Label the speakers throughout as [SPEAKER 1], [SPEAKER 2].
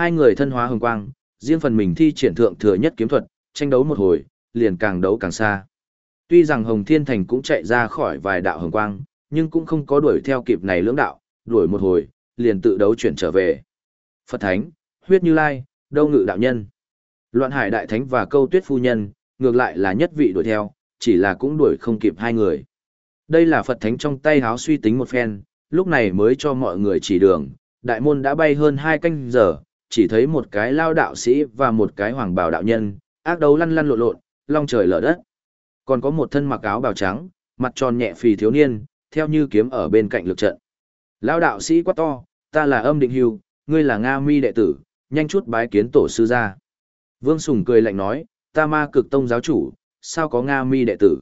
[SPEAKER 1] Hai người thân hóa hồng quang, riêng phần mình thi triển thượng thừa nhất kiếm thuật, tranh đấu một hồi, liền càng đấu càng xa. Tuy rằng Hồng Thiên Thành cũng chạy ra khỏi vài đạo hồng quang, nhưng cũng không có đuổi theo kịp này lưỡng đạo, đuổi một hồi, liền tự đấu chuyển trở về. Phật Thánh, Huyết Như Lai, Đâu Ngự Đạo Nhân. Loạn Hải Đại Thánh và Câu Tuyết Phu Nhân, ngược lại là nhất vị đuổi theo, chỉ là cũng đuổi không kịp hai người. Đây là Phật Thánh trong tay háo suy tính một phen, lúc này mới cho mọi người chỉ đường, đại môn đã bay hơn hai canh giờ, chỉ thấy một cái lao đạo sĩ và một cái hoàng bào đạo nhân, ác đấu lăn lăn lộn lộn, long trời lở đất. Còn có một thân mặc áo bào trắng, mặt tròn nhẹ phì thiếu niên, theo như kiếm ở bên cạnh lực trận. Lao đạo sĩ quá to, ta là âm định hưu, ngươi là Nga mi đệ tử, nhanh chút bái kiến tổ sư ra. Vương Sùng cười lạnh nói, ta ma cực tông giáo chủ, sao có Nga mi đệ tử.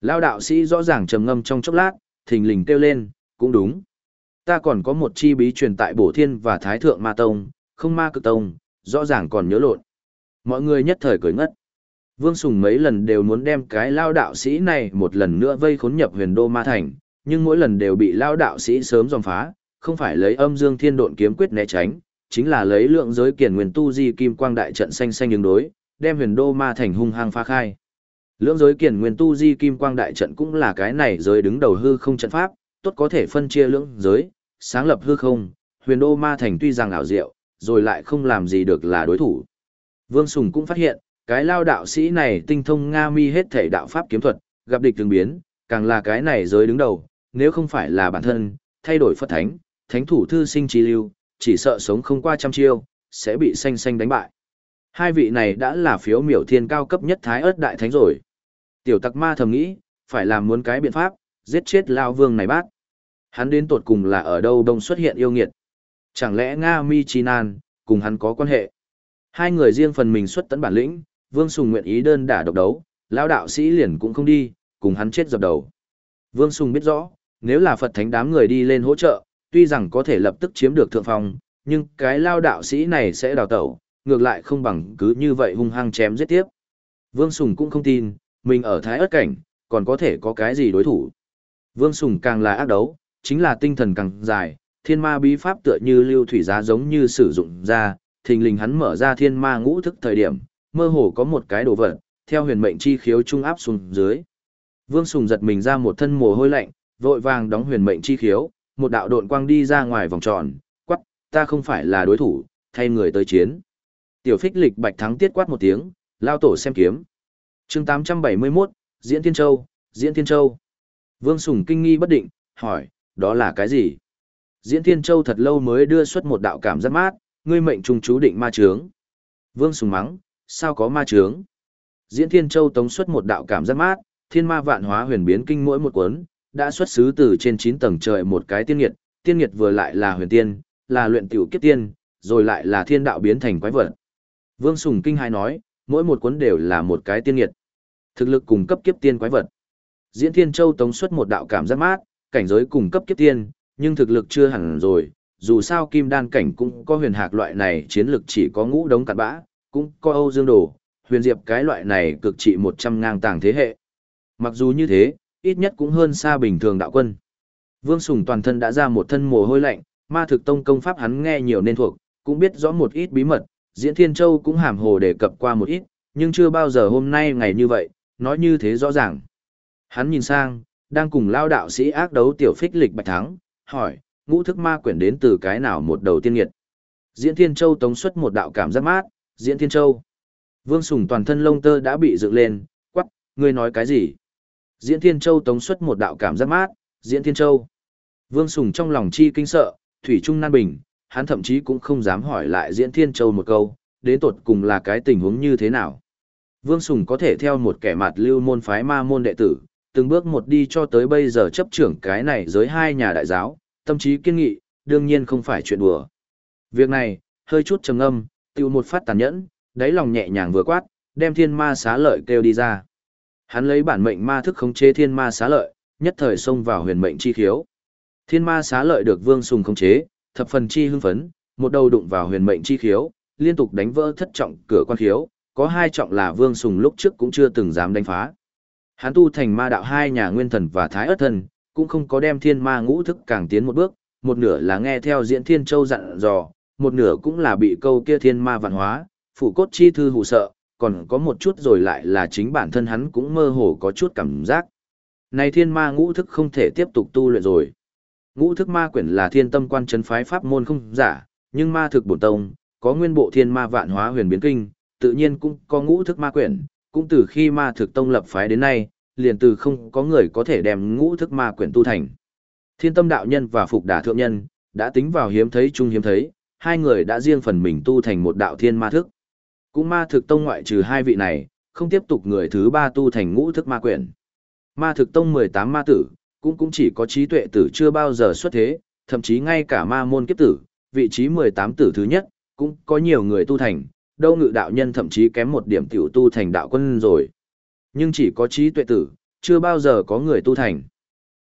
[SPEAKER 1] Lao đạo sĩ rõ ràng trầm ngâm trong chốc lát, thình lình kêu lên, cũng đúng. Ta còn có một chi bí truyền tại bổ thiên và thái thượng ma tông, không ma cực tông, rõ ràng còn nhớ lộn. Mọi người nhất thời cười ngất. Vương Sùng mấy lần đều muốn đem cái lao đạo sĩ này một lần nữa vây khốn nhập huyền đô ma thành, nhưng mỗi lần đều bị lao đạo sĩ sớm dòng phá, không phải lấy âm dương thiên độn kiếm quyết né tránh, chính là lấy lượng giới kiền nguyên tu di kim quang đại trận xanh xanh ứng đối, đem huyền đô ma thành hung hăng phá khai. Lượng giới kiền nguyên tu di kim quang đại trận cũng là cái này giới đứng đầu hư không trận pháp, tốt có thể phân chia lượng giới, sáng lập hư không, huyền đô ma thành tuy rằng ảo diệu, rồi lại không làm gì được là đối thủ. Vương Sùng cũng phát hiện, cái lao đạo sĩ này tinh thông Nga mi hết thể đạo pháp kiếm thuật, gặp địch tương biến, càng là cái này giới đứng đầu, nếu không phải là bản thân, thay đổi Phật Thánh, Thánh thủ thư sinh trí lưu, chỉ sợ sống không qua trăm chiêu, sẽ bị xanh xanh đánh bại. Hai vị này đã là phiếu miểu thiên cao cấp nhất Thái ớt đại thánh rồi. Tiểu tặc ma thầm nghĩ, phải làm muốn cái biện pháp, giết chết lao vương này bác. Hắn đến tột cùng là ở đâu đông xuất hiện yêu nghiệt. Chẳng lẽ Nga Mi Chi Nan, cùng hắn có quan hệ? Hai người riêng phần mình xuất tấn bản lĩnh, Vương Sùng nguyện ý đơn đả độc đấu, lão đạo sĩ liền cũng không đi, cùng hắn chết dập đầu. Vương Sùng biết rõ, nếu là Phật thánh đám người đi lên hỗ trợ, tuy rằng có thể lập tức chiếm được thượng phòng nhưng cái lao đạo sĩ này sẽ đào tẩu, ngược lại không bằng cứ như vậy hung hăng chém giết tiếp. Vương Sùng cũng không tin, mình ở Thái ớt cảnh, còn có thể có cái gì đối thủ. Vương Sùng càng là ác đấu, chính là tinh thần càng dài, thiên ma bí pháp tựa như lưu thủy giá giống như sử dụng ra, thình lình hắn mở ra thiên ma ngũ thức thời điểm, mơ hồ có một cái đồ vật, theo huyền mệnh chi khiếu trung áp xuống dưới. Vương Sùng giật mình ra một thân mồ hôi lạnh, vội vàng đóng huyền mệnh chi khiếu, một đạo độn quang đi ra ngoài vòng tròn, quắc, ta không phải là đối thủ, thay người tới chiến. Tiểu phích lịch bạch thắng tiết quát một tiếng, lao tổ xem kiếm. chương 871, Diễn Thiên Châu, Diễn Thiên Châu. Vương Sùng kinh nghi bất định, hỏi, đó là cái gì? Diễn Thiên Châu thật lâu mới đưa xuất một đạo cảm giác mát, ngươi mệnh trùng chú định ma trướng. Vương Sùng mắng, sao có ma trướng? Diễn Thiên Châu tống xuất một đạo cảm giác mát, thiên ma vạn hóa huyền biến kinh mỗi một cuốn, đã xuất xứ từ trên 9 tầng trời một cái tiên nghiệt, tiên nghiệt vừa lại là huyền tiên, là luyện tiểu kiếp tiên, rồi lại là thiên đạo biến thành quái vật. Vương Sùng kinh hai nói, mỗi một cuốn đều là một cái tiên nghiệt. Thực lực cùng cấp kiếp tiên quái vật. Diễn Thiên Châu tống xuất một đạo cảm giác mát, cảnh giới cùng cấp kiếp tiên, nhưng thực lực chưa hẳn rồi, dù sao kim đan cảnh cũng có huyền hạc loại này chiến lực chỉ có ngũ đống cặn bã, cũng có Âu Dương Đồ, huyền diệp cái loại này cực trị 100 ngang tàng thế hệ. Mặc dù như thế, ít nhất cũng hơn xa bình thường đạo quân. Vương Sùng toàn thân đã ra một thân mồ hôi lạnh, ma thực tông công pháp hắn nghe nhiều nên thuộc, cũng biết rõ một ít bí mật, Diễn Thiên Châu cũng hàm hồ đề cập qua một ít, nhưng chưa bao giờ hôm nay ngày như vậy, nói như thế rõ ràng. Hắn nhìn sang, đang cùng lao đạo sĩ ác đấu tiểu phích lịch bạch thắng, hỏi, ngũ thức ma quyển đến từ cái nào một đầu tiên nghiệt. Diễn Thiên Châu tống xuất một đạo cảm giác mát, Diễn Thiên Châu. Vương Sùng toàn thân lông tơ đã bị dựng lên, quắc, ngươi nói cái gì? Diễn Thiên Châu tống xuất một đạo cảm giác mát, Diễn Thiên Châu. Vương Sùng trong lòng chi kinh sợ, Thủy Trung Nan Bình, hắn thậm chí cũng không dám hỏi lại Diễn Thiên Châu một câu, đến tột cùng là cái tình huống như thế nào. Vương Sùng có thể theo một kẻ mặt lưu môn phái ma môn đệ tử, từng bước một đi cho tới bây giờ chấp trưởng cái này giới hai nhà đại giáo, tâm trí kiên nghị, đương nhiên không phải chuyện đùa. Việc này, hơi chút trầm âm, tiêu một phát tàn nhẫn, đáy lòng nhẹ nhàng vừa quát, đem thiên ma xá lợi kêu đi ra. Hắn lấy bản mệnh ma thức khống chế thiên ma xá lợi, nhất thời xông vào huyền mệnh chi khiếu. Thiên ma xá lợi được Vương Sùng khống chế, thập phần chi hưng phấn, một đầu đụng vào huyền mệnh chi khiếu, liên tục đánh vỡ thất trọng cửa quan khiếu, có hai trọng là Vương Sùng lúc trước cũng chưa từng dám đánh phá. Hắn tu thành ma đạo hai nhà nguyên thần và thái ất thần, cũng không có đem thiên ma ngũ thức càng tiến một bước, một nửa là nghe theo diễn thiên châu dặn dò, một nửa cũng là bị câu kia thiên ma vạn hóa, phủ cốt chi thư hù sợ, còn có một chút rồi lại là chính bản thân hắn cũng mơ hồ có chút cảm giác. Này thiên ma ngũ thức không thể tiếp tục tu luyện rồi. Ngũ thức ma quyển là thiên tâm quan trấn phái pháp môn không giả, nhưng ma thực bổn tông, có nguyên bộ thiên ma vạn hóa huyền biến kinh, tự nhiên cũng có ngũ thức ma quyển, cũng từ khi ma thực tông lập phái đến nay, liền từ không có người có thể đem ngũ thức ma quyển tu thành. Thiên tâm đạo nhân và phục đà thượng nhân, đã tính vào hiếm thấy chung hiếm thấy, hai người đã riêng phần mình tu thành một đạo thiên ma thức. Cũng ma thực tông ngoại trừ hai vị này, không tiếp tục người thứ ba tu thành ngũ thức ma quyển. Ma thực tông 18 ma tử, cũng cũng chỉ có trí tuệ tử chưa bao giờ xuất thế, thậm chí ngay cả ma môn kiếp tử, vị trí 18 tử thứ nhất, cũng có nhiều người tu thành, đâu ngự đạo nhân thậm chí kém một điểm tiểu tu thành đạo quân rồi. Nhưng chỉ có trí tuệ tử, chưa bao giờ có người tu thành.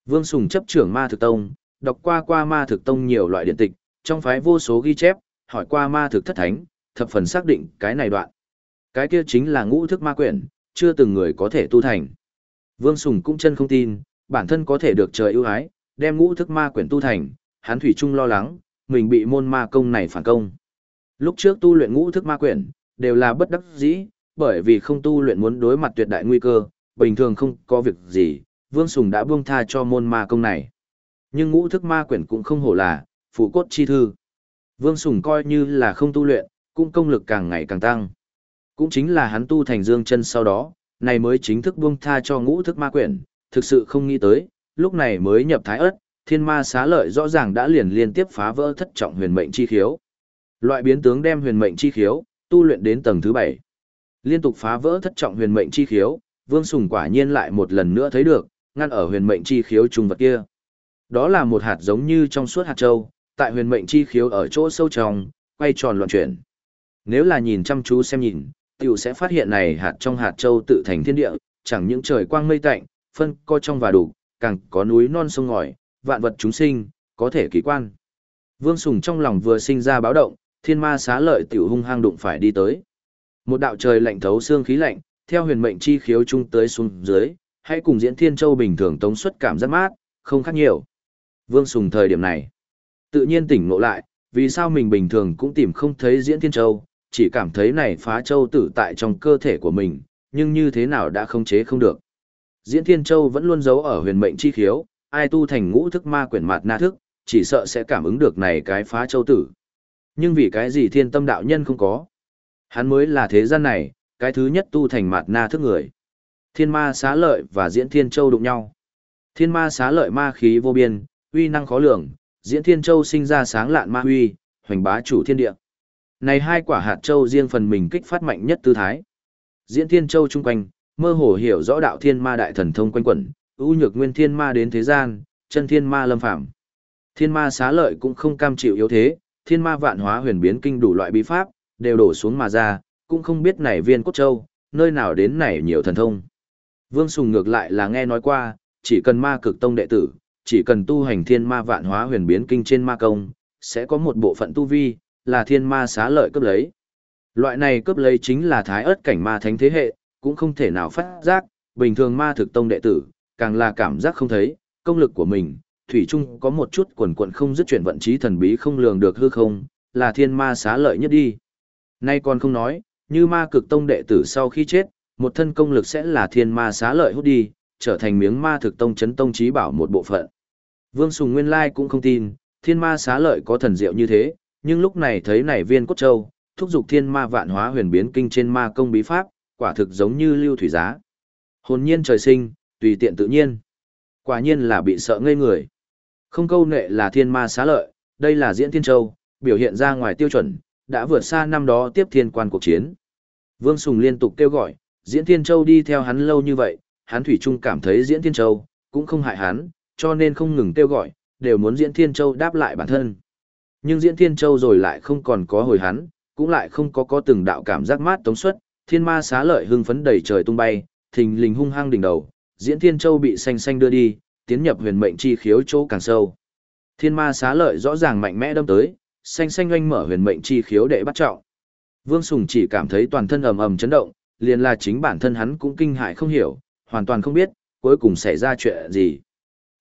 [SPEAKER 1] Vương Sùng chấp trưởng ma thực tông, đọc qua qua ma thực tông nhiều loại điện tịch, trong phái vô số ghi chép, hỏi qua ma thực thất thánh, thập phần xác định cái này đoạn. Cái kia chính là ngũ thức ma quyển, chưa từng người có thể tu thành. Vương Sùng cũng chân không tin, bản thân có thể được trời ưu ái, đem ngũ thức ma quyển tu thành, hắn thủy chung lo lắng, mình bị môn ma công này phản công. Lúc trước tu luyện ngũ thức ma quyển, đều là bất đắc dĩ, bởi vì không tu luyện muốn đối mặt tuyệt đại nguy cơ, bình thường không có việc gì, Vương Sùng đã buông tha cho môn ma công này. Nhưng ngũ thức ma quyển cũng không hổ là, phủ cốt chi thư. Vương Sùng coi như là không tu luyện, cũng công lực càng ngày càng tăng. Cũng chính là hắn tu thành dương chân sau đó, này mới chính thức buông tha cho ngũ thức ma quyển, thực sự không nghĩ tới, lúc này mới nhập thái ớt, thiên ma xá lợi rõ ràng đã liền liên tiếp phá vỡ thất trọng huyền mệnh chi khiếu. Loại biến tướng đem huyền mệnh chi khiếu, tu luyện đến tầng thứ bảy Liên tục phá vỡ thất trọng huyền mệnh chi khiếu, Vương Sùng quả nhiên lại một lần nữa thấy được, ngăn ở huyền mệnh chi khiếu trùng vật kia. Đó là một hạt giống như trong suốt hạt châu, tại huyền mệnh chi khiếu ở chỗ sâu trong, quay tròn loạn chuyển. Nếu là nhìn chăm chú xem nhìn, tiểu sẽ phát hiện này hạt trong hạt châu tự thành thiên địa, chẳng những trời quang mây tạnh, phân co trong và đủ, càng có núi non sông ngòi, vạn vật chúng sinh, có thể kỳ quan. Vương Sùng trong lòng vừa sinh ra báo động, thiên ma xá lợi tiểu hung hăng đụng phải đi tới. Một đạo trời lạnh thấu xương khí lạnh, theo huyền mệnh chi khiếu trung tới xuống dưới, hãy cùng diễn thiên châu bình thường tống xuất cảm giác mát, không khác nhiều. Vương Sùng thời điểm này, tự nhiên tỉnh ngộ lại, vì sao mình bình thường cũng tìm không thấy diễn thiên châu, chỉ cảm thấy này phá châu tử tại trong cơ thể của mình, nhưng như thế nào đã không chế không được. Diễn thiên châu vẫn luôn giấu ở huyền mệnh chi khiếu, ai tu thành ngũ thức ma quyển mạt na thức, chỉ sợ sẽ cảm ứng được này cái phá châu tử. Nhưng vì cái gì thiên tâm đạo nhân không có. Hắn mới là thế gian này, cái thứ nhất tu thành mạt na thức người. Thiên ma xá lợi và diễn thiên châu đụng nhau. Thiên ma xá lợi ma khí vô biên, uy năng khó lường, diễn thiên châu sinh ra sáng lạn ma huy, hoành bá chủ thiên địa. Này hai quả hạt châu riêng phần mình kích phát mạnh nhất tư thái. Diễn thiên châu chung quanh, mơ hồ hiểu rõ đạo thiên ma đại thần thông quanh quẩn, ưu nhược nguyên thiên ma đến thế gian, chân thiên ma lâm phạm. Thiên ma xá lợi cũng không cam chịu yếu thế, thiên ma vạn hóa huyền biến kinh đủ loại bí pháp, đều đổ xuống mà ra, cũng không biết này viên cốt châu, nơi nào đến này nhiều thần thông. Vương Sùng ngược lại là nghe nói qua, chỉ cần ma cực tông đệ tử, chỉ cần tu hành thiên ma vạn hóa huyền biến kinh trên ma công, sẽ có một bộ phận tu vi, là thiên ma xá lợi cấp lấy. Loại này cấp lấy chính là thái ớt cảnh ma thánh thế hệ, cũng không thể nào phát giác, bình thường ma thực tông đệ tử, càng là cảm giác không thấy, công lực của mình, thủy Trung có một chút quần quận không dứt chuyển vận trí thần bí không lường được hư không, là thiên ma xá lợi nhất đi. Nay còn không nói, như ma cực tông đệ tử sau khi chết, một thân công lực sẽ là thiên ma xá lợi hút đi, trở thành miếng ma thực tông chấn tông trí bảo một bộ phận. Vương Sùng Nguyên Lai cũng không tin, thiên ma xá lợi có thần diệu như thế, nhưng lúc này thấy này viên cốt châu, thúc dục thiên ma vạn hóa huyền biến kinh trên ma công bí pháp, quả thực giống như lưu thủy giá. Hồn nhiên trời sinh, tùy tiện tự nhiên. Quả nhiên là bị sợ ngây người. Không câu nệ là thiên ma xá lợi, đây là diễn thiên châu, biểu hiện ra ngoài tiêu chuẩn, đã vượt xa năm đó tiếp thiên quan cuộc chiến. Vương Sùng liên tục kêu gọi, diễn thiên châu đi theo hắn lâu như vậy, hắn thủy chung cảm thấy diễn thiên châu, cũng không hại hắn, cho nên không ngừng kêu gọi, đều muốn diễn thiên châu đáp lại bản thân. Nhưng diễn thiên châu rồi lại không còn có hồi hắn, cũng lại không có có từng đạo cảm giác mát tống suất, thiên ma xá lợi hưng phấn đầy trời tung bay, thình lình hung hăng đỉnh đầu, diễn thiên châu bị xanh xanh đưa đi, tiến nhập huyền mệnh chi khiếu chỗ càng sâu. Thiên ma xá lợi rõ ràng mạnh mẽ đâm tới, xanh xanh oanh mở huyền mệnh chi khiếu để bắt trọng. Vương Sùng chỉ cảm thấy toàn thân ầm ầm chấn động, liền là chính bản thân hắn cũng kinh hại không hiểu, hoàn toàn không biết, cuối cùng xảy ra chuyện gì.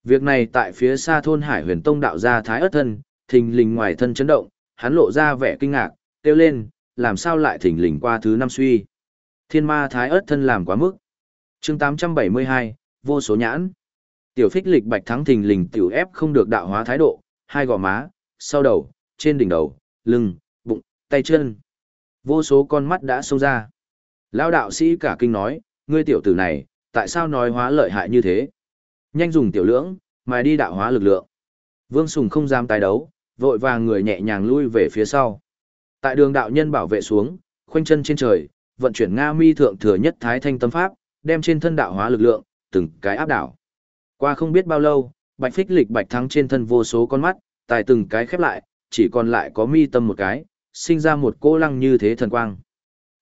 [SPEAKER 1] Việc này tại phía xa thôn Hải huyền tông đạo gia Thái ất thân, thình lình ngoài thân chấn động, hắn lộ ra vẻ kinh ngạc, kêu lên, làm sao lại thình lình qua thứ năm suy. Thiên ma thái ất thân làm quá mức. chương 872, vô số nhãn. Tiểu phích lịch bạch thắng thình lình tiểu ép không được đạo hóa thái độ, hai gò má, sau đầu, trên đỉnh đầu, lưng, bụng, tay chân. Vô số con mắt đã xông ra. Lão đạo sĩ cả kinh nói, ngươi tiểu tử này, tại sao nói hóa lợi hại như thế? Nhanh dùng tiểu lưỡng, mài đi đạo hóa lực lượng. Vương Sùng không dám tái đấu, vội vàng người nhẹ nhàng lui về phía sau. Tại đường đạo nhân bảo vệ xuống, khoanh chân trên trời, vận chuyển Nga mi thượng thừa nhất thái thanh tâm pháp, đem trên thân đạo hóa lực lượng, từng cái áp đảo. Qua không biết bao lâu, bạch phích lịch bạch thắng trên thân vô số con mắt, tài từng cái khép lại, chỉ còn lại có mi tâm một cái, sinh ra một cô lăng như thế thần quang.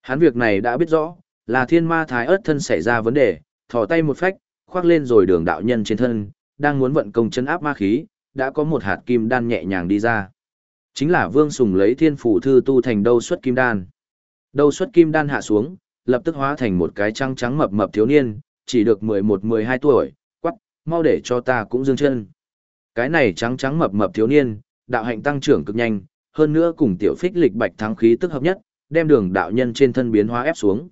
[SPEAKER 1] Hắn việc này đã biết rõ, là thiên ma thái ớt thân xảy ra vấn đề, thò tay một phách, khoác lên rồi đường đạo nhân trên thân, đang muốn vận công chấn áp ma khí, đã có một hạt kim đan nhẹ nhàng đi ra. Chính là Vương Sùng lấy thiên phủ thư tu thành đâu xuất kim đan. Đâu xuất kim đan hạ xuống, lập tức hóa thành một cái trăng trắng mập mập thiếu niên, chỉ được 11-12 tuổi, mau để cho ta cũng dương chân. Cái này trắng trắng mập mập thiếu niên, đạo hạnh tăng trưởng cực nhanh, hơn nữa cùng tiểu phích lịch bạch thắng khí tức hợp nhất, đem đường đạo nhân trên thân biến hóa ép xuống.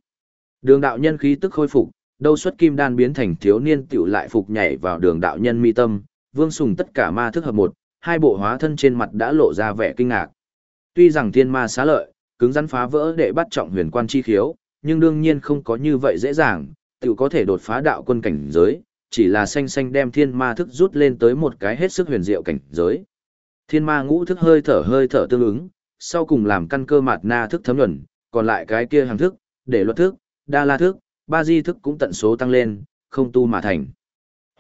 [SPEAKER 1] Đường đạo nhân khí tức khôi phục, đâu xuất kim đan biến thành thiếu niên tiểu lại phục nhảy vào đường đạo nhân mi tâm, vương sùng tất cả ma thức hợp một, hai bộ hóa thân trên mặt đã lộ ra vẻ kinh ngạc. Tuy rằng thiên ma xá lợi, cứng rắn phá vỡ để bắt trọng huyền quan chi khiếu, nhưng đương nhiên không có như vậy dễ dàng, tiểu có thể đột phá đạo quân cảnh giới, chỉ là xanh xanh đem thiên ma thức rút lên tới một cái hết sức huyền diệu cảnh giới. Thiên ma ngũ thức hơi thở hơi thở tương ứng, sau cùng làm căn cơ mạt na thức thấm nhuần, còn lại cái kia hàng thức, để luật thức, đa la thức, ba di thức cũng tận số tăng lên, không tu mà thành.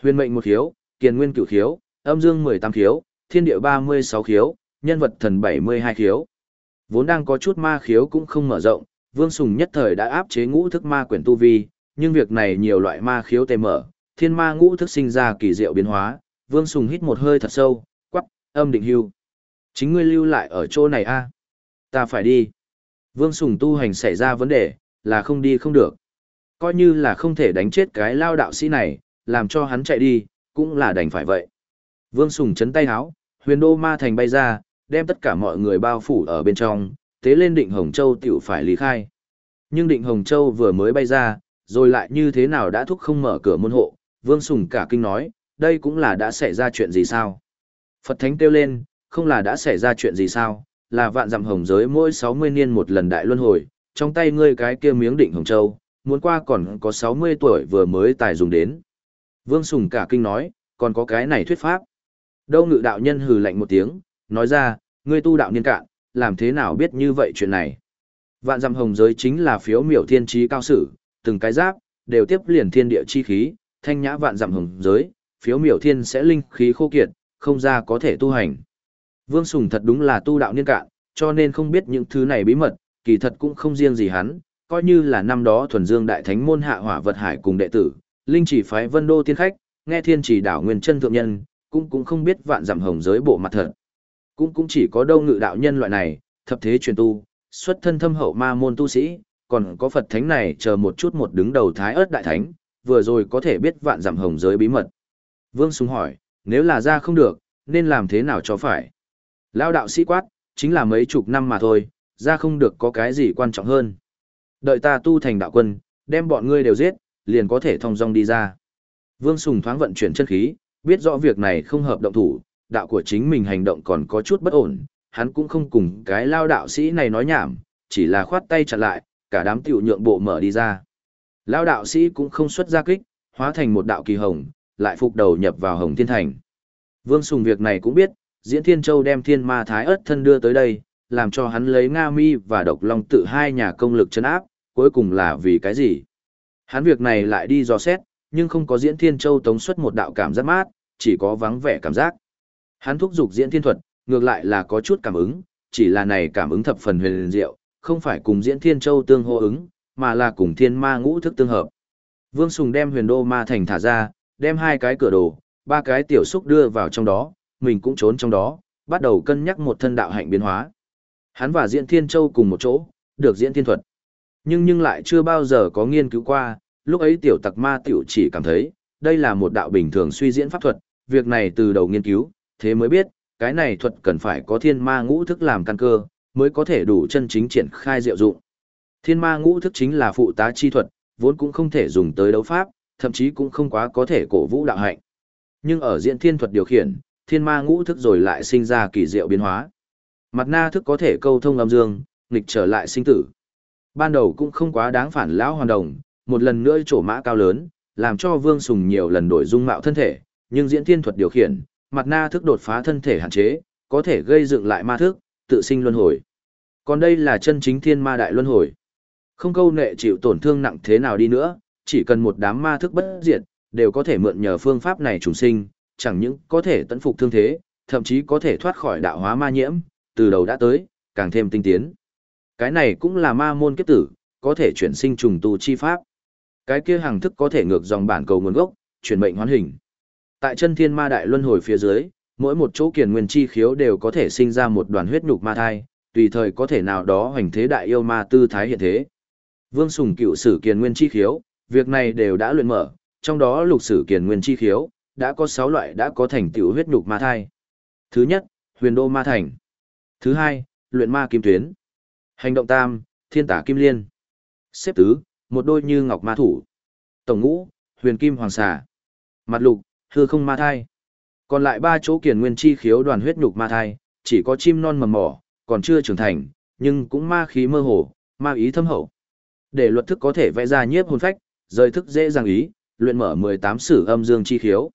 [SPEAKER 1] Huyền mệnh một khiếu, kiền nguyên cửu khiếu, âm dương 18 khiếu, thiên địa 36 khiếu, nhân vật thần 72 khiếu. Vốn đang có chút ma khiếu cũng không mở rộng, Vương Sùng nhất thời đã áp chế ngũ thức ma quyển tu vi, nhưng việc này nhiều loại ma khiếu tề mở, thiên ma ngũ thức sinh ra kỳ diệu biến hóa, Vương Sùng hít một hơi thật sâu, quắc, âm định hưu. Chính ngươi lưu lại ở chỗ này a Ta phải đi. Vương Sùng tu hành xảy ra vấn đề, là không đi không được. Coi như là không thể đánh chết cái lao đạo sĩ này, làm cho hắn chạy đi, cũng là đành phải vậy. Vương Sùng chấn tay háo, huyền đô ma thành bay ra, đem tất cả mọi người bao phủ ở bên trong, tế lên định Hồng Châu tiểu phải lý khai. Nhưng định Hồng Châu vừa mới bay ra, rồi lại như thế nào đã thúc không mở cửa môn hộ, Vương Sùng cả kinh nói, đây cũng là đã xảy ra chuyện gì sao? Phật Thánh kêu lên, không là đã xảy ra chuyện gì sao, là vạn dặm hồng giới mỗi 60 niên một lần đại luân hồi, trong tay ngươi cái kia miếng định Hồng Châu, muốn qua còn có 60 tuổi vừa mới tài dùng đến. Vương Sùng cả kinh nói, còn có cái này thuyết pháp. Đâu ngự đạo nhân hừ lạnh một tiếng, nói ra, ngươi tu đạo niên cạn, làm thế nào biết như vậy chuyện này. Vạn dặm hồng giới chính là phiếu miểu thiên trí cao sử, từng cái giáp, đều tiếp liền thiên địa chi khí, thanh nhã vạn dặm hồng giới, phiếu miểu thiên sẽ linh khí khô kiệt, không ra có thể tu hành. Vương Sùng thật đúng là tu đạo niên cạn, cho nên không biết những thứ này bí mật, kỳ thật cũng không riêng gì hắn, coi như là năm đó thuần dương đại thánh môn hạ hỏa vật hải cùng đệ tử, linh chỉ phái vân đô tiên khách, nghe thiên chỉ đảo nguyên chân thượng nhân, cũng cũng không biết vạn dặm hồng giới bộ mặt thật. Cũng cũng chỉ có đâu ngự đạo nhân loại này, thập thế truyền tu, xuất thân thâm hậu ma môn tu sĩ, còn có Phật thánh này chờ một chút một đứng đầu thái ớt đại thánh, vừa rồi có thể biết vạn giảm hồng giới bí mật. Vương sùng hỏi, nếu là ra không được, nên làm thế nào cho phải? Lao đạo sĩ quát, chính là mấy chục năm mà thôi, ra không được có cái gì quan trọng hơn. Đợi ta tu thành đạo quân, đem bọn ngươi đều giết, liền có thể thông dong đi ra. Vương Sùng thoáng vận chuyển chân khí, biết rõ việc này không hợp động thủ, đạo của chính mình hành động còn có chút bất ổn, hắn cũng không cùng cái lao đạo sĩ này nói nhảm, chỉ là khoát tay chặn lại, cả đám tiểu nhượng bộ mở đi ra. Lao đạo sĩ cũng không xuất ra kích, hóa thành một đạo kỳ hồng, lại phục đầu nhập vào hồng thiên thành. Vương Sùng việc này cũng biết, diễn thiên châu đem thiên ma thái ớt thân đưa tới đây, làm cho hắn lấy Nga mi và độc long tự hai nhà công lực chấn áp, cuối cùng là vì cái gì? Hắn việc này lại đi dò xét, nhưng không có diễn thiên châu tống xuất một đạo cảm giác mát, chỉ có vắng vẻ cảm giác. Hắn thúc giục diễn thiên thuật, ngược lại là có chút cảm ứng, chỉ là này cảm ứng thập phần huyền diệu, không phải cùng diễn thiên châu tương hô ứng, mà là cùng thiên ma ngũ thức tương hợp. Vương Sùng đem huyền đô ma thành thả ra, đem hai cái cửa đồ, ba cái tiểu xúc đưa vào trong đó, mình cũng trốn trong đó, bắt đầu cân nhắc một thân đạo hạnh biến hóa. Hắn và diễn thiên châu cùng một chỗ, được diễn thiên thuật. Nhưng nhưng lại chưa bao giờ có nghiên cứu qua, lúc ấy tiểu tặc ma tiểu chỉ cảm thấy, đây là một đạo bình thường suy diễn pháp thuật, việc này từ đầu nghiên cứu, thế mới biết, cái này thuật cần phải có thiên ma ngũ thức làm căn cơ, mới có thể đủ chân chính triển khai diệu dụng. Thiên ma ngũ thức chính là phụ tá chi thuật, vốn cũng không thể dùng tới đấu pháp, thậm chí cũng không quá có thể cổ vũ đạo hạnh. Nhưng ở diễn thiên thuật điều khiển, thiên ma ngũ thức rồi lại sinh ra kỳ diệu biến hóa. Mặt na thức có thể câu thông âm dương, nghịch trở lại sinh tử. Ban đầu cũng không quá đáng phản lão hoàn đồng, một lần nữa trổ mã cao lớn, làm cho Vương Sùng nhiều lần đổi dung mạo thân thể, nhưng diễn thiên thuật điều khiển, mặt na thức đột phá thân thể hạn chế, có thể gây dựng lại ma thức, tự sinh luân hồi. Còn đây là chân chính thiên ma đại luân hồi. Không câu nệ chịu tổn thương nặng thế nào đi nữa, chỉ cần một đám ma thức bất diệt, đều có thể mượn nhờ phương pháp này trùng sinh, chẳng những có thể tận phục thương thế, thậm chí có thể thoát khỏi đạo hóa ma nhiễm, từ đầu đã tới, càng thêm tinh tiến. Cái này cũng là ma môn kiếp tử, có thể chuyển sinh trùng tu chi pháp. Cái kia hàng thức có thể ngược dòng bản cầu nguồn gốc, chuyển mệnh hoán hình. Tại chân thiên ma đại luân hồi phía dưới, mỗi một chỗ kiền nguyên chi khiếu đều có thể sinh ra một đoàn huyết nhục ma thai, tùy thời có thể nào đó hoành thế đại yêu ma tư thái hiện thế. Vương Sùng cựu sử kiền nguyên chi khiếu, việc này đều đã luyện mở, trong đó lục sử kiền nguyên chi khiếu, đã có 6 loại đã có thành tựu huyết nhục ma thai. Thứ nhất, huyền đô ma thành. Thứ hai, luyện ma kim tuyến. Hành động tam, thiên tả kim liên. Xếp tứ, một đôi như ngọc ma thủ. Tổng ngũ, huyền kim hoàng xà. Mặt lục, hư không ma thai. Còn lại ba chỗ kiền nguyên chi khiếu đoàn huyết nhục ma thai, chỉ có chim non mầm mỏ, còn chưa trưởng thành, nhưng cũng ma khí mơ hồ, ma ý thâm hậu. Để luật thức có thể vẽ ra nhiếp hồn phách, rời thức dễ dàng ý, luyện mở 18 sử âm dương chi khiếu.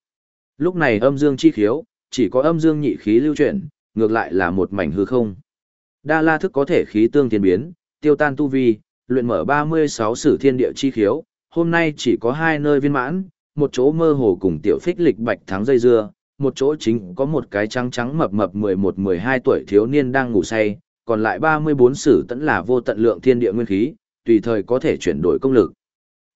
[SPEAKER 1] Lúc này âm dương chi khiếu, chỉ có âm dương nhị khí lưu chuyển, ngược lại là một mảnh hư không. Đa la thức có thể khí tương tiến biến, tiêu tan tu vi, luyện mở 36 sử thiên địa chi khiếu, hôm nay chỉ có hai nơi viên mãn, một chỗ mơ hồ cùng tiểu phích lịch bạch thắng dây dưa, một chỗ chính có một cái trắng trắng mập mập 11-12 tuổi thiếu niên đang ngủ say, còn lại 34 sử tẫn là vô tận lượng thiên địa nguyên khí, tùy thời có thể chuyển đổi công lực.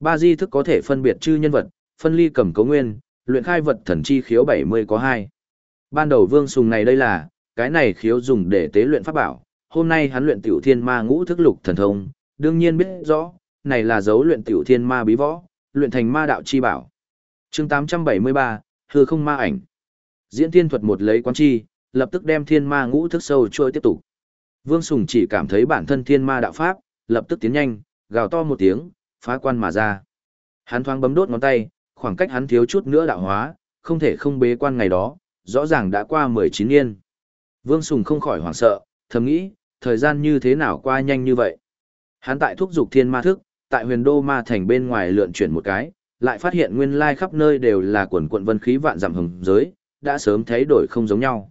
[SPEAKER 1] Ba di thức có thể phân biệt chư nhân vật, phân ly cầm cấu nguyên, luyện khai vật thần chi khiếu 70 có 2. Ban đầu vương sùng này đây là, cái này khiếu dùng để tế luyện pháp bảo, hôm nay hắn luyện tiểu thiên ma ngũ thức lục thần thông, đương nhiên biết rõ, này là dấu luyện tiểu thiên ma bí võ, luyện thành ma đạo chi bảo. chương 873, hư không ma ảnh. Diễn thiên thuật một lấy quán chi, lập tức đem thiên ma ngũ thức sâu trôi tiếp tục. Vương Sùng chỉ cảm thấy bản thân thiên ma đạo pháp, lập tức tiến nhanh, gào to một tiếng, phá quan mà ra. Hắn thoáng bấm đốt ngón tay, khoảng cách hắn thiếu chút nữa đạo hóa, không thể không bế quan ngày đó, rõ ràng đã qua 19 niên. Vương Sùng không khỏi hoảng sợ, thầm nghĩ, thời gian như thế nào qua nhanh như vậy. Hắn tại thúc dục thiên ma thức, tại huyền đô ma thành bên ngoài lượn chuyển một cái, lại phát hiện nguyên lai khắp nơi đều là quần quận vân khí vạn dặm hồng giới, đã sớm thấy đổi không giống nhau.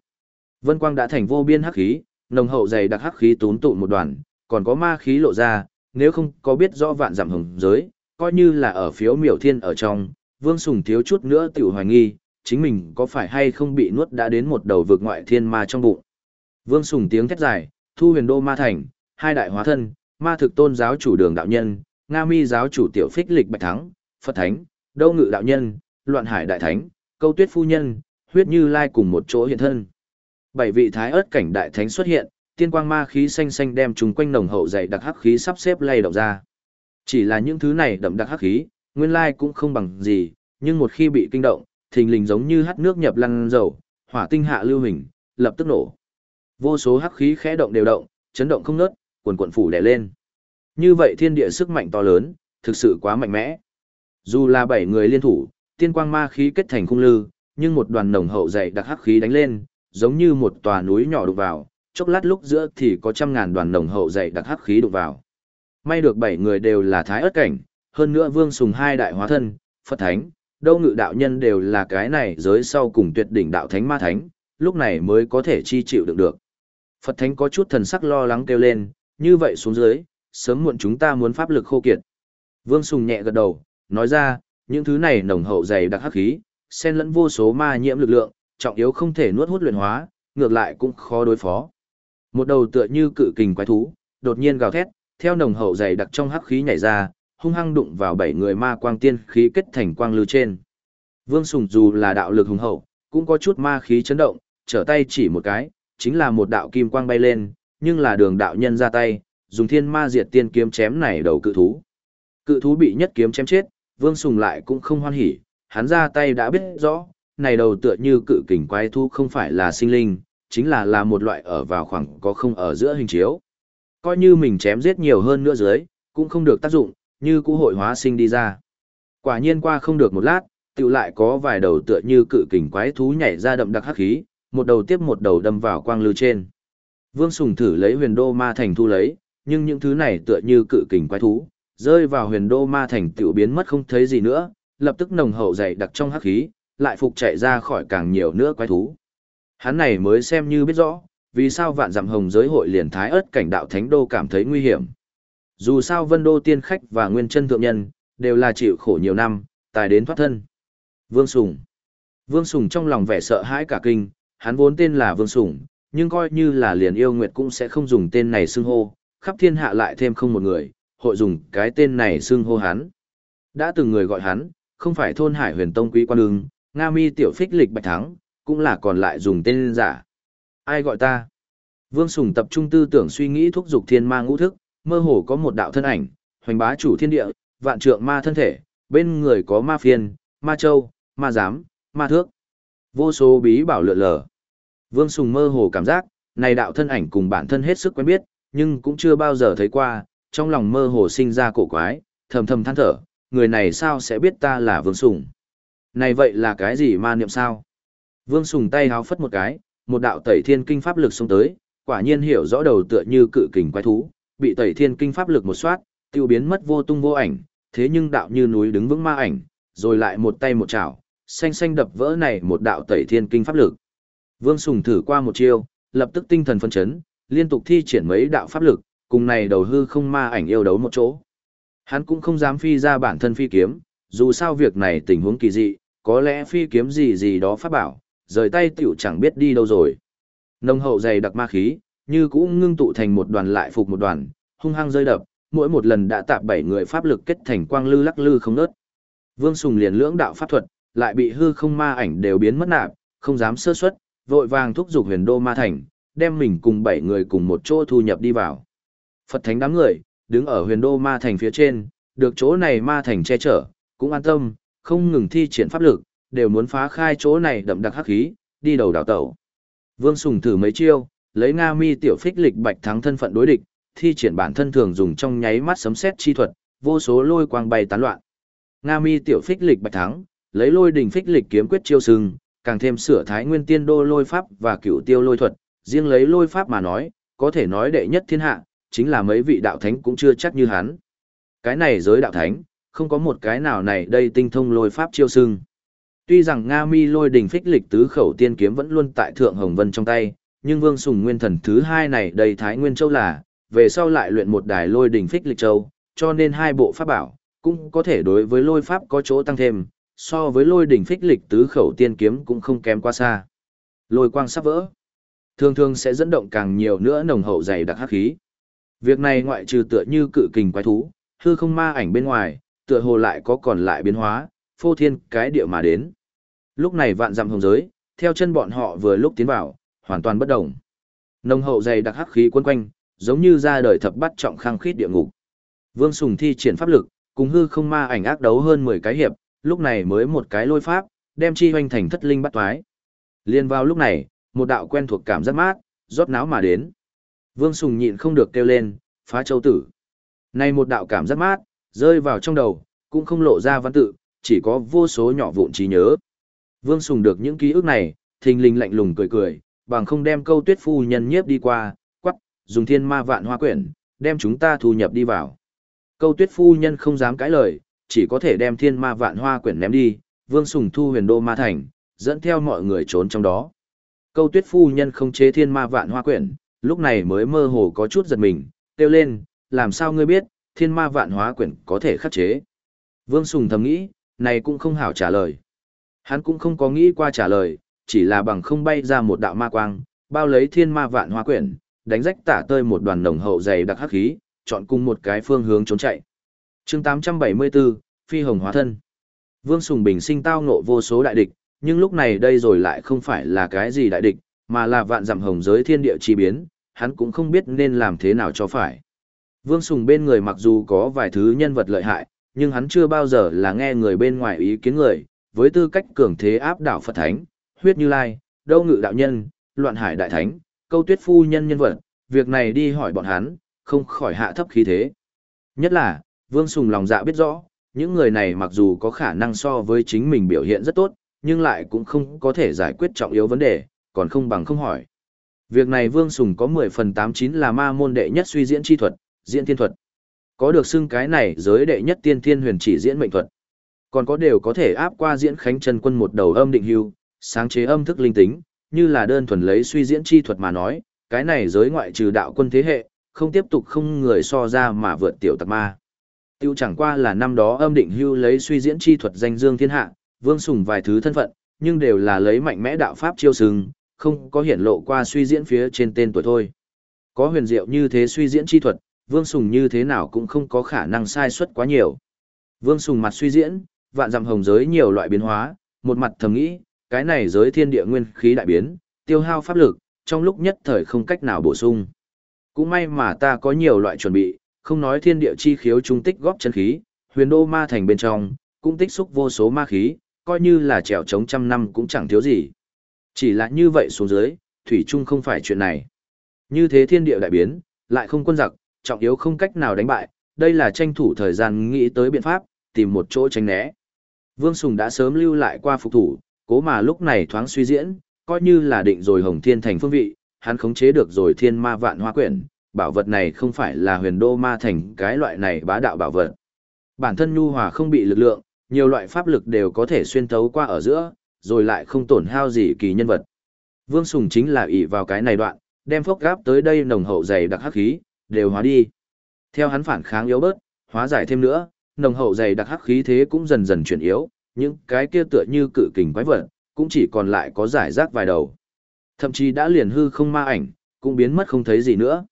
[SPEAKER 1] Vân quang đã thành vô biên hắc khí, nồng hậu dày đặc hắc khí tún tụ một đoàn, còn có ma khí lộ ra, nếu không có biết rõ vạn dặm hồng giới, coi như là ở phiếu miểu thiên ở trong, Vương Sùng thiếu chút nữa tiểu hoài nghi, chính mình có phải hay không bị nuốt đã đến một đầu vực ngoại thiên ma trong bụng. Vương Sùng tiếng thét dài, thu huyền đô ma thành, hai đại hóa thân, ma thực tôn giáo chủ đường đạo nhân, Nga mi giáo chủ tiểu phích lịch bạch thắng, Phật thánh, Đâu ngự đạo nhân, loạn hải đại thánh, câu tuyết phu nhân, huyết như lai cùng một chỗ hiện thân. Bảy vị thái ớt cảnh đại thánh xuất hiện, tiên quang ma khí xanh xanh đem chúng quanh nồng hậu dày đặc hắc khí sắp xếp lay động ra. Chỉ là những thứ này đậm đặc hắc khí, nguyên lai cũng không bằng gì, nhưng một khi bị kinh động, thình lình giống như hắt nước nhập lăn dầu, hỏa tinh hạ lưu hình, lập tức nổ. Vô số hắc khí khẽ động đều động, chấn động không ngớt, quần quần phủ đè lên. Như vậy thiên địa sức mạnh to lớn, thực sự quá mạnh mẽ. Dù là bảy người liên thủ, tiên quang ma khí kết thành khung lư, nhưng một đoàn nồng hậu dày đặc hắc khí đánh lên, giống như một tòa núi nhỏ đục vào, chốc lát lúc giữa thì có trăm ngàn đoàn nồng hậu dày đặc hắc khí đục vào. May được bảy người đều là thái ớt cảnh, hơn nữa Vương Sùng hai đại hóa thân, Phật Thánh, đâu ngự đạo nhân đều là cái này giới sau cùng tuyệt đỉnh đạo thánh ma thánh, lúc này mới có thể chi chịu đựng được. Phật Thánh có chút thần sắc lo lắng kêu lên, như vậy xuống dưới, sớm muộn chúng ta muốn pháp lực khô kiệt. Vương Sùng nhẹ gật đầu, nói ra, những thứ này nồng hậu dày đặc hắc khí, xen lẫn vô số ma nhiễm lực lượng, trọng yếu không thể nuốt hút luyện hóa, ngược lại cũng khó đối phó. Một đầu tựa như cự kình quái thú, đột nhiên gào thét, theo nồng hậu dày đặc trong hắc khí nhảy ra, hung hăng đụng vào bảy người ma quang tiên khí kết thành quang lưu trên. Vương Sùng dù là đạo lực hùng hậu, cũng có chút ma khí chấn động, trở tay chỉ một cái, chính là một đạo kim quang bay lên, nhưng là đường đạo nhân ra tay, dùng thiên ma diệt tiên kiếm chém này đầu cự thú. Cự thú bị nhất kiếm chém chết, Vương Sùng lại cũng không hoan hỉ, hắn ra tay đã biết rõ, này đầu tựa như cự kình quái thú không phải là sinh linh, chính là là một loại ở vào khoảng có không ở giữa hình chiếu. Coi như mình chém giết nhiều hơn nữa dưới, cũng không được tác dụng, như cũ hội hóa sinh đi ra. Quả nhiên qua không được một lát, tự lại có vài đầu tựa như cự kình quái thú nhảy ra đậm đặc hắc khí, một đầu tiếp một đầu đâm vào quang lưu trên. Vương Sùng thử lấy huyền đô ma thành thu lấy, nhưng những thứ này tựa như cự kình quái thú, rơi vào huyền đô ma thành tiểu biến mất không thấy gì nữa, lập tức nồng hậu dày đặc trong hắc khí, lại phục chạy ra khỏi càng nhiều nữa quái thú. Hắn này mới xem như biết rõ, vì sao vạn dặm hồng giới hội liền thái ớt cảnh đạo thánh đô cảm thấy nguy hiểm. Dù sao vân đô tiên khách và nguyên chân thượng nhân, đều là chịu khổ nhiều năm, tài đến thoát thân. Vương Sùng Vương Sùng trong lòng vẻ sợ hãi cả kinh, hắn vốn tên là Vương Sùng, nhưng coi như là liền yêu nguyệt cũng sẽ không dùng tên này xưng hô, khắp thiên hạ lại thêm không một người, hội dùng cái tên này xưng hô hắn. Đã từng người gọi hắn, không phải thôn hải huyền tông quý quan ưng, Nga mi tiểu phích lịch bạch thắng, cũng là còn lại dùng tên giả. Ai gọi ta? Vương Sùng tập trung tư tưởng suy nghĩ thúc dục thiên ma ngũ thức, mơ hồ có một đạo thân ảnh, hoành bá chủ thiên địa, vạn trượng ma thân thể, bên người có ma phiền ma châu, ma giám, ma thước. Vô số bí bảo lượn lờ. Vương Sùng mơ hồ cảm giác, này đạo thân ảnh cùng bản thân hết sức quen biết, nhưng cũng chưa bao giờ thấy qua, trong lòng mơ hồ sinh ra cổ quái, thầm thầm than thở, người này sao sẽ biết ta là Vương Sùng. Này vậy là cái gì ma niệm sao? Vương Sùng tay háo phất một cái, một đạo tẩy thiên kinh pháp lực xông tới, quả nhiên hiểu rõ đầu tựa như cự kình quái thú, bị tẩy thiên kinh pháp lực một soát, tiêu biến mất vô tung vô ảnh, thế nhưng đạo như núi đứng vững ma ảnh, rồi lại một tay một chảo, xanh xanh đập vỡ này một đạo tẩy thiên kinh pháp lực. Vương Sùng thử qua một chiêu, lập tức tinh thần phân chấn, liên tục thi triển mấy đạo pháp lực, cùng này đầu hư không ma ảnh yêu đấu một chỗ. Hắn cũng không dám phi ra bản thân phi kiếm, dù sao việc này tình huống kỳ dị, có lẽ phi kiếm gì gì đó phát bảo, rời tay tiểu chẳng biết đi đâu rồi. Nông hậu dày đặc ma khí, như cũ ngưng tụ thành một đoàn lại phục một đoàn, hung hăng rơi đập, mỗi một lần đã tạp bảy người pháp lực kết thành quang lư lắc lư không nớt. Vương Sùng liền lưỡng đạo pháp thuật, lại bị hư không ma ảnh đều biến mất nạp, không dám sơ suất, vội vàng thúc giục huyền đô ma thành, đem mình cùng bảy người cùng một chỗ thu nhập đi vào. Phật thánh đám người, đứng ở huyền đô ma thành phía trên, được chỗ này ma thành che chở, cũng an tâm, không ngừng thi triển pháp lực, đều muốn phá khai chỗ này đậm đặc hắc khí, đi đầu đảo tẩu. Vương Sùng thử mấy chiêu, lấy Nga Mi tiểu phích lịch bạch thắng thân phận đối địch, thi triển bản thân thường dùng trong nháy mắt sấm xét chi thuật, vô số lôi quang bay tán loạn. Nga Mi tiểu phích lịch bạch thắng, lấy lôi đỉnh phích lịch kiếm quyết chiêu sừng, càng thêm sửa thái nguyên tiên đô lôi pháp và cửu tiêu lôi thuật, riêng lấy lôi pháp mà nói, có thể nói đệ nhất thiên hạ, chính là mấy vị đạo thánh cũng chưa chắc như hắn. Cái này giới đạo thánh, không có một cái nào này đây tinh thông lôi pháp chiêu sừng. Tuy rằng Nga Mi lôi đỉnh phích lịch tứ khẩu tiên kiếm vẫn luôn tại Thượng Hồng Vân trong tay, nhưng Vương Sùng Nguyên Thần thứ hai này đầy Thái Nguyên Châu là, về sau lại luyện một đài lôi đỉnh phích lịch châu, cho nên hai bộ pháp bảo, cũng có thể đối với lôi pháp có chỗ tăng thêm, so với lôi đỉnh phích lịch tứ khẩu tiên kiếm cũng không kém quá xa. Lôi quang sắp vỡ, thường thường sẽ dẫn động càng nhiều nữa nồng hậu dày đặc hắc khí. Việc này ngoại trừ tựa như cự kình quái thú, hư không ma ảnh bên ngoài, tựa hồ lại có còn lại biến hóa, phô thiên cái địa mà đến. Lúc này vạn dặm hồng giới, theo chân bọn họ vừa lúc tiến vào, hoàn toàn bất động. Nồng hậu dày đặc hắc khí quấn quanh, giống như ra đời thập bắt trọng khang khít địa ngục. Vương Sùng thi triển pháp lực, cùng hư không ma ảnh ác đấu hơn 10 cái hiệp, lúc này mới một cái lôi pháp, đem chi hoành thành thất linh bắt toái. Liên vào lúc này, một đạo quen thuộc cảm giác mát, rót náo mà đến. Vương Sùng nhịn không được kêu lên, phá châu tử. Này một đạo cảm giác mát, rơi vào trong đầu, cũng không lộ ra văn tự, chỉ có vô số nhỏ vụn trí nhớ. Vương Sùng được những ký ức này, thình lình lạnh lùng cười cười, bằng không đem câu tuyết phu nhân nhiếp đi qua, quắc, dùng thiên ma vạn hoa quyển, đem chúng ta thu nhập đi vào. Câu tuyết phu nhân không dám cãi lời, chỉ có thể đem thiên ma vạn hoa quyển ném đi, Vương Sùng thu huyền đô ma thành, dẫn theo mọi người trốn trong đó. Câu tuyết phu nhân không chế thiên ma vạn hoa quyển, lúc này mới mơ hồ có chút giật mình, kêu lên, làm sao ngươi biết, thiên ma vạn hóa quyển có thể khắc chế. Vương Sùng thầm nghĩ, này cũng không hảo trả lời. Hắn cũng không có nghĩ qua trả lời, chỉ là bằng không bay ra một đạo ma quang, bao lấy thiên ma vạn hoa quyển, đánh rách tả tơi một đoàn nồng hậu dày đặc hắc khí, chọn cùng một cái phương hướng trốn chạy. chương 874, Phi Hồng Hóa Thân. Vương Sùng Bình sinh tao ngộ vô số đại địch, nhưng lúc này đây rồi lại không phải là cái gì đại địch, mà là vạn dặm hồng giới thiên địa chi biến, hắn cũng không biết nên làm thế nào cho phải. Vương Sùng bên người mặc dù có vài thứ nhân vật lợi hại, nhưng hắn chưa bao giờ là nghe người bên ngoài ý kiến người, với tư cách cường thế áp đảo Phật Thánh, huyết như lai, đâu ngự đạo nhân, loạn hải đại thánh, câu tuyết phu nhân nhân vật, việc này đi hỏi bọn hắn, không khỏi hạ thấp khí thế. Nhất là, Vương Sùng lòng dạ biết rõ, những người này mặc dù có khả năng so với chính mình biểu hiện rất tốt, nhưng lại cũng không có thể giải quyết trọng yếu vấn đề, còn không bằng không hỏi. Việc này Vương Sùng có 10 phần 89 là ma môn đệ nhất suy diễn chi thuật, diễn thiên thuật. Có được xưng cái này giới đệ nhất tiên thiên huyền chỉ diễn mệnh thuật. Còn có đều có thể áp qua diễn khánh chân quân một đầu âm định hưu, sáng chế âm thức linh tính, như là đơn thuần lấy suy diễn chi thuật mà nói, cái này giới ngoại trừ đạo quân thế hệ, không tiếp tục không người so ra mà vượt tiểu tặc ma. Tiêu chẳng qua là năm đó âm định hưu lấy suy diễn chi thuật danh dương thiên hạ, vương sùng vài thứ thân phận, nhưng đều là lấy mạnh mẽ đạo pháp chiêu sừng, không có hiển lộ qua suy diễn phía trên tên tuổi thôi. Có huyền diệu như thế suy diễn chi thuật, vương sùng như thế nào cũng không có khả năng sai suất quá nhiều. Vương sùng mặt suy diễn, vạn dặm hồng giới nhiều loại biến hóa, một mặt thầm nghĩ, cái này giới thiên địa nguyên khí đại biến, tiêu hao pháp lực, trong lúc nhất thời không cách nào bổ sung. Cũng may mà ta có nhiều loại chuẩn bị, không nói thiên địa chi khiếu trung tích góp chân khí, huyền đô ma thành bên trong, cũng tích xúc vô số ma khí, coi như là trèo chống trăm năm cũng chẳng thiếu gì. Chỉ là như vậy xuống dưới, thủy chung không phải chuyện này. Như thế thiên địa đại biến, lại không quân giặc, trọng yếu không cách nào đánh bại, đây là tranh thủ thời gian nghĩ tới biện pháp, tìm một chỗ tránh né. Vương Sùng đã sớm lưu lại qua phục thủ, cố mà lúc này thoáng suy diễn, coi như là định rồi Hồng Thiên thành phương vị, hắn khống chế được rồi thiên ma vạn hoa quyển, bảo vật này không phải là huyền đô ma thành cái loại này bá đạo bảo vật. Bản thân nhu hòa không bị lực lượng, nhiều loại pháp lực đều có thể xuyên thấu qua ở giữa, rồi lại không tổn hao gì kỳ nhân vật. Vương Sùng chính là ỷ vào cái này đoạn, đem phốc gáp tới đây nồng hậu dày đặc hắc khí, đều hóa đi. Theo hắn phản kháng yếu bớt, hóa giải thêm nữa, nồng hậu dày đặc hắc khí thế cũng dần dần chuyển yếu, những cái kia tựa như cự kình quái vật, cũng chỉ còn lại có giải rác vài đầu. Thậm chí đã liền hư không ma ảnh, cũng biến mất không thấy gì nữa.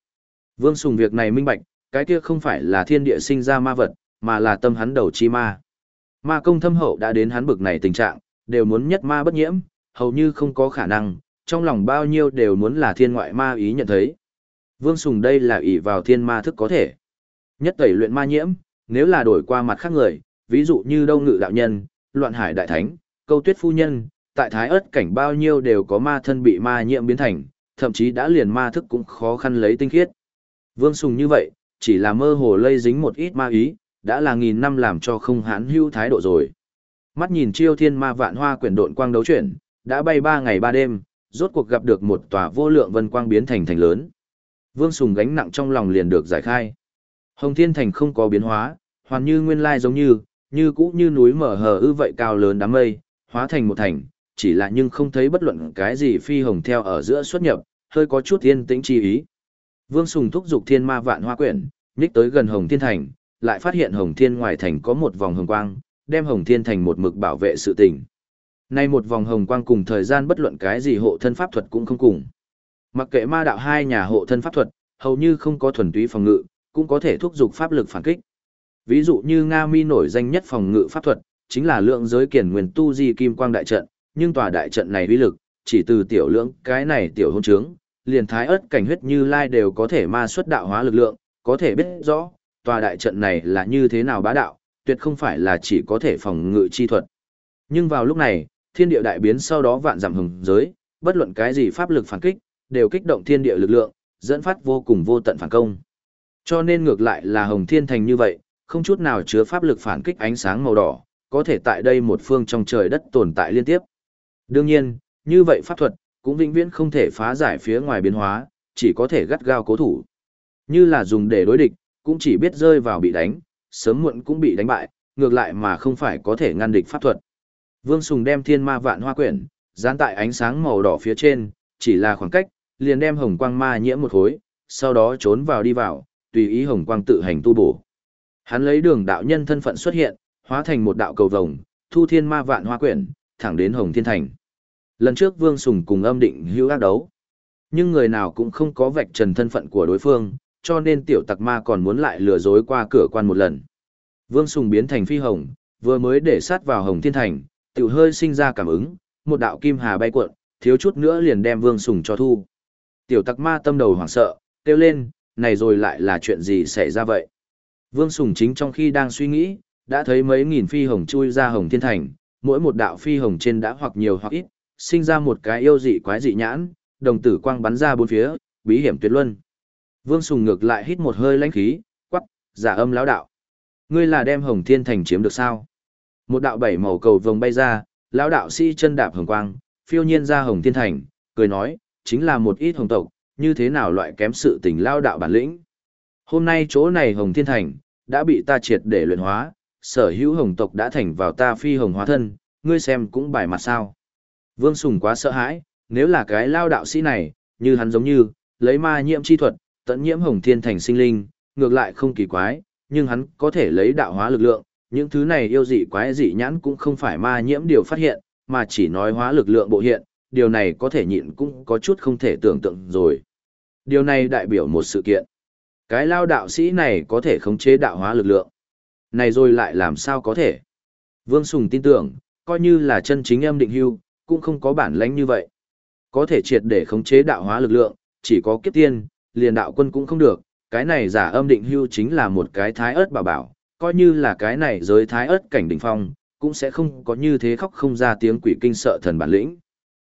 [SPEAKER 1] Vương Sùng việc này minh bạch, cái kia không phải là thiên địa sinh ra ma vật, mà là tâm hắn đầu chi ma. Ma công thâm hậu đã đến hắn bực này tình trạng, đều muốn nhất ma bất nhiễm, hầu như không có khả năng, trong lòng bao nhiêu đều muốn là thiên ngoại ma ý nhận thấy. Vương Sùng đây là ỷ vào thiên ma thức có thể. Nhất tẩy luyện ma nhiễm, nếu là đổi qua mặt khác người, ví dụ như Đông Ngự đạo nhân, Loạn Hải đại thánh, Câu Tuyết phu nhân, tại Thái ớt cảnh bao nhiêu đều có ma thân bị ma nhiễm biến thành, thậm chí đã liền ma thức cũng khó khăn lấy tinh khiết. Vương Sùng như vậy, chỉ là mơ hồ lây dính một ít ma ý, đã là nghìn năm làm cho không hãn hưu thái độ rồi. Mắt nhìn chiêu thiên ma vạn hoa quyển độn quang đấu chuyển, đã bay ba ngày ba đêm, rốt cuộc gặp được một tòa vô lượng vân quang biến thành thành lớn. Vương Sùng gánh nặng trong lòng liền được giải khai. Hồng Thiên Thành không có biến hóa, hoàn như nguyên lai giống như, như cũ như núi mở hờ ư vậy cao lớn đám mây, hóa thành một thành, chỉ là nhưng không thấy bất luận cái gì phi hồng theo ở giữa xuất nhập, hơi có chút yên tĩnh chi ý. Vương Sùng thúc dục thiên ma vạn hoa quyển, nhích tới gần Hồng Thiên Thành, lại phát hiện Hồng Thiên ngoài thành có một vòng hồng quang, đem Hồng Thiên Thành một mực bảo vệ sự tình. Nay một vòng hồng quang cùng thời gian bất luận cái gì hộ thân pháp thuật cũng không cùng. Mặc kệ ma đạo hai nhà hộ thân pháp thuật, hầu như không có thuần túy phòng ngự, cũng có thể thúc giục pháp lực phản kích. Ví dụ như Nga Mi nổi danh nhất phòng ngự pháp thuật, chính là lượng giới kiển nguyên tu di kim quang đại trận, nhưng tòa đại trận này uy lực, chỉ từ tiểu lượng cái này tiểu hôn trướng, liền thái ớt cảnh huyết như lai đều có thể ma xuất đạo hóa lực lượng, có thể biết rõ, tòa đại trận này là như thế nào bá đạo, tuyệt không phải là chỉ có thể phòng ngự chi thuật. Nhưng vào lúc này, thiên địa đại biến sau đó vạn giảm hừng giới, bất luận cái gì pháp lực phản kích, đều kích động thiên địa lực lượng, dẫn phát vô cùng vô tận phản công. Cho nên ngược lại là Hồng Thiên Thành như vậy, không chút nào chứa pháp lực phản kích ánh sáng màu đỏ, có thể tại đây một phương trong trời đất tồn tại liên tiếp. Đương nhiên, như vậy pháp thuật, cũng vĩnh viễn không thể phá giải phía ngoài biến hóa, chỉ có thể gắt gao cố thủ. Như là dùng để đối địch, cũng chỉ biết rơi vào bị đánh, sớm muộn cũng bị đánh bại, ngược lại mà không phải có thể ngăn địch pháp thuật. Vương Sùng đem thiên ma vạn hoa quyển, dán tại ánh sáng màu đỏ phía trên, chỉ là khoảng cách, liền đem hồng quang ma nhiễm một khối, sau đó trốn vào đi vào, tùy ý hồng quang tự hành tu bổ. Hắn lấy đường đạo nhân thân phận xuất hiện, hóa thành một đạo cầu vồng, thu thiên ma vạn hoa quyển, thẳng đến hồng thiên thành. Lần trước Vương Sùng cùng âm định hữu ác đấu. Nhưng người nào cũng không có vạch trần thân phận của đối phương, cho nên tiểu tặc ma còn muốn lại lừa dối qua cửa quan một lần. Vương Sùng biến thành phi hồng, vừa mới để sát vào hồng thiên thành, tiểu hơi sinh ra cảm ứng, một đạo kim hà bay cuộn, thiếu chút nữa liền đem Vương Sùng cho thu. Tiểu tặc ma tâm đầu hoảng sợ, kêu lên, này rồi lại là chuyện gì xảy ra vậy? Vương Sùng chính trong khi đang suy nghĩ, đã thấy mấy nghìn phi hồng chui ra hồng thiên thành, mỗi một đạo phi hồng trên đã hoặc nhiều hoặc ít, sinh ra một cái yêu dị quái dị nhãn, đồng tử quang bắn ra bốn phía, bí hiểm tuyệt luân. Vương Sùng ngược lại hít một hơi lãnh khí, quắc, giả âm lão đạo. Ngươi là đem Hồng Thiên Thành chiếm được sao? Một đạo bảy màu cầu vồng bay ra, lão đạo sĩ chân đạp hồng quang, phiêu nhiên ra Hồng Thiên Thành, cười nói, chính là một ít hồng tộc, như thế nào loại kém sự tình lao đạo bản lĩnh. Hôm nay chỗ này Hồng Thiên Thành, đã bị ta triệt để luyện hóa, sở hữu hồng tộc đã thành vào ta phi hồng hóa thân, ngươi xem cũng bài mặt sao. Vương Sùng quá sợ hãi, nếu là cái lao đạo sĩ này, như hắn giống như, lấy ma nhiễm chi thuật, tận nhiễm hồng thiên thành sinh linh, ngược lại không kỳ quái, nhưng hắn có thể lấy đạo hóa lực lượng, những thứ này yêu dị quái dị nhãn cũng không phải ma nhiễm điều phát hiện, mà chỉ nói hóa lực lượng bộ hiện, điều này có thể nhịn cũng có chút không thể tưởng tượng rồi. Điều này đại biểu một sự kiện. Cái lao đạo sĩ này có thể khống chế đạo hóa lực lượng. Này rồi lại làm sao có thể? Vương Sùng tin tưởng, coi như là chân chính âm định hưu, cũng không có bản lãnh như vậy. Có thể triệt để khống chế đạo hóa lực lượng, chỉ có kiếp tiên, liền đạo quân cũng không được, cái này giả âm định hưu chính là một cái thái ớt bảo bảo, coi như là cái này giới thái ớt cảnh đỉnh phong, cũng sẽ không có như thế khóc không ra tiếng quỷ kinh sợ thần bản lĩnh.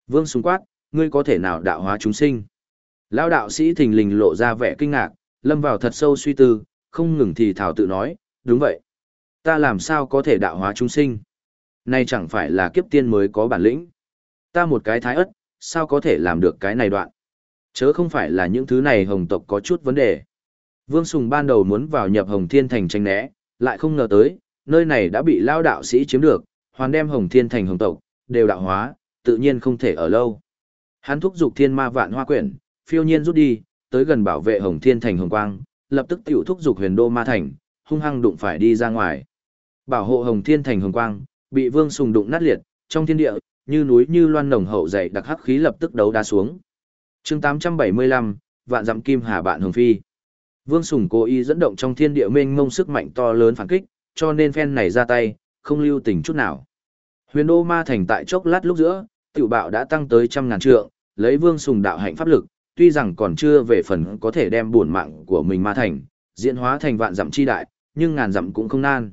[SPEAKER 1] Vương Sùng quát, ngươi có thể nào đạo hóa chúng sinh? Lão đạo sĩ thình lình lộ ra vẻ kinh ngạc, lâm vào thật sâu suy tư, không ngừng thì thảo tự nói, đúng vậy. Ta làm sao có thể đạo hóa chúng sinh? Nay chẳng phải là kiếp tiên mới có bản lĩnh. Ta một cái thái ất, sao có thể làm được cái này đoạn? Chớ không phải là những thứ này hồng tộc có chút vấn đề. Vương Sùng ban đầu muốn vào nhập hồng thiên thành tranh né, lại không ngờ tới, nơi này đã bị lao đạo sĩ chiếm được, hoàn đem hồng thiên thành hồng tộc, đều đạo hóa, tự nhiên không thể ở lâu. Hắn thúc giục thiên ma vạn hoa quyển, phiêu nhiên rút đi, tới gần bảo vệ hồng thiên thành hồng quang, lập tức tiểu thúc dục huyền đô ma thành, hung hăng đụng phải đi ra ngoài. Bảo hộ hồng thiên thành hồng quang, bị vương sùng đụng nát liệt, trong thiên địa, như núi như loan nồng hậu dày đặc hắc khí lập tức đấu đá xuống. chương 875, vạn dặm kim hà bạn hồng phi. Vương Sùng cố ý dẫn động trong thiên địa mênh mông sức mạnh to lớn phản kích, cho nên phen này ra tay, không lưu tình chút nào. Huyền đô ma thành tại chốc lát lúc giữa, tiểu bạo đã tăng tới trăm ngàn trượng, lấy Vương Sùng đạo hạnh pháp lực, tuy rằng còn chưa về phần có thể đem bổn mạng của mình ma thành, diễn hóa thành vạn dặm chi đại, nhưng ngàn dặm cũng không nan.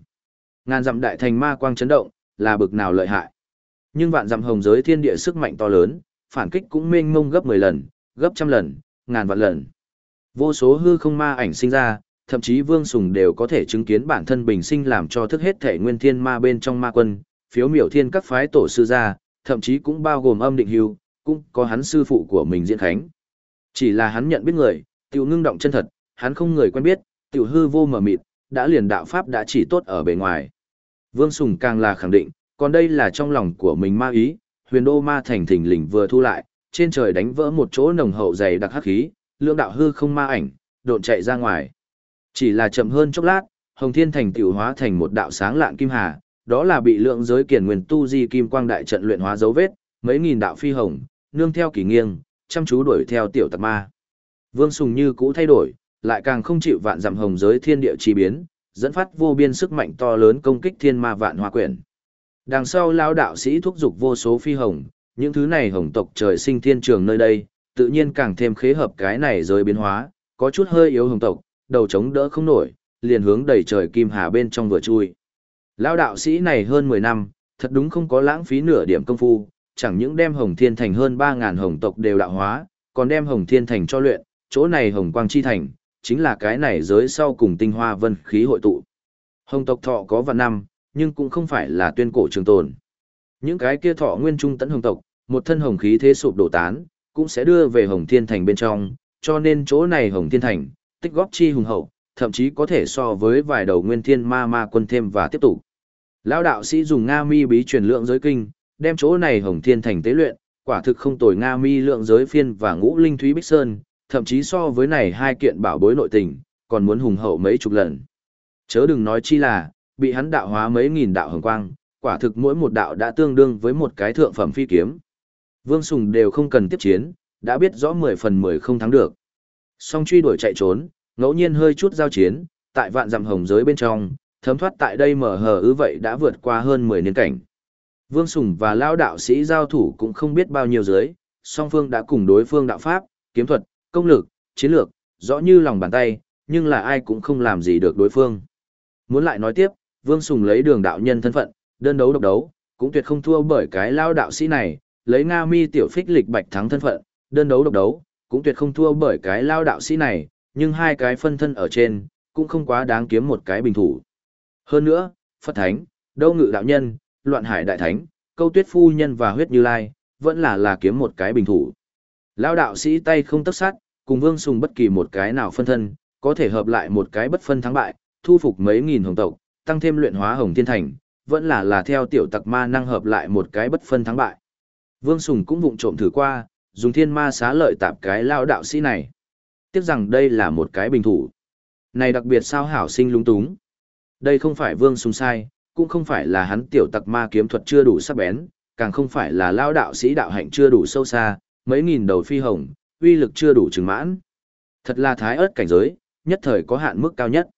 [SPEAKER 1] Ngàn dặm đại thành ma quang chấn động, là bực nào lợi hại. Nhưng vạn dặm hồng giới thiên địa sức mạnh to lớn, phản kích cũng mênh mông gấp 10 lần, gấp trăm lần, ngàn vạn lần. Vô số hư không ma ảnh sinh ra, thậm chí Vương Sùng đều có thể chứng kiến bản thân bình sinh làm cho thức hết thể nguyên thiên ma bên trong ma quân, phiếu miểu thiên các phái tổ sư ra, thậm chí cũng bao gồm âm định hưu, cũng có hắn sư phụ của mình diễn khánh. Chỉ là hắn nhận biết người, tiểu ngưng động chân thật, hắn không người quen biết, tiểu hư vô mờ mịt, đã liền đạo pháp đã chỉ tốt ở bề ngoài. Vương Sùng càng là khẳng định, còn đây là trong lòng của mình ma ý, huyền đô ma thành thình lình vừa thu lại, trên trời đánh vỡ một chỗ nồng hậu dày đặc hắc khí, lượng đạo hư không ma ảnh, độn chạy ra ngoài. Chỉ là chậm hơn chốc lát, Hồng Thiên Thành tiểu hóa thành một đạo sáng lạn kim hà, đó là bị lượng giới kiền nguyên tu di kim quang đại trận luyện hóa dấu vết, mấy nghìn đạo phi hồng, nương theo kỳ nghiêng, chăm chú đuổi theo tiểu tặc ma. Vương Sùng như cũ thay đổi, lại càng không chịu vạn giảm hồng giới thiên địa chi biến, dẫn phát vô biên sức mạnh to lớn công kích thiên ma vạn hoa quyển. Đằng sau lao đạo sĩ thúc dục vô số phi hồng, những thứ này hồng tộc trời sinh thiên trường nơi đây, tự nhiên càng thêm khế hợp cái này giới biến hóa, có chút hơi yếu hồng tộc, đầu chống đỡ không nổi, liền hướng đầy trời kim hà bên trong vừa chui. Lao đạo sĩ này hơn 10 năm, thật đúng không có lãng phí nửa điểm công phu, chẳng những đem hồng thiên thành hơn 3.000 hồng tộc đều đạo hóa, còn đem hồng thiên thành cho luyện, chỗ này hồng quang chi thành, chính là cái này giới sau cùng tinh hoa vân khí hội tụ. Hồng tộc thọ có vạn năm, nhưng cũng không phải là tuyên cổ trường tồn. Những cái kia thọ nguyên trung tấn hồng tộc, một thân hồng khí thế sụp đổ tán, cũng sẽ đưa về hồng thiên thành bên trong, cho nên chỗ này hồng thiên thành, tích góp chi hùng hậu, thậm chí có thể so với vài đầu nguyên thiên ma ma quân thêm và tiếp tục. Lão đạo sĩ dùng Nga mi bí truyền lượng giới kinh, đem chỗ này hồng thiên thành tế luyện, quả thực không tồi Nga mi lượng giới phiên và ngũ linh thúy bích sơn, thậm chí so với này hai kiện bảo bối nội tình, còn muốn hùng hậu mấy chục lần. Chớ đừng nói chi là, bị hắn đạo hóa mấy nghìn đạo hồng quang, quả thực mỗi một đạo đã tương đương với một cái thượng phẩm phi kiếm. Vương Sùng đều không cần tiếp chiến, đã biết rõ 10 phần 10 không thắng được. Song truy đuổi chạy trốn, ngẫu nhiên hơi chút giao chiến, tại vạn dặm hồng giới bên trong, thấm thoát tại đây mở hờ ư vậy đã vượt qua hơn 10 niên cảnh. Vương Sùng và Lao đạo sĩ giao thủ cũng không biết bao nhiêu giới, song phương đã cùng đối phương đạo pháp, kiếm thuật, công lực, chiến lược, rõ như lòng bàn tay, nhưng là ai cũng không làm gì được đối phương. Muốn lại nói tiếp, Vương Sùng lấy đường đạo nhân thân phận, đơn đấu độc đấu, cũng tuyệt không thua bởi cái lao đạo sĩ này, lấy Nga mi tiểu phích lịch bạch thắng thân phận, đơn đấu độc đấu, cũng tuyệt không thua bởi cái lao đạo sĩ này, nhưng hai cái phân thân ở trên, cũng không quá đáng kiếm một cái bình thủ. Hơn nữa, Phật Thánh, Đâu Ngự Đạo Nhân, Loạn Hải Đại Thánh, Câu Tuyết Phu Nhân và Huyết Như Lai, vẫn là là kiếm một cái bình thủ. Lao đạo sĩ tay không tất sát, cùng Vương Sùng bất kỳ một cái nào phân thân, có thể hợp lại một cái bất phân thắng bại, thu phục mấy nghìn hồng tộc, tăng thêm luyện hóa hồng thiên thành, vẫn là là theo tiểu tặc ma năng hợp lại một cái bất phân thắng bại. Vương Sùng cũng vụng trộm thử qua, dùng thiên ma xá lợi tạp cái lao đạo sĩ này. Tiếc rằng đây là một cái bình thủ. Này đặc biệt sao hảo sinh lung túng. Đây không phải Vương Sùng sai, cũng không phải là hắn tiểu tặc ma kiếm thuật chưa đủ sắc bén, càng không phải là lao đạo sĩ đạo hạnh chưa đủ sâu xa, mấy nghìn đầu phi hồng, uy lực chưa đủ trừng mãn. Thật là thái ớt cảnh giới, nhất thời có hạn mức cao nhất.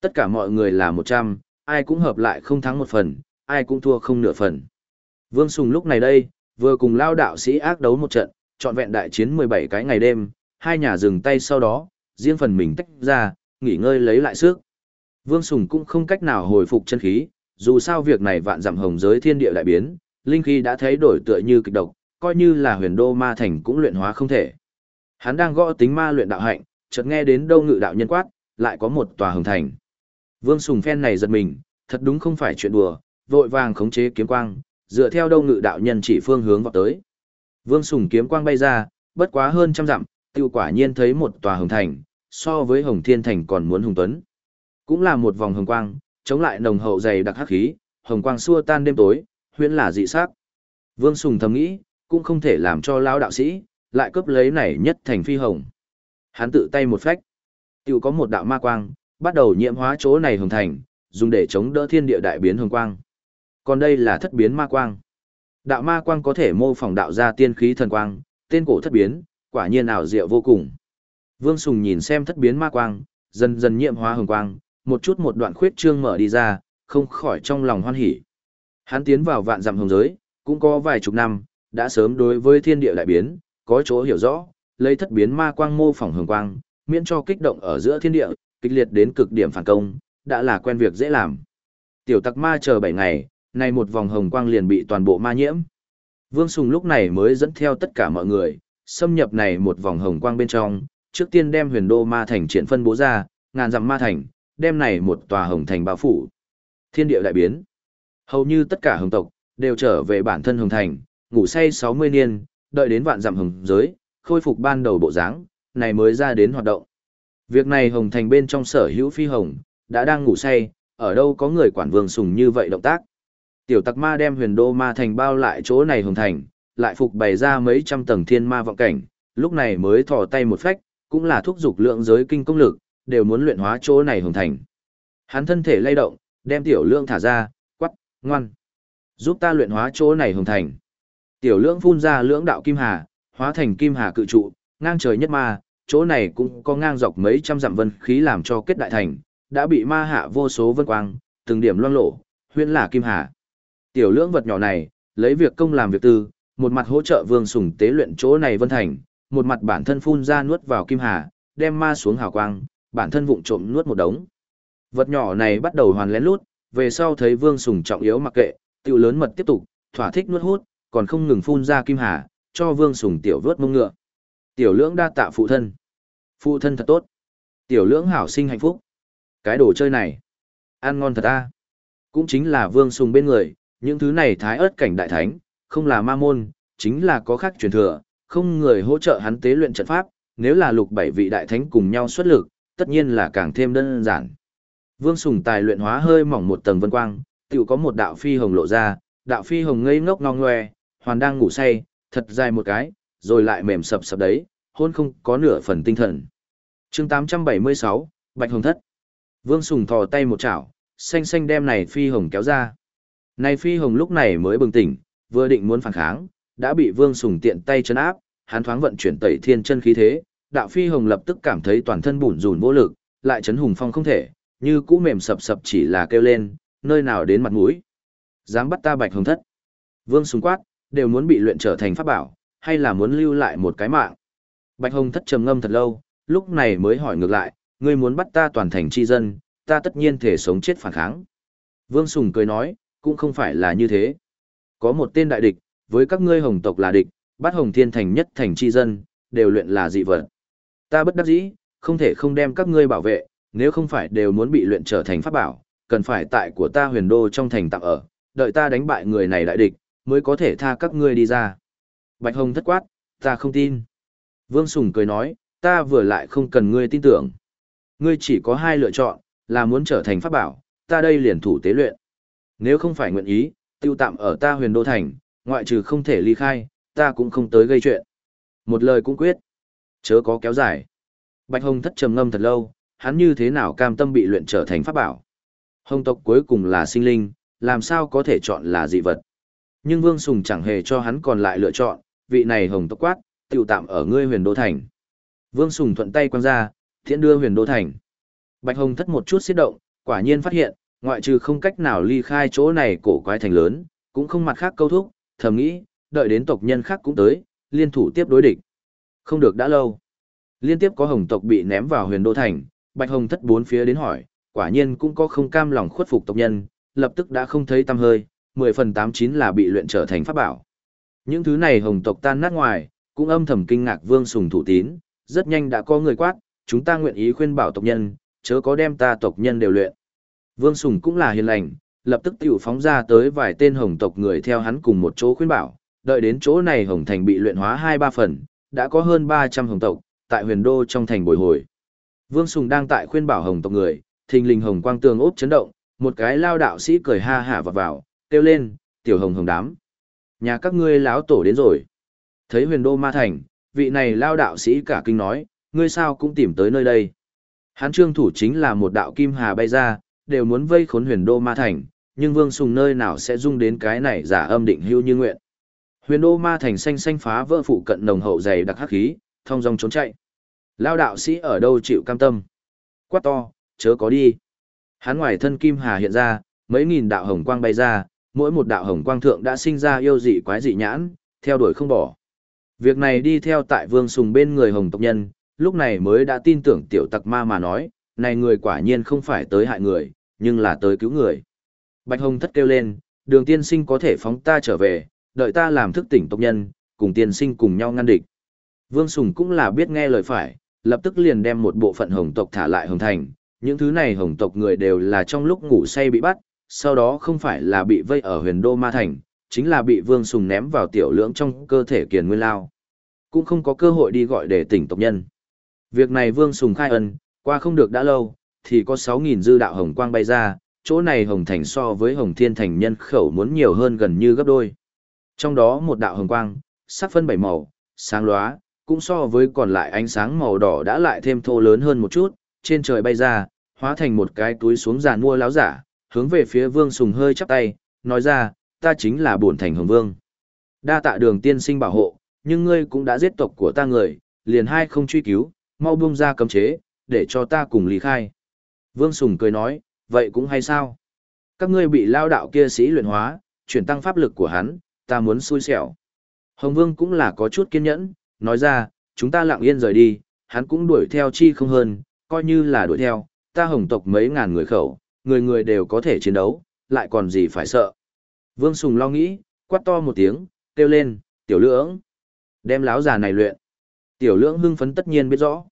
[SPEAKER 1] Tất cả mọi người là 100, ai cũng hợp lại không thắng một phần, ai cũng thua không nửa phần. Vương Sùng lúc này đây, vừa cùng lao đạo sĩ ác đấu một trận, trọn vẹn đại chiến 17 cái ngày đêm, hai nhà dừng tay sau đó, riêng phần mình tách ra, nghỉ ngơi lấy lại sức. Vương Sùng cũng không cách nào hồi phục chân khí, dù sao việc này vạn dặm hồng giới thiên địa đại biến, linh khí đã thấy đổi tựa như kịch độc, coi như là huyền đô ma thành cũng luyện hóa không thể. Hắn đang gõ tính ma luyện đạo hạnh, chợt nghe đến đâu ngự đạo nhân quát, lại có một tòa hồng thành. Vương Sùng phen này giật mình, thật đúng không phải chuyện đùa, vội vàng khống chế kiếm quang, dựa theo đâu ngự đạo nhân chỉ phương hướng vào tới. Vương Sùng kiếm quang bay ra, bất quá hơn trăm dặm, tiêu quả nhiên thấy một tòa hồng thành, so với hồng thiên thành còn muốn hùng tuấn. Cũng là một vòng hồng quang, chống lại nồng hậu dày đặc hắc khí, hồng quang xua tan đêm tối, huyễn là dị sắc. Vương Sùng thầm nghĩ, cũng không thể làm cho lão đạo sĩ, lại cướp lấy này nhất thành phi hồng. Hắn tự tay một phách, tiểu có một đạo ma quang, bắt đầu nhiễm hóa chỗ này hồng thành, dùng để chống đỡ thiên địa đại biến hồng quang. Còn đây là thất biến ma quang. Đạo ma quang có thể mô phỏng đạo ra tiên khí thần quang, tên cổ thất biến, quả nhiên ảo diệu vô cùng. Vương Sùng nhìn xem thất biến ma quang, dần dần nhiễm hóa hồng quang, một chút một đoạn khuyết trương mở đi ra, không khỏi trong lòng hoan hỉ. Hắn tiến vào vạn dặm hồng giới, cũng có vài chục năm, đã sớm đối với thiên địa đại biến, có chỗ hiểu rõ, lấy thất biến ma quang mô phỏng hồng quang, miễn cho kích động ở giữa thiên địa, kịch liệt đến cực điểm phản công, đã là quen việc dễ làm. Tiểu tặc ma chờ 7 ngày, nay một vòng hồng quang liền bị toàn bộ ma nhiễm. Vương Sùng lúc này mới dẫn theo tất cả mọi người, xâm nhập này một vòng hồng quang bên trong, trước tiên đem huyền đô ma thành triển phân bố ra, ngàn dặm ma thành, đem này một tòa hồng thành bao phủ. Thiên địa đại biến. Hầu như tất cả hồng tộc, đều trở về bản thân hồng thành, ngủ say 60 niên, đợi đến vạn dặm hồng giới, khôi phục ban đầu bộ dáng, này mới ra đến hoạt động. Việc này hồng thành bên trong sở hữu phi hồng, đã đang ngủ say, ở đâu có người quản vương sùng như vậy động tác. Tiểu tặc ma đem huyền đô ma thành bao lại chỗ này hồng thành, lại phục bày ra mấy trăm tầng thiên ma vọng cảnh, lúc này mới thò tay một phách, cũng là thúc dục lượng giới kinh công lực, đều muốn luyện hóa chỗ này hồng thành. Hắn thân thể lay động, đem tiểu lượng thả ra, quắc, ngoan. Giúp ta luyện hóa chỗ này hồng thành. Tiểu lượng phun ra lưỡng đạo kim hà, hóa thành kim hà cự trụ, ngang trời nhất ma, chỗ này cũng có ngang dọc mấy trăm dặm vân khí làm cho kết đại thành, đã bị ma hạ vô số vân quang, từng điểm loang lộ, huyễn là kim hà. Tiểu lượng vật nhỏ này, lấy việc công làm việc tư, một mặt hỗ trợ vương sùng tế luyện chỗ này vân thành, một mặt bản thân phun ra nuốt vào kim hà, đem ma xuống hào quang, bản thân vụng trộm nuốt một đống. Vật nhỏ này bắt đầu hoàn lén lút, về sau thấy vương sùng trọng yếu mặc kệ, tiểu lớn mật tiếp tục, thỏa thích nuốt hút, còn không ngừng phun ra kim hà, cho vương sùng tiểu vớt mông ngựa. Tiểu lưỡng đa tạ phụ thân. Phụ thân thật tốt. Tiểu lưỡng hảo sinh hạnh phúc. Cái đồ chơi này, ăn ngon thật a. Cũng chính là vương sùng bên người, những thứ này thái ớt cảnh đại thánh, không là ma môn, chính là có khác truyền thừa, không người hỗ trợ hắn tế luyện trận pháp, nếu là lục bảy vị đại thánh cùng nhau xuất lực, tất nhiên là càng thêm đơn giản. Vương Sùng tài luyện hóa hơi mỏng một tầng vân quang, tựu có một đạo phi hồng lộ ra, đạo phi hồng ngây ngốc ngong ngoe, hoàn đang ngủ say, thật dài một cái, rồi lại mềm sập sập đấy, hôn không có nửa phần tinh thần. chương 876, Bạch Hồng Thất. Vương Sùng thò tay một chảo, xanh xanh đem này phi hồng kéo ra. Này phi hồng lúc này mới bừng tỉnh, vừa định muốn phản kháng, đã bị Vương Sùng tiện tay chân áp, hắn thoáng vận chuyển tẩy thiên chân khí thế, đạo phi hồng lập tức cảm thấy toàn thân bủn rủn vô lực, lại chấn hùng phong không thể, như cũ mềm sập sập chỉ là kêu lên, nơi nào đến mặt mũi. Dám bắt ta Bạch Hồng Thất. Vương Sùng quát, đều muốn bị luyện trở thành pháp bảo, hay là muốn lưu lại một cái mạng. Bạch Hồng thất trầm ngâm thật lâu, lúc này mới hỏi ngược lại, ngươi muốn bắt ta toàn thành chi dân, ta tất nhiên thể sống chết phản kháng. Vương Sùng cười nói, cũng không phải là như thế. Có một tên đại địch, với các ngươi hồng tộc là địch, bắt hồng thiên thành nhất thành chi dân, đều luyện là dị vật. Ta bất đắc dĩ, không thể không đem các ngươi bảo vệ, nếu không phải đều muốn bị luyện trở thành pháp bảo, cần phải tại của ta huyền đô trong thành tạm ở, đợi ta đánh bại người này đại địch, mới có thể tha các ngươi đi ra. Bạch Hồng thất quát, ta không tin. Vương Sùng cười nói, ta vừa lại không cần ngươi tin tưởng. Ngươi chỉ có hai lựa chọn, là muốn trở thành pháp bảo, ta đây liền thủ tế luyện. Nếu không phải nguyện ý, tiêu tạm ở ta huyền đô thành, ngoại trừ không thể ly khai, ta cũng không tới gây chuyện. Một lời cũng quyết. Chớ có kéo dài. Bạch Hồng thất trầm ngâm thật lâu, hắn như thế nào cam tâm bị luyện trở thành pháp bảo. Hồng tộc cuối cùng là sinh linh, làm sao có thể chọn là dị vật. Nhưng Vương Sùng chẳng hề cho hắn còn lại lựa chọn, vị này hồng tộc quát, tiểu tạm ở ngươi huyền đô thành. Vương Sùng thuận tay quăng ra, thiện đưa huyền đô thành. Bạch Hồng thất một chút xiết động, quả nhiên phát hiện, ngoại trừ không cách nào ly khai chỗ này cổ quái thành lớn, cũng không mặt khác câu thúc, thầm nghĩ, đợi đến tộc nhân khác cũng tới, liên thủ tiếp đối địch. Không được đã lâu. Liên tiếp có hồng tộc bị ném vào huyền đô thành, Bạch Hồng thất bốn phía đến hỏi, quả nhiên cũng có không cam lòng khuất phục tộc nhân, lập tức đã không thấy tăm hơi, 10 phần 89 là bị luyện trở thành pháp bảo. Những thứ này hồng tộc tan nát ngoài, cũng âm thầm kinh ngạc Vương Sùng thủ tín, rất nhanh đã có người quát, chúng ta nguyện ý khuyên bảo tộc nhân, chớ có đem ta tộc nhân đều luyện. Vương Sùng cũng là hiền lành, lập tức tiểu phóng ra tới vài tên hồng tộc người theo hắn cùng một chỗ khuyên bảo, đợi đến chỗ này hồng thành bị luyện hóa hai ba phần, đã có hơn 300 hồng tộc, tại huyền đô trong thành bồi hồi. Vương Sùng đang tại khuyên bảo hồng tộc người, thình lình hồng quang tường ốp chấn động, một cái lao đạo sĩ cười ha hả vào vào, kêu lên, tiểu hồng hồng đám. Nhà các ngươi láo tổ đến rồi. Thấy huyền đô ma thành, vị này lao đạo sĩ cả kinh nói, ngươi sao cũng tìm tới nơi đây. Hán trương thủ chính là một đạo kim hà bay ra, đều muốn vây khốn huyền đô ma thành, nhưng vương sùng nơi nào sẽ dung đến cái này giả âm định hưu như nguyện. Huyền đô ma thành xanh xanh phá vỡ phụ cận nồng hậu dày đặc hắc khí, thông dòng trốn chạy. Lao đạo sĩ ở đâu chịu cam tâm. Quát to, chớ có đi. Hắn ngoài thân kim hà hiện ra, mấy nghìn đạo hồng quang bay ra, mỗi một đạo hồng quang thượng đã sinh ra yêu dị quái dị nhãn, theo đuổi không bỏ. Việc này đi theo tại vương sùng bên người hồng tộc nhân, lúc này mới đã tin tưởng tiểu tặc ma mà nói, này người quả nhiên không phải tới hại người, nhưng là tới cứu người. Bạch hồng thất kêu lên, đường tiên sinh có thể phóng ta trở về, đợi ta làm thức tỉnh tộc nhân, cùng tiên sinh cùng nhau ngăn địch. Vương Sùng cũng là biết nghe lời phải, lập tức liền đem một bộ phận hồng tộc thả lại hồng thành. Những thứ này hồng tộc người đều là trong lúc ngủ say bị bắt, sau đó không phải là bị vây ở huyền đô ma thành, chính là bị Vương Sùng ném vào tiểu lưỡng trong cơ thể kiền nguyên lao. Cũng không có cơ hội đi gọi để tỉnh tộc nhân. Việc này Vương Sùng khai ân, qua không được đã lâu, thì có 6.000 dư đạo hồng quang bay ra, chỗ này hồng thành so với hồng thiên thành nhân khẩu muốn nhiều hơn gần như gấp đôi. Trong đó một đạo hồng quang, sắc phân bảy màu, sáng lóa, cũng so với còn lại ánh sáng màu đỏ đã lại thêm thô lớn hơn một chút, trên trời bay ra, hóa thành một cái túi xuống giàn mua láo giả, hướng về phía vương sùng hơi chắp tay, nói ra, ta chính là bổn thành hồng vương. Đa tạ đường tiên sinh bảo hộ, nhưng ngươi cũng đã giết tộc của ta người, liền hai không truy cứu, mau buông ra cấm chế, để cho ta cùng lý khai. Vương Sùng cười nói, vậy cũng hay sao? Các ngươi bị lao đạo kia sĩ luyện hóa, chuyển tăng pháp lực của hắn, ta muốn xui xẻo. Hồng Vương cũng là có chút kiên nhẫn, nói ra, chúng ta lặng yên rời đi, hắn cũng đuổi theo chi không hơn, coi như là đuổi theo, ta hồng tộc mấy ngàn người khẩu, người người đều có thể chiến đấu, lại còn gì phải sợ. Vương Sùng lo nghĩ, quát to một tiếng, kêu lên, tiểu lưỡng. Đem láo già này luyện. Tiểu lưỡng hưng phấn tất nhiên biết rõ.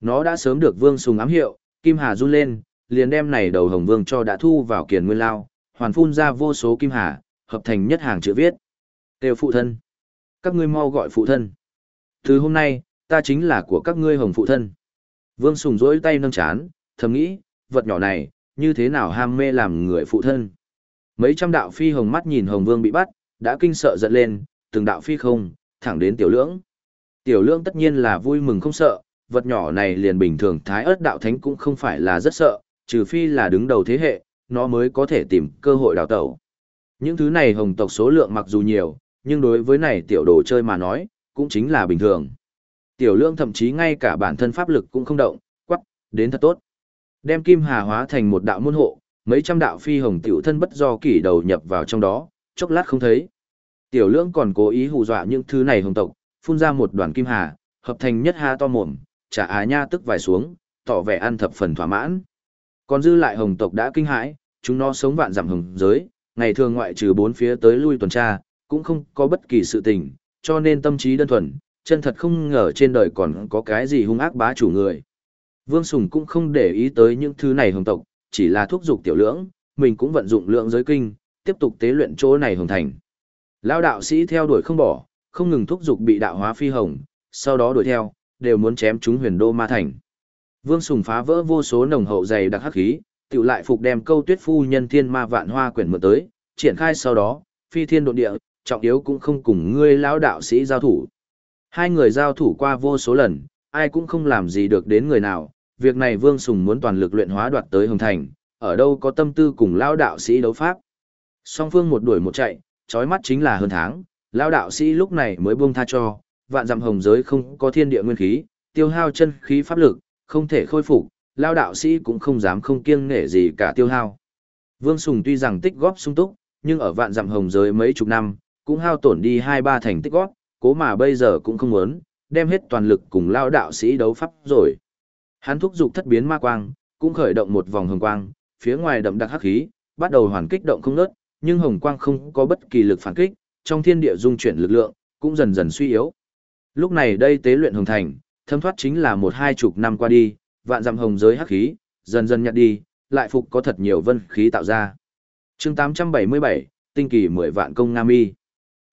[SPEAKER 1] Nó đã sớm được Vương Sùng ám hiệu, Kim Hà run lên, liền đem này đầu hồng vương cho đã thu vào kiền nguyên lao, hoàn phun ra vô số Kim Hà, hợp thành nhất hàng chữ viết. Đều phụ thân. Các ngươi mau gọi phụ thân. Từ hôm nay, ta chính là của các ngươi hồng phụ thân. Vương Sùng rỗi tay nâng chán, thầm nghĩ, vật nhỏ này, như thế nào ham mê làm người phụ thân. Mấy trăm đạo phi hồng mắt nhìn hồng vương bị bắt, đã kinh sợ giận lên, từng đạo phi không, thẳng đến tiểu lưỡng. Tiểu lưỡng tất nhiên là vui mừng không sợ, vật nhỏ này liền bình thường thái ớt đạo thánh cũng không phải là rất sợ, trừ phi là đứng đầu thế hệ, nó mới có thể tìm cơ hội đào tẩu. Những thứ này hồng tộc số lượng mặc dù nhiều, nhưng đối với này tiểu đồ chơi mà nói, cũng chính là bình thường. Tiểu lương thậm chí ngay cả bản thân pháp lực cũng không động, quắc, đến thật tốt. Đem kim hà hóa thành một đạo môn hộ, mấy trăm đạo phi hồng tiểu thân bất do kỷ đầu nhập vào trong đó, chốc lát không thấy. Tiểu lương còn cố ý hù dọa những thứ này hồng tộc, phun ra một đoàn kim hà, hợp thành nhất ha to mồm, trả á nha tức vài xuống, tỏ vẻ ăn thập phần thỏa mãn. Còn dư lại hồng tộc đã kinh hãi, chúng nó sống vạn dặm hồng giới, ngày thường ngoại trừ bốn phía tới lui tuần tra, cũng không có bất kỳ sự tình, cho nên tâm trí đơn thuần, chân thật không ngờ trên đời còn có cái gì hung ác bá chủ người. Vương Sùng cũng không để ý tới những thứ này hồng tộc, chỉ là thúc dục tiểu lưỡng, mình cũng vận dụng lượng giới kinh, tiếp tục tế luyện chỗ này hồng thành. Lao đạo sĩ theo đuổi không bỏ, không ngừng thúc dục bị đạo hóa phi hồng, sau đó đuổi theo, đều muốn chém chúng huyền đô ma thành. Vương Sùng phá vỡ vô số nồng hậu dày đặc hắc khí, tiểu lại phục đem câu tuyết phu nhân thiên ma vạn hoa quyển mượn tới, triển khai sau đó, phi thiên độ địa, trọng yếu cũng không cùng ngươi lão đạo sĩ giao thủ. Hai người giao thủ qua vô số lần, ai cũng không làm gì được đến người nào, việc này Vương Sùng muốn toàn lực luyện hóa đoạt tới Hồng Thành, ở đâu có tâm tư cùng lão đạo sĩ đấu pháp. Song phương một đuổi một chạy, chói mắt chính là hơn tháng, lão đạo sĩ lúc này mới buông tha cho, vạn dặm hồng giới không có thiên địa nguyên khí, tiêu hao chân khí pháp lực, không thể khôi phục, lão đạo sĩ cũng không dám không kiêng nể gì cả tiêu hao. Vương Sùng tuy rằng tích góp sung túc, nhưng ở vạn dặm hồng giới mấy chục năm, cũng hao tổn đi hai ba thành tích góp, cố mà bây giờ cũng không muốn, đem hết toàn lực cùng lao đạo sĩ đấu pháp rồi. Hắn thúc dục thất biến ma quang, cũng khởi động một vòng hồng quang, phía ngoài đậm đặc hắc khí, bắt đầu hoàn kích động không ngớt, nhưng hồng quang không có bất kỳ lực phản kích, trong thiên địa dung chuyển lực lượng, cũng dần dần suy yếu. Lúc này đây tế luyện hồng thành, thâm thoát chính là một hai chục năm qua đi, vạn dặm hồng giới hắc khí, dần dần nhạt đi, lại phục có thật nhiều vân khí tạo ra. chương 877, tinh kỳ 10 vạn công nam mi.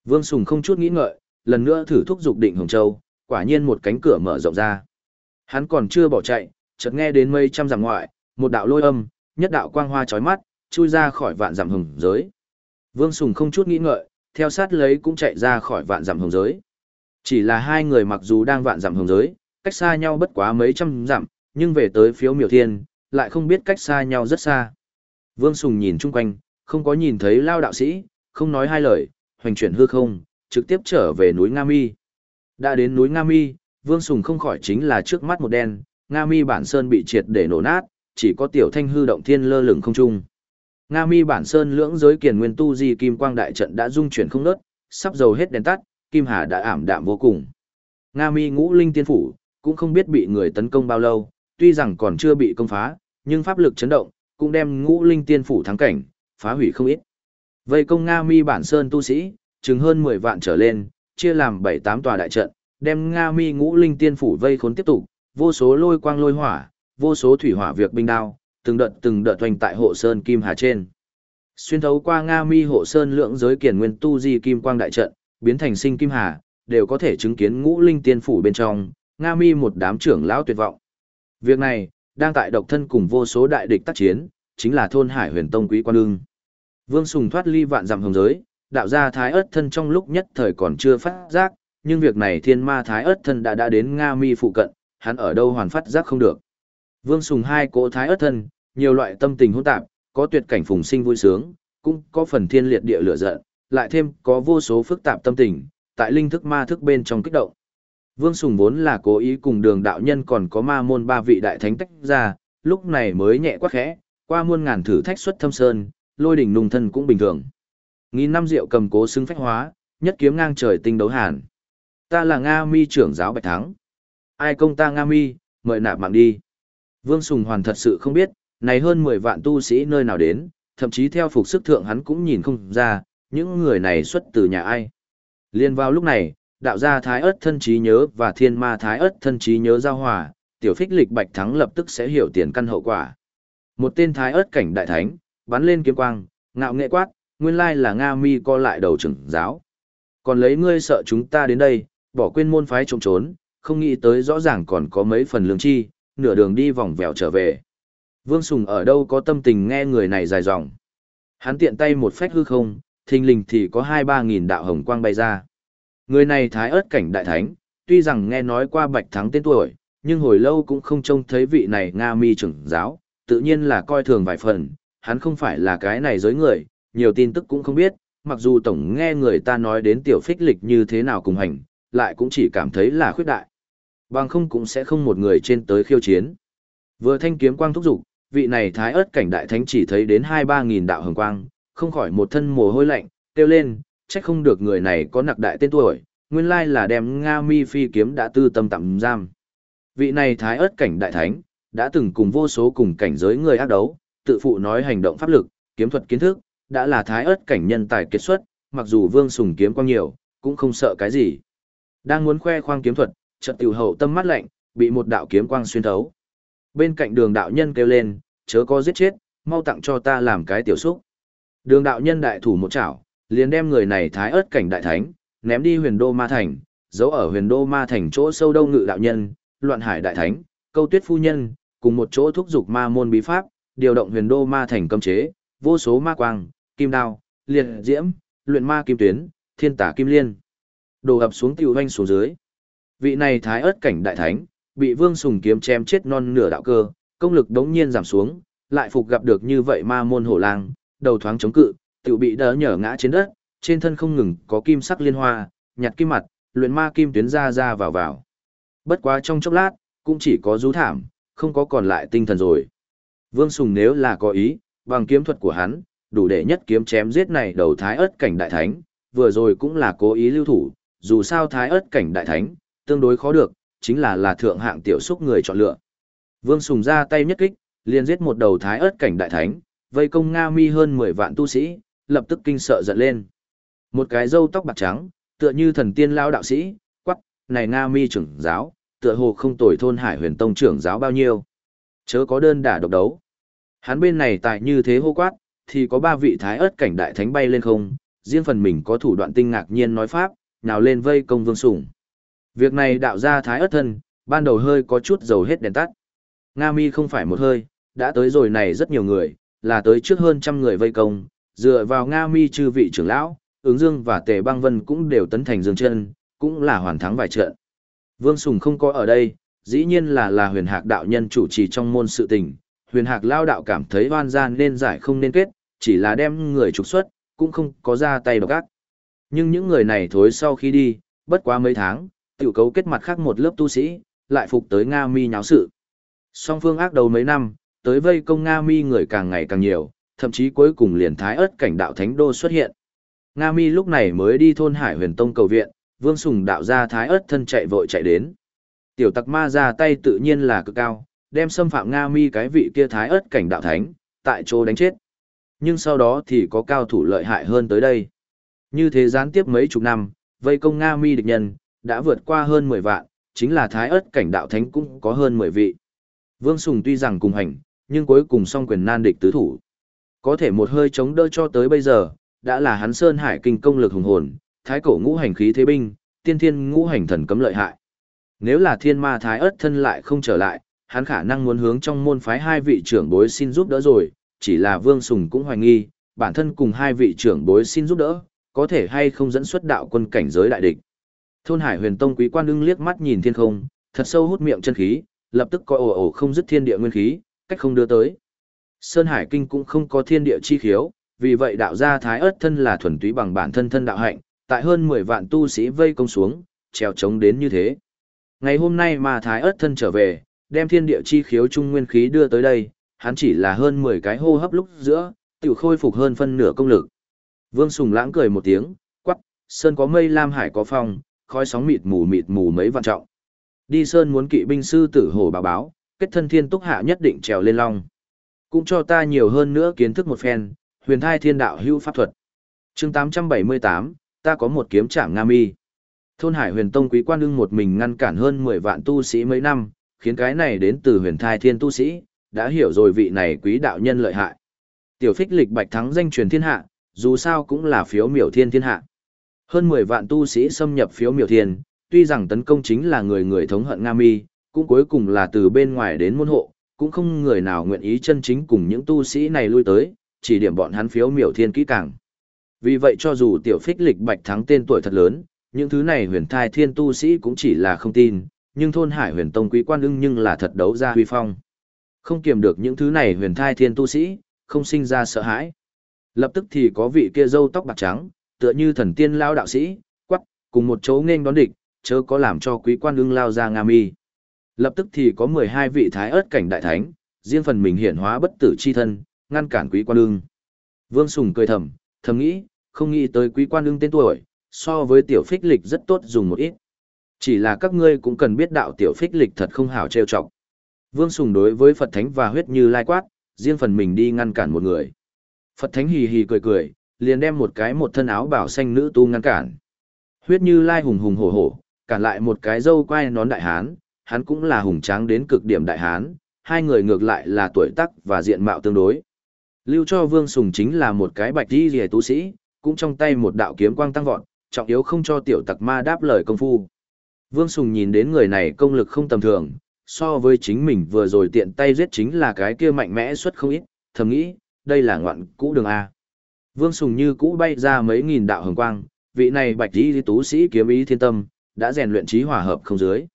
[SPEAKER 1] Vương Sùng không chút nghĩ ngợi, lần nữa thử thúc dục định Hồng Châu, quả nhiên một cánh cửa mở rộng ra. Hắn còn chưa bỏ chạy, chợt nghe đến mây trăm dặm ngoại, một đạo lôi âm, nhất đạo quang hoa chói mắt, chui ra khỏi vạn dặm hồng giới. Vương Sùng không chút nghĩ ngợi, theo sát lấy cũng chạy ra khỏi vạn dặm hồng giới. Chỉ là hai người mặc dù đang vạn dặm hồng giới, cách xa nhau bất quá mấy trăm dặm, nhưng về tới phiếu miểu thiên, lại không biết cách xa nhau rất xa. Vương Sùng nhìn chung quanh, không có nhìn thấy lao đạo sĩ, không nói hai lời, hoành chuyển hư không, trực tiếp trở về núi Nga Mi. Đã đến núi Nga Mi, Vương Sùng không khỏi chính là trước mắt một đen, Nga Mi bản sơn bị triệt để nổ nát, chỉ có tiểu thanh hư động thiên lơ lửng không trung. Nga Mi bản sơn lưỡng giới kiền nguyên tu di kim quang đại trận đã dung chuyển không nớt, sắp dầu hết đèn tắt, kim hà đã ảm đạm vô cùng. Nga Mi ngũ linh tiên phủ, cũng không biết bị người tấn công bao lâu, tuy rằng còn chưa bị công phá, nhưng pháp lực chấn động, cũng đem ngũ linh tiên phủ thắng cảnh, phá hủy không ít. Vây công Nga Mi bản sơn tu sĩ, chừng hơn 10 vạn trở lên, chia làm 7-8 tòa đại trận, đem Nga Mi ngũ linh tiên phủ vây khốn tiếp tục, vô số lôi quang lôi hỏa, vô số thủy hỏa việc binh đao, từng đợt từng đợt hoành tại hộ sơn kim hà trên. Xuyên thấu qua Nga Mi hộ sơn lượng giới kiền nguyên tu di kim quang đại trận, biến thành sinh kim hà, đều có thể chứng kiến ngũ linh tiên phủ bên trong, Nga Mi một đám trưởng lão tuyệt vọng. Việc này, đang tại độc thân cùng vô số đại địch tác chiến, chính là thôn Hải Huyền Tông Quý Quan Ưng. Vương Sùng thoát ly vạn dặm hồng giới, đạo gia thái ớt thân trong lúc nhất thời còn chưa phát giác, nhưng việc này thiên ma thái ớt thân đã đã đến Nga mi phụ cận, hắn ở đâu hoàn phát giác không được. Vương Sùng hai cỗ thái ớt thân, nhiều loại tâm tình hỗn tạp, có tuyệt cảnh phùng sinh vui sướng, cũng có phần thiên liệt địa lửa giận, lại thêm có vô số phức tạp tâm tình, tại linh thức ma thức bên trong kích động. Vương Sùng vốn là cố ý cùng đường đạo nhân còn có ma môn ba vị đại thánh tách ra, lúc này mới nhẹ quá khẽ, qua muôn ngàn thử thách xuất thâm sơn, lôi đỉnh nung thân cũng bình thường. Nghìn năm rượu cầm cố xứng phách hóa, nhất kiếm ngang trời tinh đấu hàn. Ta là Nga mi trưởng giáo Bạch Thắng. Ai công ta Nga mi, mời nạp mạng đi. Vương Sùng Hoàn thật sự không biết, này hơn 10 vạn tu sĩ nơi nào đến, thậm chí theo phục sức thượng hắn cũng nhìn không ra, những người này xuất từ nhà ai. Liên vào lúc này, đạo gia thái ớt thân trí nhớ và thiên ma thái ớt thân trí nhớ giao hòa, tiểu phích lịch Bạch Thắng lập tức sẽ hiểu tiền căn hậu quả. Một tên thái ớt cảnh đại thánh, bắn lên kiếm quang, ngạo nghệ quát, nguyên lai là Nga mi co lại đầu trưởng giáo. Còn lấy ngươi sợ chúng ta đến đây, bỏ quên môn phái trộm trốn, không nghĩ tới rõ ràng còn có mấy phần lương chi, nửa đường đi vòng vèo trở về. Vương Sùng ở đâu có tâm tình nghe người này dài dòng. Hắn tiện tay một phách hư không, thình lình thì có hai ba nghìn đạo hồng quang bay ra. Người này thái ớt cảnh đại thánh, tuy rằng nghe nói qua bạch thắng tên tuổi, nhưng hồi lâu cũng không trông thấy vị này Nga mi trưởng giáo, tự nhiên là coi thường vài phần, hắn không phải là cái này giới người, nhiều tin tức cũng không biết, mặc dù tổng nghe người ta nói đến tiểu phích lịch như thế nào cùng hành, lại cũng chỉ cảm thấy là khuyết đại. Bằng không cũng sẽ không một người trên tới khiêu chiến. Vừa thanh kiếm quang thúc dục, vị này thái ớt cảnh đại thánh chỉ thấy đến hai ba nghìn đạo hồng quang, không khỏi một thân mồ hôi lạnh, kêu lên, trách không được người này có nặc đại tên tuổi, nguyên lai là đem Nga mi phi kiếm đã tư tâm tạm giam. Vị này thái ớt cảnh đại thánh, đã từng cùng vô số cùng cảnh giới người ác đấu, tự phụ nói hành động pháp lực, kiếm thuật kiến thức, đã là thái ớt cảnh nhân tài kết xuất, mặc dù vương sùng kiếm quang nhiều, cũng không sợ cái gì. Đang muốn khoe khoang kiếm thuật, chợt tiểu hậu tâm mắt lạnh, bị một đạo kiếm quang xuyên thấu. Bên cạnh đường đạo nhân kêu lên, chớ có giết chết, mau tặng cho ta làm cái tiểu xúc. Đường đạo nhân đại thủ một chảo, liền đem người này thái ớt cảnh đại thánh, ném đi huyền đô ma thành, giấu ở huyền đô ma thành chỗ sâu đâu ngự đạo nhân, loạn hải đại thánh, câu tuyết phu nhân, cùng một chỗ thúc giục ma môn bí pháp, điều động huyền đô ma thành cấm chế, vô số ma quang, kim đao, liệt diễm, luyện ma kim tuyến, thiên tả kim liên. Đồ ập xuống tiêu hoanh xuống dưới. Vị này thái ớt cảnh đại thánh, bị vương sùng kiếm chém chết non nửa đạo cơ, công lực đống nhiên giảm xuống, lại phục gặp được như vậy ma môn hổ lang, đầu thoáng chống cự, tiểu bị đỡ nhở ngã trên đất, trên thân không ngừng có kim sắc liên hoa, nhặt kim mặt, luyện ma kim tuyến ra ra vào vào. Bất quá trong chốc lát, cũng chỉ có rú thảm, không có còn lại tinh thần rồi. Vương Sùng nếu là có ý, bằng kiếm thuật của hắn, đủ để nhất kiếm chém giết này đầu thái ớt cảnh đại thánh, vừa rồi cũng là cố ý lưu thủ, dù sao thái ớt cảnh đại thánh, tương đối khó được, chính là là thượng hạng tiểu xúc người chọn lựa. Vương Sùng ra tay nhất kích, liền giết một đầu thái ớt cảnh đại thánh, vây công Nga mi hơn 10 vạn tu sĩ, lập tức kinh sợ giận lên. Một cái râu tóc bạc trắng, tựa như thần tiên lao đạo sĩ, quắc, này Nga mi trưởng giáo, tựa hồ không tồi thôn hải huyền tông trưởng giáo bao nhiêu. Chớ có đơn đả độc đấu. Hắn bên này tại như thế hô quát, thì có ba vị thái ớt cảnh đại thánh bay lên không, riêng phần mình có thủ đoạn tinh ngạc nhiên nói pháp, nào lên vây công vương sủng. Việc này đạo ra thái ớt thân, ban đầu hơi có chút dầu hết đèn tắt. Nga mi không phải một hơi, đã tới rồi này rất nhiều người, là tới trước hơn trăm người vây công, dựa vào Nga mi chư vị trưởng lão, ứng dương và tề băng vân cũng đều tấn thành dương chân, cũng là hoàn thắng vài trận. Vương Sùng không có ở đây, dĩ nhiên là là huyền hạc đạo nhân chủ trì trong môn sự tình, huyền hạc lao đạo cảm thấy oan gian nên giải không nên kết, chỉ là đem người trục xuất, cũng không có ra tay độc ác. Nhưng những người này thối sau khi đi, bất quá mấy tháng, tiểu cấu kết mặt khác một lớp tu sĩ, lại phục tới Nga mi nháo sự. Song phương ác đầu mấy năm, tới vây công Nga mi người càng ngày càng nhiều, thậm chí cuối cùng liền thái ớt cảnh đạo thánh đô xuất hiện. Nga mi lúc này mới đi thôn Hải huyền tông cầu viện, vương sùng đạo ra thái ớt thân chạy vội chạy đến. Tiểu tặc ma ra tay tự nhiên là cực cao, đem xâm phạm Nga mi cái vị kia thái ớt cảnh đạo thánh, tại chỗ đánh chết. Nhưng sau đó thì có cao thủ lợi hại hơn tới đây. Như thế gián tiếp mấy chục năm, vây công Nga mi địch nhân, đã vượt qua hơn 10 vạn, chính là thái ớt cảnh đạo thánh cũng có hơn 10 vị. Vương Sùng tuy rằng cùng hành, nhưng cuối cùng song quyền nan địch tứ thủ. Có thể một hơi chống đỡ cho tới bây giờ, đã là hắn Sơn Hải kinh công lực hùng hồn, thái cổ ngũ hành khí thế binh, tiên thiên ngũ hành thần cấm lợi hại. Nếu là thiên ma thái ớt thân lại không trở lại, hắn khả năng muốn hướng trong môn phái hai vị trưởng bối xin giúp đỡ rồi, chỉ là Vương Sùng cũng hoài nghi, bản thân cùng hai vị trưởng bối xin giúp đỡ, có thể hay không dẫn xuất đạo quân cảnh giới đại địch. Thôn Hải Huyền Tông quý quan ưng liếc mắt nhìn thiên không, thật sâu hút miệng chân khí, lập tức coi ồ ồ không dứt thiên địa nguyên khí, cách không đưa tới. Sơn Hải Kinh cũng không có thiên địa chi khiếu, vì vậy đạo gia thái ớt thân là thuần túy bằng bản thân thân đạo hạnh, tại hơn 10 vạn tu sĩ vây công xuống, trèo chống đến như thế. Ngày hôm nay mà thái ớt thân trở về, đem thiên địa chi khiếu trung nguyên khí đưa tới đây, hắn chỉ là hơn 10 cái hô hấp lúc giữa, tiểu khôi phục hơn phân nửa công lực. Vương Sùng lãng cười một tiếng, quắc, sơn có mây lam hải có phong, khói sóng mịt mù mịt mù mấy vạn trọng. Đi sơn muốn kỵ binh sư tử hổ báo báo, kết thân thiên túc hạ nhất định trèo lên long. Cũng cho ta nhiều hơn nữa kiến thức một phen, huyền thai thiên đạo hữu pháp thuật. chương 878, ta có một kiếm trảm Nga mi. Thôn Hải huyền tông quý quan ưng một mình ngăn cản hơn 10 vạn tu sĩ mấy năm, khiến cái này đến từ huyền thai thiên tu sĩ, đã hiểu rồi vị này quý đạo nhân lợi hại. Tiểu phích lịch bạch thắng danh truyền thiên hạ, dù sao cũng là phiếu miểu thiên thiên hạ. Hơn 10 vạn tu sĩ xâm nhập phiếu miểu thiên, tuy rằng tấn công chính là người người thống hận Nga mi, cũng cuối cùng là từ bên ngoài đến môn hộ, cũng không người nào nguyện ý chân chính cùng những tu sĩ này lui tới, chỉ điểm bọn hắn phiếu miểu thiên kỹ càng. Vì vậy cho dù tiểu phích lịch bạch thắng tên tuổi thật lớn, những thứ này huyền thai thiên tu sĩ cũng chỉ là không tin, nhưng thôn hải huyền tông quý quan ưng nhưng là thật đấu ra huy phong. Không kiềm được những thứ này huyền thai thiên tu sĩ, không sinh ra sợ hãi. Lập tức thì có vị kia râu tóc bạc trắng, tựa như thần tiên lao đạo sĩ, quắc, cùng một chỗ nên đón địch, chớ có làm cho quý quan ưng lao ra Nga mi. Lập tức thì có 12 vị thái ớt cảnh đại thánh, riêng phần mình hiển hóa bất tử chi thân, ngăn cản quý quan ưng. Vương Sùng cười thầm, thầm nghĩ, không nghĩ tới quý quan ưng tên tuổi, so với tiểu phích lịch rất tốt dùng một ít. Chỉ là các ngươi cũng cần biết đạo tiểu phích lịch thật không hảo trêu chọc. Vương Sùng đối với Phật Thánh và huyết như lai quát, riêng phần mình đi ngăn cản một người. Phật Thánh hì hì cười cười, liền đem một cái một thân áo bảo xanh nữ tu ngăn cản. Huyết như lai hùng hùng hổ hổ, cản lại một cái dâu quai nón đại hán, hắn cũng là hùng tráng đến cực điểm đại hán, hai người ngược lại là tuổi tác và diện mạo tương đối. Lưu cho Vương Sùng chính là một cái bạch đi rìa tu sĩ, cũng trong tay một đạo kiếm quang tăng vọt, trọng yếu không cho tiểu tặc ma đáp lời công phu. Vương Sùng nhìn đến người này công lực không tầm thường, so với chính mình vừa rồi tiện tay giết chính là cái kia mạnh mẽ xuất không ít, thầm nghĩ, đây là ngoạn cũ đường A. Vương Sùng như cũ bay ra mấy nghìn đạo hồng quang, vị này bạch đi tú sĩ kiếm ý thiên tâm, đã rèn luyện trí hòa hợp không dưới.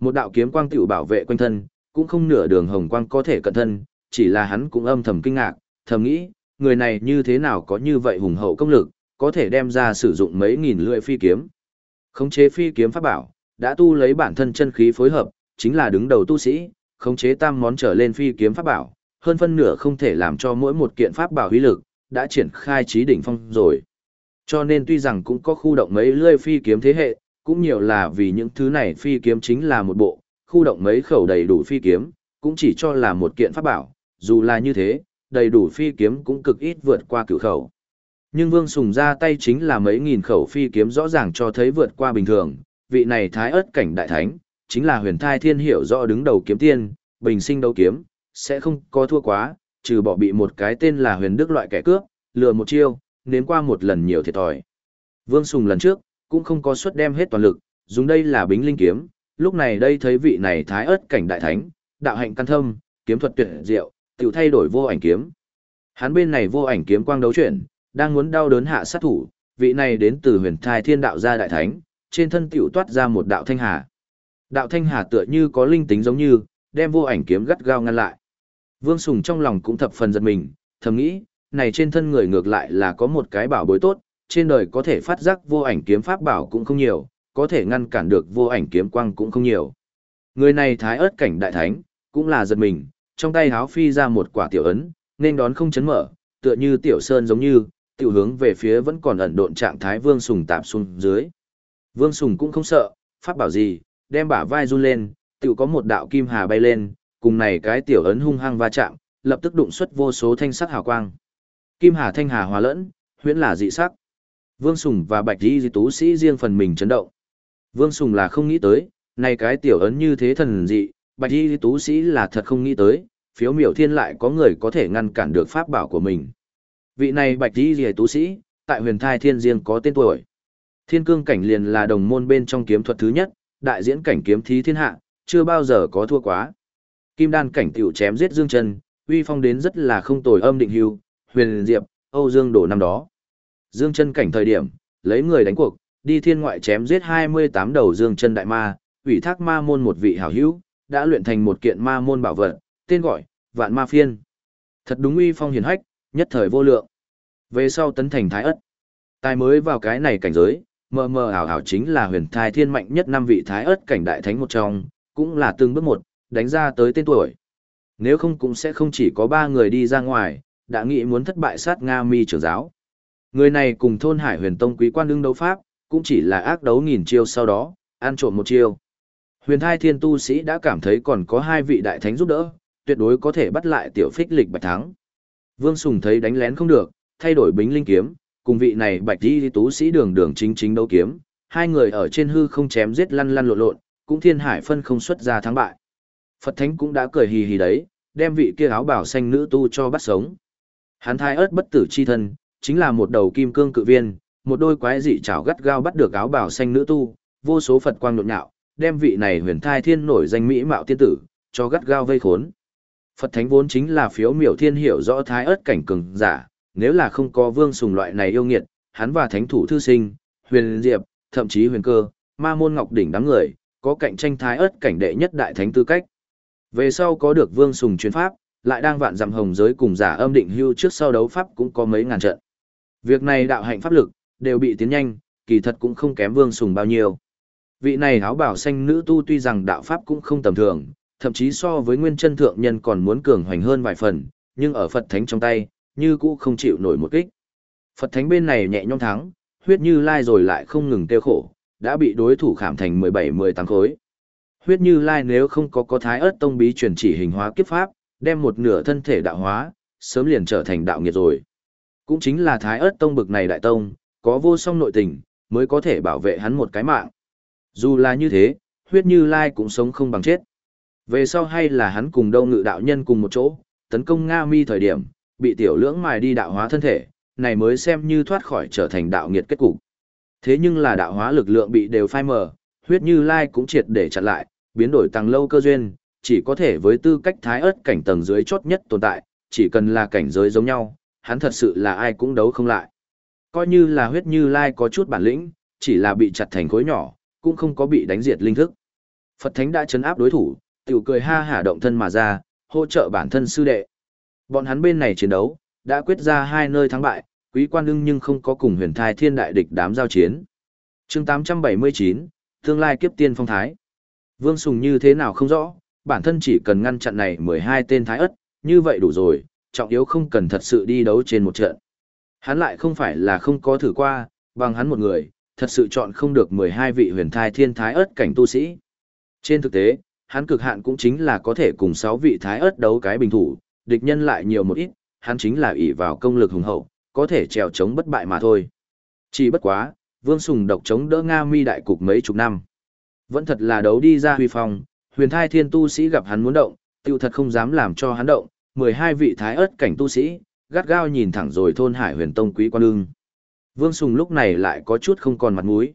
[SPEAKER 1] Một đạo kiếm quang tiểu bảo vệ quanh thân, cũng không nửa đường hồng quang có thể cận thân, chỉ là hắn cũng âm thầm kinh ngạc, thầm nghĩ, người này như thế nào có như vậy hùng hậu công lực, có thể đem ra sử dụng mấy nghìn lưỡi phi kiếm. Khống chế phi kiếm pháp bảo, đã tu lấy bản thân chân khí phối hợp, chính là đứng đầu tu sĩ, khống chế tam món trở lên phi kiếm pháp bảo, hơn phân nửa không thể làm cho mỗi một kiện pháp bảo uy lực, đã triển khai trí đỉnh phong rồi. Cho nên tuy rằng cũng có khu động mấy lưỡi phi kiếm thế hệ, cũng nhiều là vì những thứ này phi kiếm chính là một bộ, khu động mấy khẩu đầy đủ phi kiếm, cũng chỉ cho là một kiện pháp bảo, dù là như thế, đầy đủ phi kiếm cũng cực ít vượt qua cửu khẩu. Nhưng Vương Sùng ra tay chính là mấy nghìn khẩu phi kiếm rõ ràng cho thấy vượt qua bình thường, vị này thái ớt cảnh đại thánh, chính là huyền thai thiên hiểu rõ đứng đầu kiếm tiên, bình sinh đấu kiếm, sẽ không có thua quá, trừ bỏ bị một cái tên là huyền đức loại kẻ cướp, lừa một chiêu, nếm qua một lần nhiều thiệt thòi. Vương Sùng lần trước, cũng không có suất đem hết toàn lực, dùng đây là bính linh kiếm, lúc này đây thấy vị này thái ớt cảnh đại thánh, đạo hạnh căn thâm, kiếm thuật tuyệt diệu, tiểu thay đổi vô ảnh kiếm. Hắn bên này vô ảnh kiếm quang đấu chuyển, đang muốn đau đớn hạ sát thủ, vị này đến từ huyền thai thiên đạo gia đại thánh, trên thân tiểu toát ra một đạo thanh hà. Đạo thanh hà tựa như có linh tính giống như, đem vô ảnh kiếm gắt gao ngăn lại. Vương Sùng trong lòng cũng thập phần giật mình, thầm nghĩ, này trên thân người ngược lại là có một cái bảo bối tốt, trên đời có thể phát giác vô ảnh kiếm pháp bảo cũng không nhiều, có thể ngăn cản được vô ảnh kiếm quang cũng không nhiều. Người này thái ớt cảnh đại thánh, cũng là giật mình, trong tay háo phi ra một quả tiểu ấn, nên đón không chấn mở, tựa như tiểu sơn giống như, tiểu hướng về phía vẫn còn ẩn độn trạng thái Vương Sùng tạp xuống dưới. Vương Sùng cũng không sợ, pháp bảo gì, đem bả vai run lên, tiểu có một đạo kim hà bay lên, cùng này cái tiểu ấn hung hăng va chạm, lập tức đụng xuất vô số thanh sắc hào quang. Kim hà thanh hà hòa lẫn, huyễn là dị sắc. Vương Sùng và Bạch Di tú sĩ riêng phần mình chấn động. Vương Sùng là không nghĩ tới, này cái tiểu ấn như thế thần dị, Bạch Di tú sĩ là thật không nghĩ tới, phiếu miểu thiên lại có người có thể ngăn cản được pháp bảo của mình. Vị này Bạch Di tú sĩ, tại huyền thai thiên riêng có tên tuổi. Thiên cương cảnh liền là đồng môn bên trong kiếm thuật thứ nhất, đại diễn cảnh kiếm thí thiên hạ, chưa bao giờ có thua quá. Kim đan cảnh tiểu chém giết Dương Chân, uy phong đến rất là không tồi âm định hưu, huyền diệp, Âu Dương đổ năm đó. Dương chân cảnh thời điểm, lấy người đánh cuộc, đi thiên ngoại chém giết 28 đầu dương chân đại ma, ủy thác ma môn một vị hảo hữu, đã luyện thành một kiện ma môn bảo vật, tên gọi, vạn ma phiên. Thật đúng uy phong hiền hách, nhất thời vô lượng. Về sau tấn thành thái ất. Tài mới vào cái này cảnh giới, mờ mờ ảo ảo chính là huyền thai thiên mạnh nhất năm vị thái ớt cảnh đại thánh một trong, cũng là từng bước một, đánh ra tới tên tuổi. Nếu không cũng sẽ không chỉ có ba người đi ra ngoài, đã nghĩ muốn thất bại sát Nga mi trưởng giáo. Người này cùng thôn Hải Huyền Tông quý quan đương đấu pháp, cũng chỉ là ác đấu nghìn chiêu sau đó, ăn trộm một chiêu. Huyền Thai Thiên tu sĩ đã cảm thấy còn có hai vị đại thánh giúp đỡ, tuyệt đối có thể bắt lại tiểu phích lịch bạch thắng. Vương Sùng thấy đánh lén không được, thay đổi bính linh kiếm, cùng vị này bạch di tú sĩ đường đường chính chính đấu kiếm, hai người ở trên hư không chém giết lăn lăn lộn lộn, cũng thiên hải phân không xuất ra thắng bại. Phật Thánh cũng đã cười hì hì đấy, đem vị kia áo bảo xanh nữ tu cho bắt sống. Hắn thai ớt bất tử chi thân, chính là một đầu kim cương cự viên, một đôi quái dị chảo gắt gao bắt được áo bảo xanh nữ tu, vô số Phật quang nhộn nhạo, đem vị này huyền thai thiên nổi danh mỹ mạo tiên tử, cho gắt gao vây khốn. Phật thánh vốn chính là phiếu miểu thiên hiểu rõ thái ớt cảnh cường giả, nếu là không có vương sùng loại này yêu nghiệt, hắn và thánh thủ thư sinh, huyền diệp, thậm chí huyền cơ, ma môn ngọc đỉnh đám người, có cạnh tranh thái ớt cảnh đệ nhất đại thánh tư cách. Về sau có được vương sùng chuyên pháp, lại đang vạn dặm hồng giới cùng giả âm định hưu trước sau đấu pháp cũng có mấy ngàn trận. Việc này đạo hạnh pháp lực, đều bị tiến nhanh, kỳ thật cũng không kém vương sùng bao nhiêu. Vị này áo bảo xanh nữ tu tuy rằng đạo pháp cũng không tầm thường, thậm chí so với nguyên chân thượng nhân còn muốn cường hoành hơn vài phần, nhưng ở Phật Thánh trong tay, như cũ không chịu nổi một kích. Phật Thánh bên này nhẹ nhõm thắng, huyết như lai rồi lại không ngừng tiêu khổ, đã bị đối thủ khảm thành 17-18 khối. Huyết như lai nếu không có có thái ớt tông bí truyền chỉ hình hóa kiếp pháp, đem một nửa thân thể đạo hóa, sớm liền trở thành đạo nghiệt rồi. Cũng chính là thái ớt tông bực này đại tông, có vô song nội tình, mới có thể bảo vệ hắn một cái mạng. Dù là như thế, huyết như lai cũng sống không bằng chết. Về sau hay là hắn cùng đông ngự đạo nhân cùng một chỗ, tấn công Nga mi thời điểm, bị tiểu lưỡng mài đi đạo hóa thân thể, này mới xem như thoát khỏi trở thành đạo nghiệt kết cục. Thế nhưng là đạo hóa lực lượng bị đều phai mờ, huyết như lai cũng triệt để chặn lại, biến đổi tăng lâu cơ duyên, chỉ có thể với tư cách thái ớt cảnh tầng dưới chốt nhất tồn tại, chỉ cần là cảnh giới giống nhau, hắn thật sự là ai cũng đấu không lại. Coi như là huyết như lai có chút bản lĩnh, chỉ là bị chặt thành khối nhỏ, cũng không có bị đánh diệt linh thức. Phật Thánh đã chấn áp đối thủ, tiểu cười ha hả động thân mà ra, hỗ trợ bản thân sư đệ. Bọn hắn bên này chiến đấu, đã quyết ra hai nơi thắng bại, quý quan ưng nhưng không có cùng huyền thai thiên đại địch đám giao chiến. chương 879, tương lai kiếp tiên phong thái. Vương Sùng như thế nào không rõ, bản thân chỉ cần ngăn chặn này 12 tên thái ất, như vậy đủ rồi, trọng yếu không cần thật sự đi đấu trên một trận. Hắn lại không phải là không có thử qua, bằng hắn một người, thật sự chọn không được 12 vị huyền thai thiên thái ất cảnh tu sĩ. Trên thực tế, hắn cực hạn cũng chính là có thể cùng 6 vị thái ất đấu cái bình thủ, địch nhân lại nhiều một ít, hắn chính là ỷ vào công lực hùng hậu, có thể trèo chống bất bại mà thôi. Chỉ bất quá, Vương Sùng độc chống đỡ Nga Mi đại cục mấy chục năm. Vẫn thật là đấu đi ra huy phong, huyền thai thiên tu sĩ gặp hắn muốn động, tiêu thật không dám làm cho hắn động, 12 vị thái ớt cảnh tu sĩ, gắt gao nhìn thẳng rồi thôn hải huyền tông quý quan ương. Vương Sùng lúc này lại có chút không còn mặt mũi.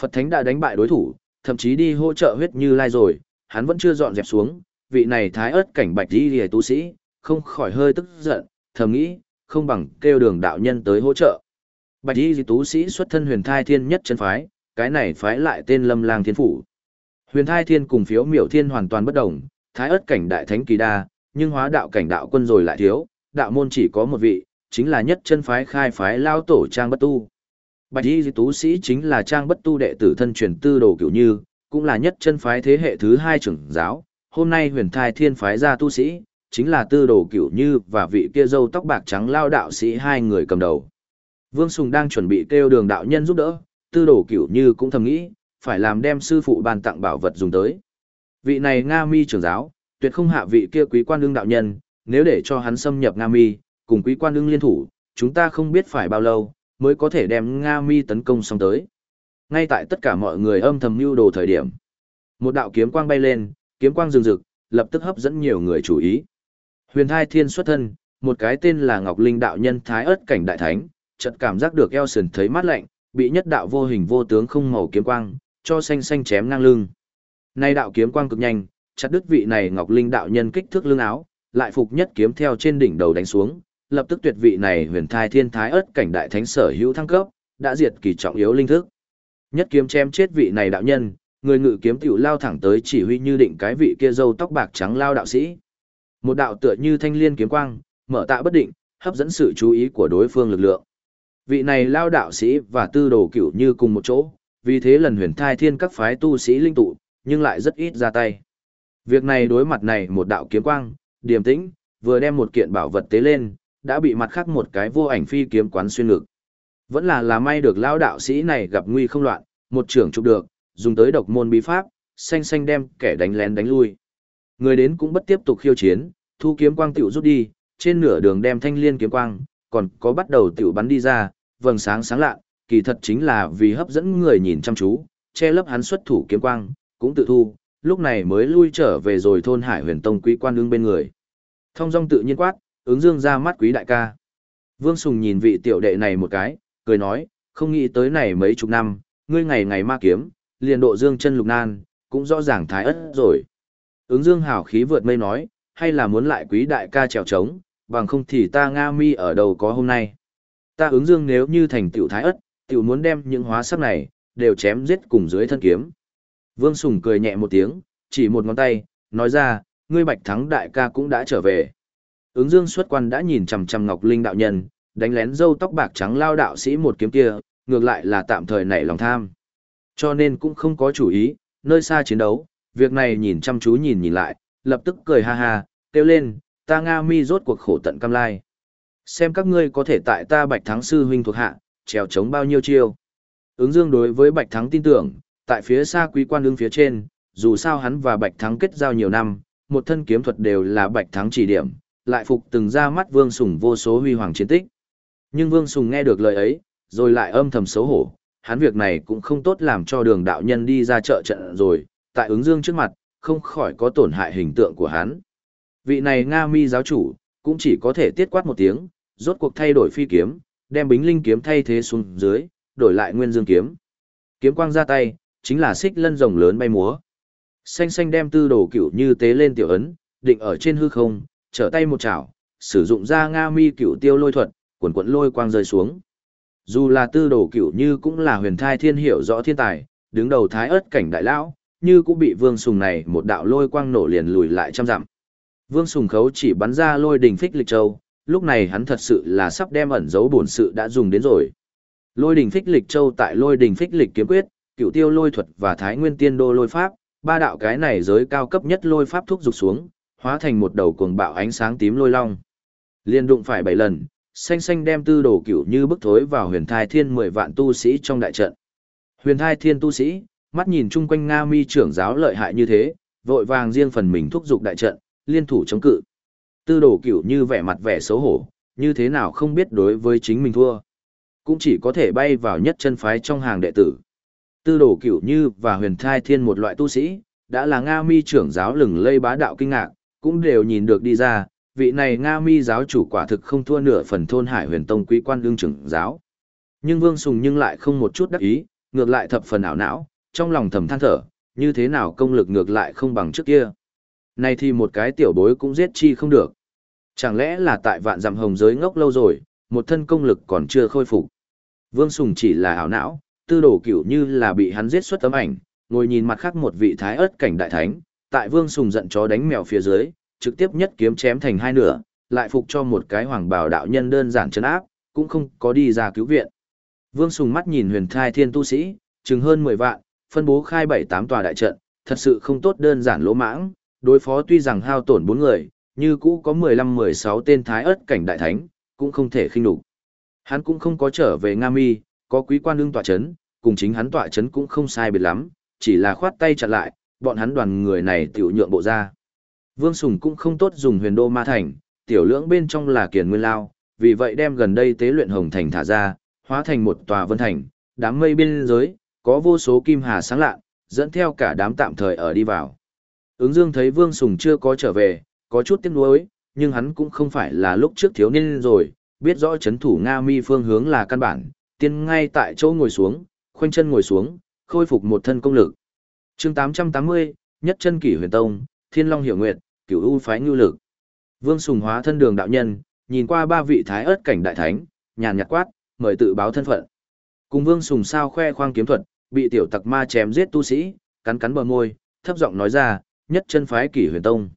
[SPEAKER 1] Phật Thánh đã đánh bại đối thủ, thậm chí đi hỗ trợ huyết như lai rồi, hắn vẫn chưa dọn dẹp xuống, vị này thái ớt cảnh bạch đi hề tu sĩ, không khỏi hơi tức giận, thầm nghĩ, không bằng kêu đường đạo nhân tới hỗ trợ. Bạch y tú sĩ xuất thân huyền thai thiên nhất chân phái, cái này phái lại tên lâm lang thiên phủ. Huyền thai thiên cùng phiếu miểu thiên hoàn toàn bất đồng, thái ớt cảnh đại thánh kỳ đa, nhưng hóa đạo cảnh đạo quân rồi lại thiếu, đạo môn chỉ có một vị, chính là nhất chân phái khai phái lao tổ trang bất tu. Bạch y tú sĩ chính là trang bất tu đệ tử thân truyền tư đồ cửu như, cũng là nhất chân phái thế hệ thứ hai trưởng giáo. Hôm nay huyền thai thiên phái ra tu sĩ, chính là tư đồ cửu như và vị kia dâu tóc bạc trắng lao đạo sĩ hai người cầm đầu. Vương Sùng đang chuẩn bị kêu đường đạo nhân giúp đỡ, tư đồ cửu như cũng thầm nghĩ, phải làm đem sư phụ ban tặng bảo vật dùng tới. Vị này Nga mi trưởng giáo, tuyệt không hạ vị kia quý quan đương đạo nhân, nếu để cho hắn xâm nhập Nga mi, cùng quý quan đương liên thủ, chúng ta không biết phải bao lâu, mới có thể đem Nga mi tấn công xong tới. Ngay tại tất cả mọi người âm thầm mưu đồ thời điểm. Một đạo kiếm quang bay lên, kiếm quang rừng rực, lập tức hấp dẫn nhiều người chú ý. Huyền thai thiên xuất thân, một cái tên là Ngọc Linh đạo nhân thái ớt cảnh đại thánh, chợt cảm giác được eo sườn thấy mát lạnh, bị nhất đạo vô hình vô tướng không màu kiếm quang, cho xanh xanh chém ngang lưng. Nay đạo kiếm quang cực nhanh, chặt đứt vị này Ngọc Linh đạo nhân kích thước lưng áo, lại phục nhất kiếm theo trên đỉnh đầu đánh xuống, lập tức tuyệt vị này huyền thai thiên thái ớt cảnh đại thánh sở hữu thăng cấp, đã diệt kỳ trọng yếu linh thức. Nhất kiếm chém chết vị này đạo nhân, người ngự kiếm tiểu lao thẳng tới chỉ huy như định cái vị kia râu tóc bạc trắng lao đạo sĩ. Một đạo tựa như thanh liên kiếm quang, mở tạ bất định, hấp dẫn sự chú ý của đối phương lực lượng. Vị này lao đạo sĩ và tư đồ cửu như cùng một chỗ, vì thế lần huyền thai thiên các phái tu sĩ linh tụ, nhưng lại rất ít ra tay. Việc này đối mặt này một đạo kiếm quang, điềm tĩnh, vừa đem một kiện bảo vật tế lên, đã bị mặt khác một cái vô ảnh phi kiếm quán xuyên ngực. Vẫn là là may được lao đạo sĩ này gặp nguy không loạn, một trưởng chụp được, dùng tới độc môn bí pháp, xanh xanh đem kẻ đánh lén đánh lui. Người đến cũng bất tiếp tục khiêu chiến, thu kiếm quang tiểu rút đi, trên nửa đường đem thanh liên kiếm quang, còn có bắt đầu tiểu bắn đi ra, vầng sáng sáng lạ, kỳ thật chính là vì hấp dẫn người nhìn chăm chú, che lấp hắn xuất thủ kiếm quang, cũng tự thu, lúc này mới lui trở về rồi thôn Hải Huyền Tông quý quan ứng bên người. Thông dong tự nhiên quát, ứng dương ra mắt quý đại ca. Vương Sùng nhìn vị tiểu đệ này một cái, cười nói, không nghĩ tới này mấy chục năm, ngươi ngày ngày ma kiếm, liền độ dương chân lục nan, cũng rõ ràng thái ất rồi. Ứng dương hào khí vượt mây nói, hay là muốn lại quý đại ca trèo trống, bằng không thì ta Nga mi ở đâu có hôm nay. Ta ứng dương nếu như thành tiểu thái ất, tiểu muốn đem những hóa sắc này, đều chém giết cùng dưới thân kiếm. Vương Sùng cười nhẹ một tiếng, chỉ một ngón tay, nói ra, ngươi bạch thắng đại ca cũng đã trở về. Ứng dương xuất quan đã nhìn chầm chầm Ngọc Linh đạo nhân, đánh lén dâu tóc bạc trắng lao đạo sĩ một kiếm kia, ngược lại là tạm thời nảy lòng tham. Cho nên cũng không có chủ ý, nơi xa chiến đấu, việc này nhìn chăm chú nhìn nhìn lại, lập tức cười ha ha, kêu lên, ta Nga mi rốt cuộc khổ tận cam lai. Xem các ngươi có thể tại ta bạch thắng sư huynh thuộc hạ, trèo chống bao nhiêu chiêu. Ứng dương đối với bạch thắng tin tưởng, tại phía xa quý quan đứng phía trên, dù sao hắn và bạch thắng kết giao nhiều năm, một thân kiếm thuật đều là bạch thắng chỉ điểm, lại phục từng ra mắt vương sùng vô số huy hoàng chiến tích. Nhưng vương sùng nghe được lời ấy, rồi lại âm thầm xấu hổ, hắn việc này cũng không tốt làm cho đường đạo nhân đi ra chợ trận rồi, tại ứng dương trước mặt, không khỏi có tổn hại hình tượng của hắn. Vị này Nga mi giáo chủ, cũng chỉ có thể tiết quát một tiếng, rốt cuộc thay đổi phi kiếm, đem bính linh kiếm thay thế xuống dưới, đổi lại nguyên dương kiếm. Kiếm quang ra tay, chính là xích lân rồng lớn bay múa. Xanh xanh đem tư đồ cửu như tế lên tiểu ấn, định ở trên hư không, trở tay một chảo, sử dụng ra Nga mi cửu tiêu lôi thuật, quần cuộn lôi quang rơi xuống. Dù là tư đồ cửu như cũng là huyền thai thiên hiểu rõ thiên tài, đứng đầu thái ớt cảnh đại lão, như cũng bị vương sùng này một đạo lôi quang nổ liền lùi lại trăm dặm. Vương sùng khấu chỉ bắn ra lôi đình phích lịch châu, lúc này hắn thật sự là sắp đem ẩn dấu bổn sự đã dùng đến rồi. Lôi đình phích lịch châu tại lôi đình phích lịch kiếm quyết, cựu tiêu lôi thuật và thái nguyên tiên đô lôi pháp, ba đạo cái này giới cao cấp nhất lôi pháp thúc dục xuống, hóa thành một đầu cuồng bạo ánh sáng tím lôi long. Liên đụng phải bảy lần, xanh xanh đem tư đồ cửu như bức thối vào huyền thai thiên mười vạn tu sĩ trong đại trận. Huyền thai thiên tu sĩ, mắt nhìn chung quanh Nga mi trưởng giáo lợi hại như thế, vội vàng riêng phần mình thúc giục đại trận, liên thủ chống cự. Tư đồ cửu như vẻ mặt vẻ xấu hổ, như thế nào không biết đối với chính mình thua. Cũng chỉ có thể bay vào nhất chân phái trong hàng đệ tử. Tư đồ cửu như và huyền thai thiên một loại tu sĩ, đã là Nga mi trưởng giáo lừng lây bá đạo kinh ngạc, cũng đều nhìn được đi ra, vị này Nga mi giáo chủ quả thực không thua nửa phần thôn hải huyền tông quý quan đương trưởng giáo. Nhưng Vương Sùng nhưng lại không một chút đắc ý, ngược lại thập phần ảo não, trong lòng thầm than thở, như thế nào công lực ngược lại không bằng trước kia. Này thì một cái tiểu bối cũng giết chi không được. Chẳng lẽ là tại vạn dặm hồng giới ngốc lâu rồi, một thân công lực còn chưa khôi phục. Vương Sùng chỉ là ảo não, tư đồ cửu như là bị hắn giết xuất tấm ảnh, ngồi nhìn mặt khác một vị thái ớt cảnh đại thánh, tại Vương Sùng giận chó đánh mèo phía dưới, trực tiếp nhất kiếm chém thành hai nửa, lại phục cho một cái hoàng bào đạo nhân đơn giản trấn áp, cũng không có đi ra cứu viện. Vương Sùng mắt nhìn huyền thai thiên tu sĩ, chừng hơn 10 vạn, phân bố khai 7-8 tòa đại trận, thật sự không tốt đơn giản lỗ mãng, đối phó tuy rằng hao tổn 4 người, như cũ có 15-16 tên thái ớt cảnh đại thánh, cũng không thể khinh đủ. Hắn cũng không có trở về Nga Mi, có quý quan đương tọa chấn, cùng chính hắn tọa chấn cũng không sai biệt lắm, chỉ là khoát tay chặt lại, bọn hắn đoàn người này tiểu nhượng bộ ra. Vương Sùng cũng không tốt dùng huyền đô ma thành, tiểu lưỡng bên trong là kiền nguyên lao, vì vậy đem gần đây tế luyện hồng thành thả ra, hóa thành một tòa vân thành, đám mây biên giới, có vô số kim hà sáng lạ, dẫn theo cả đám tạm thời ở đi vào. Ứng Dương thấy Vương Sùng chưa có trở về, có chút tiếc nuối, nhưng hắn cũng không phải là lúc trước thiếu niên rồi, biết rõ chấn thủ Nga Mi phương hướng là căn bản, tiên ngay tại chỗ ngồi xuống, khoanh chân ngồi xuống, khôi phục một thân công lực. Chương 880, Nhất chân kỷ huyền tông, Thiên Long hiểu nguyệt, Cửu U phái nhu lực. Vương Sùng hóa thân đường đạo nhân, nhìn qua ba vị thái ớt cảnh đại thánh, nhàn nhạt quát, mời tự báo thân phận. Cùng Vương Sùng sao khoe khoang kiếm thuật, bị tiểu tặc ma chém giết tu sĩ, cắn cắn bờ môi, thấp giọng nói ra, nhất chân phái kỷ huyền tông.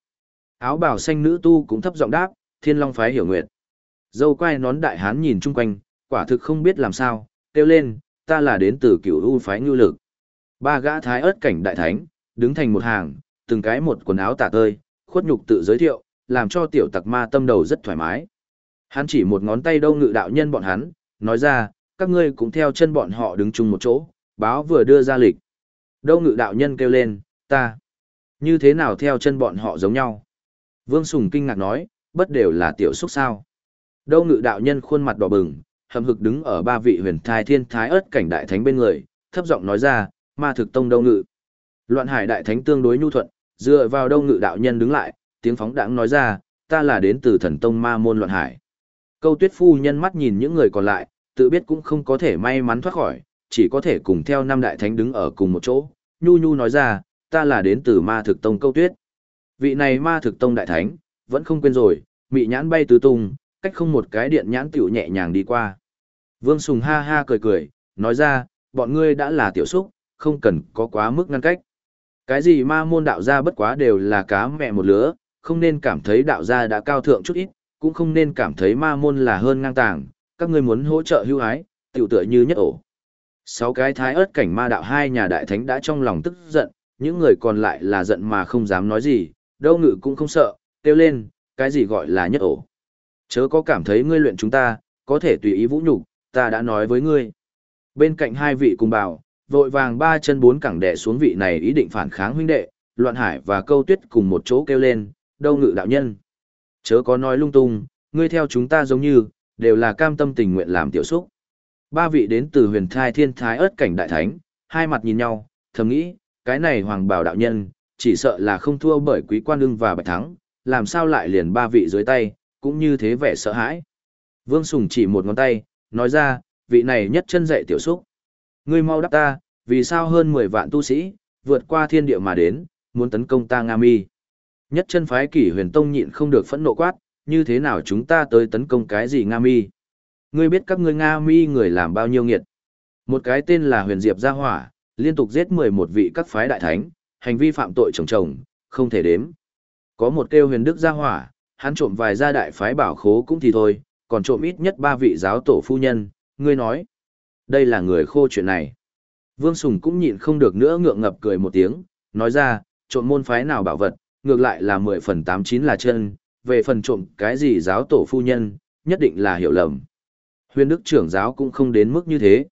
[SPEAKER 1] Áo bào xanh nữ tu cũng thấp giọng đáp, thiên long phái hiểu nguyệt. Dâu quai nón đại hán nhìn chung quanh, quả thực không biết làm sao, kêu lên, ta là đến từ cửu u phái ngưu lực. Ba gã thái ớt cảnh đại thánh, đứng thành một hàng, từng cái một quần áo tả tơi, khuất nhục tự giới thiệu, làm cho tiểu tặc ma tâm đầu rất thoải mái. Hắn chỉ một ngón tay đâu ngự đạo nhân bọn hắn, nói ra, các ngươi cũng theo chân bọn họ đứng chung một chỗ, báo vừa đưa ra lịch. Đâu ngự đạo nhân kêu lên, ta, như thế nào theo chân bọn họ giống nhau? Vương Sùng kinh ngạc nói, bất đều là tiểu xúc sao. Đâu ngự đạo nhân khuôn mặt đỏ bừng, hầm hực đứng ở ba vị huyền thai thiên thái ớt cảnh đại thánh bên người, thấp giọng nói ra, ma thực tông đâu ngự. Loạn hải đại thánh tương đối nhu thuận, dựa vào đâu ngự đạo nhân đứng lại, tiếng phóng đãng nói ra, ta là đến từ thần tông ma môn loạn hải. Câu tuyết phu nhân mắt nhìn những người còn lại, tự biết cũng không có thể may mắn thoát khỏi, chỉ có thể cùng theo năm đại thánh đứng ở cùng một chỗ. Nhu nhu nói ra, ta là đến từ ma thực tông câu tuyết. Vị này ma thực tông đại thánh, vẫn không quên rồi, mị nhãn bay tứ tung, cách không một cái điện nhãn tiểu nhẹ nhàng đi qua. Vương Sùng ha ha cười cười, nói ra, bọn ngươi đã là tiểu xúc, không cần có quá mức ngăn cách. Cái gì ma môn đạo gia bất quá đều là cá mẹ một lứa, không nên cảm thấy đạo gia đã cao thượng chút ít, cũng không nên cảm thấy ma môn là hơn ngang tàng, các ngươi muốn hỗ trợ hưu ái, tiểu tựa như nhất ổ. Sáu cái thái ớt cảnh ma đạo hai nhà đại thánh đã trong lòng tức giận, những người còn lại là giận mà không dám nói gì, đâu ngự cũng không sợ, kêu lên, cái gì gọi là nhất ổ. Chớ có cảm thấy ngươi luyện chúng ta, có thể tùy ý vũ nhục, ta đã nói với ngươi. Bên cạnh hai vị cùng bảo, vội vàng ba chân bốn cẳng đè xuống vị này ý định phản kháng huynh đệ, loạn hải và câu tuyết cùng một chỗ kêu lên, đâu ngự đạo nhân. Chớ có nói lung tung, ngươi theo chúng ta giống như, đều là cam tâm tình nguyện làm tiểu xúc. Ba vị đến từ huyền thai thiên thái ớt cảnh đại thánh, hai mặt nhìn nhau, thầm nghĩ, cái này hoàng bảo đạo nhân, chỉ sợ là không thua bởi quý quan ưng và bạch thắng, làm sao lại liền ba vị dưới tay, cũng như thế vẻ sợ hãi. Vương Sùng chỉ một ngón tay, nói ra, vị này nhất chân dạy tiểu xúc. Ngươi mau đáp ta, vì sao hơn 10 vạn tu sĩ, vượt qua thiên địa mà đến, muốn tấn công ta Nga Mi. Nhất chân phái kỷ huyền tông nhịn không được phẫn nộ quát, như thế nào chúng ta tới tấn công cái gì Nga Mi. Ngươi biết các ngươi Nga Mi người làm bao nhiêu nghiệt. Một cái tên là huyền diệp gia hỏa, liên tục giết 11 vị các phái đại thánh, hành vi phạm tội chồng chồng, không thể đếm. Có một kêu huyền đức gia hỏa, hắn trộm vài gia đại phái bảo khố cũng thì thôi, còn trộm ít nhất ba vị giáo tổ phu nhân, ngươi nói. Đây là người khô chuyện này. Vương Sùng cũng nhịn không được nữa ngượng ngập cười một tiếng, nói ra, trộm môn phái nào bảo vật, ngược lại là 10 phần 89 là chân, về phần trộm cái gì giáo tổ phu nhân, nhất định là hiểu lầm. Huyền Đức trưởng giáo cũng không đến mức như thế.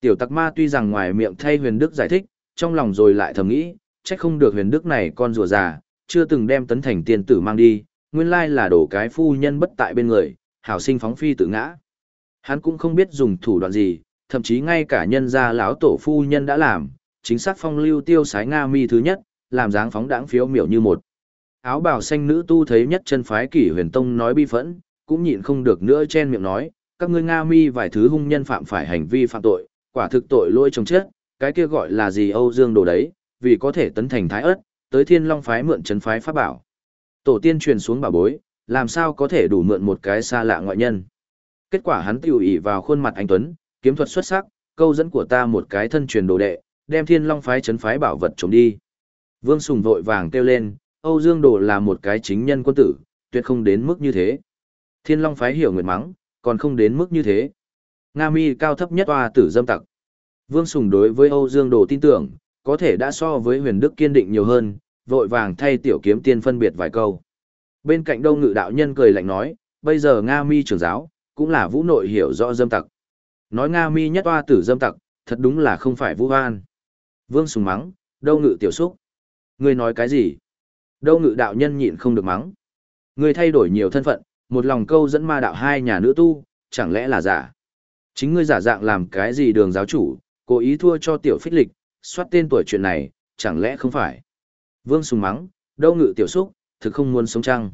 [SPEAKER 1] Tiểu tặc ma tuy rằng ngoài miệng thay huyền Đức giải thích, trong lòng rồi lại thầm nghĩ, trách không được huyền Đức này con rùa già, chưa từng đem tấn thành tiên tử mang đi, nguyên lai là đổ cái phu nhân bất tại bên người, hảo sinh phóng phi tự ngã. Hắn cũng không biết dùng thủ đoạn gì, thậm chí ngay cả nhân gia lão tổ phu nhân đã làm, chính xác phong lưu tiêu sái Nga mi thứ nhất, làm dáng phóng đãng phiếu miểu như một. Áo bào xanh nữ tu thấy nhất chân phái kỷ huyền tông nói bi phẫn, cũng nhịn không được nữa chen miệng nói, các ngươi Nga mi vài thứ hung nhân phạm phải hành vi phạm tội, quả thực tội lỗi chồng chết, cái kia gọi là gì Âu Dương đồ đấy, vì có thể tấn thành thái ớt, tới thiên long phái mượn chân phái pháp bảo. Tổ tiên truyền xuống bảo bối, làm sao có thể đủ mượn một cái xa lạ ngoại nhân. Kết quả hắn tiêu ỷ vào khuôn mặt anh Tuấn, kiếm thuật xuất sắc, câu dẫn của ta một cái thân truyền đồ đệ, đem thiên long phái chấn phái bảo vật trộm đi. Vương Sùng vội vàng kêu lên, Âu Dương Đồ là một cái chính nhân quân tử, tuyệt không đến mức như thế. Thiên long phái hiểu nguyệt mắng, còn không đến mức như thế. Nga mi cao thấp nhất hoa tử dâm tặc. Vương Sùng đối với Âu Dương Đồ tin tưởng, có thể đã so với huyền đức kiên định nhiều hơn, vội vàng thay tiểu kiếm tiên phân biệt vài câu. Bên cạnh đông ngự đạo nhân cười lạnh nói, bây giờ Nga mi trưởng giáo, cũng là vũ nội hiểu rõ dâm tặc. Nói Nga mi nhất hoa tử dâm tặc, thật đúng là không phải vũ hoan. Vương sùng mắng, đâu ngự tiểu xúc. Ngươi nói cái gì? Đâu ngự đạo nhân nhịn không được mắng. người thay đổi nhiều thân phận, một lòng câu dẫn ma đạo hai nhà nữ tu, chẳng lẽ là giả? Chính ngươi giả dạng làm cái gì đường giáo chủ, cố ý thua cho tiểu phích lịch, soát tên tuổi chuyện này, chẳng lẽ không phải? Vương sùng mắng, đâu ngự tiểu xúc, thực không muốn sống trăng.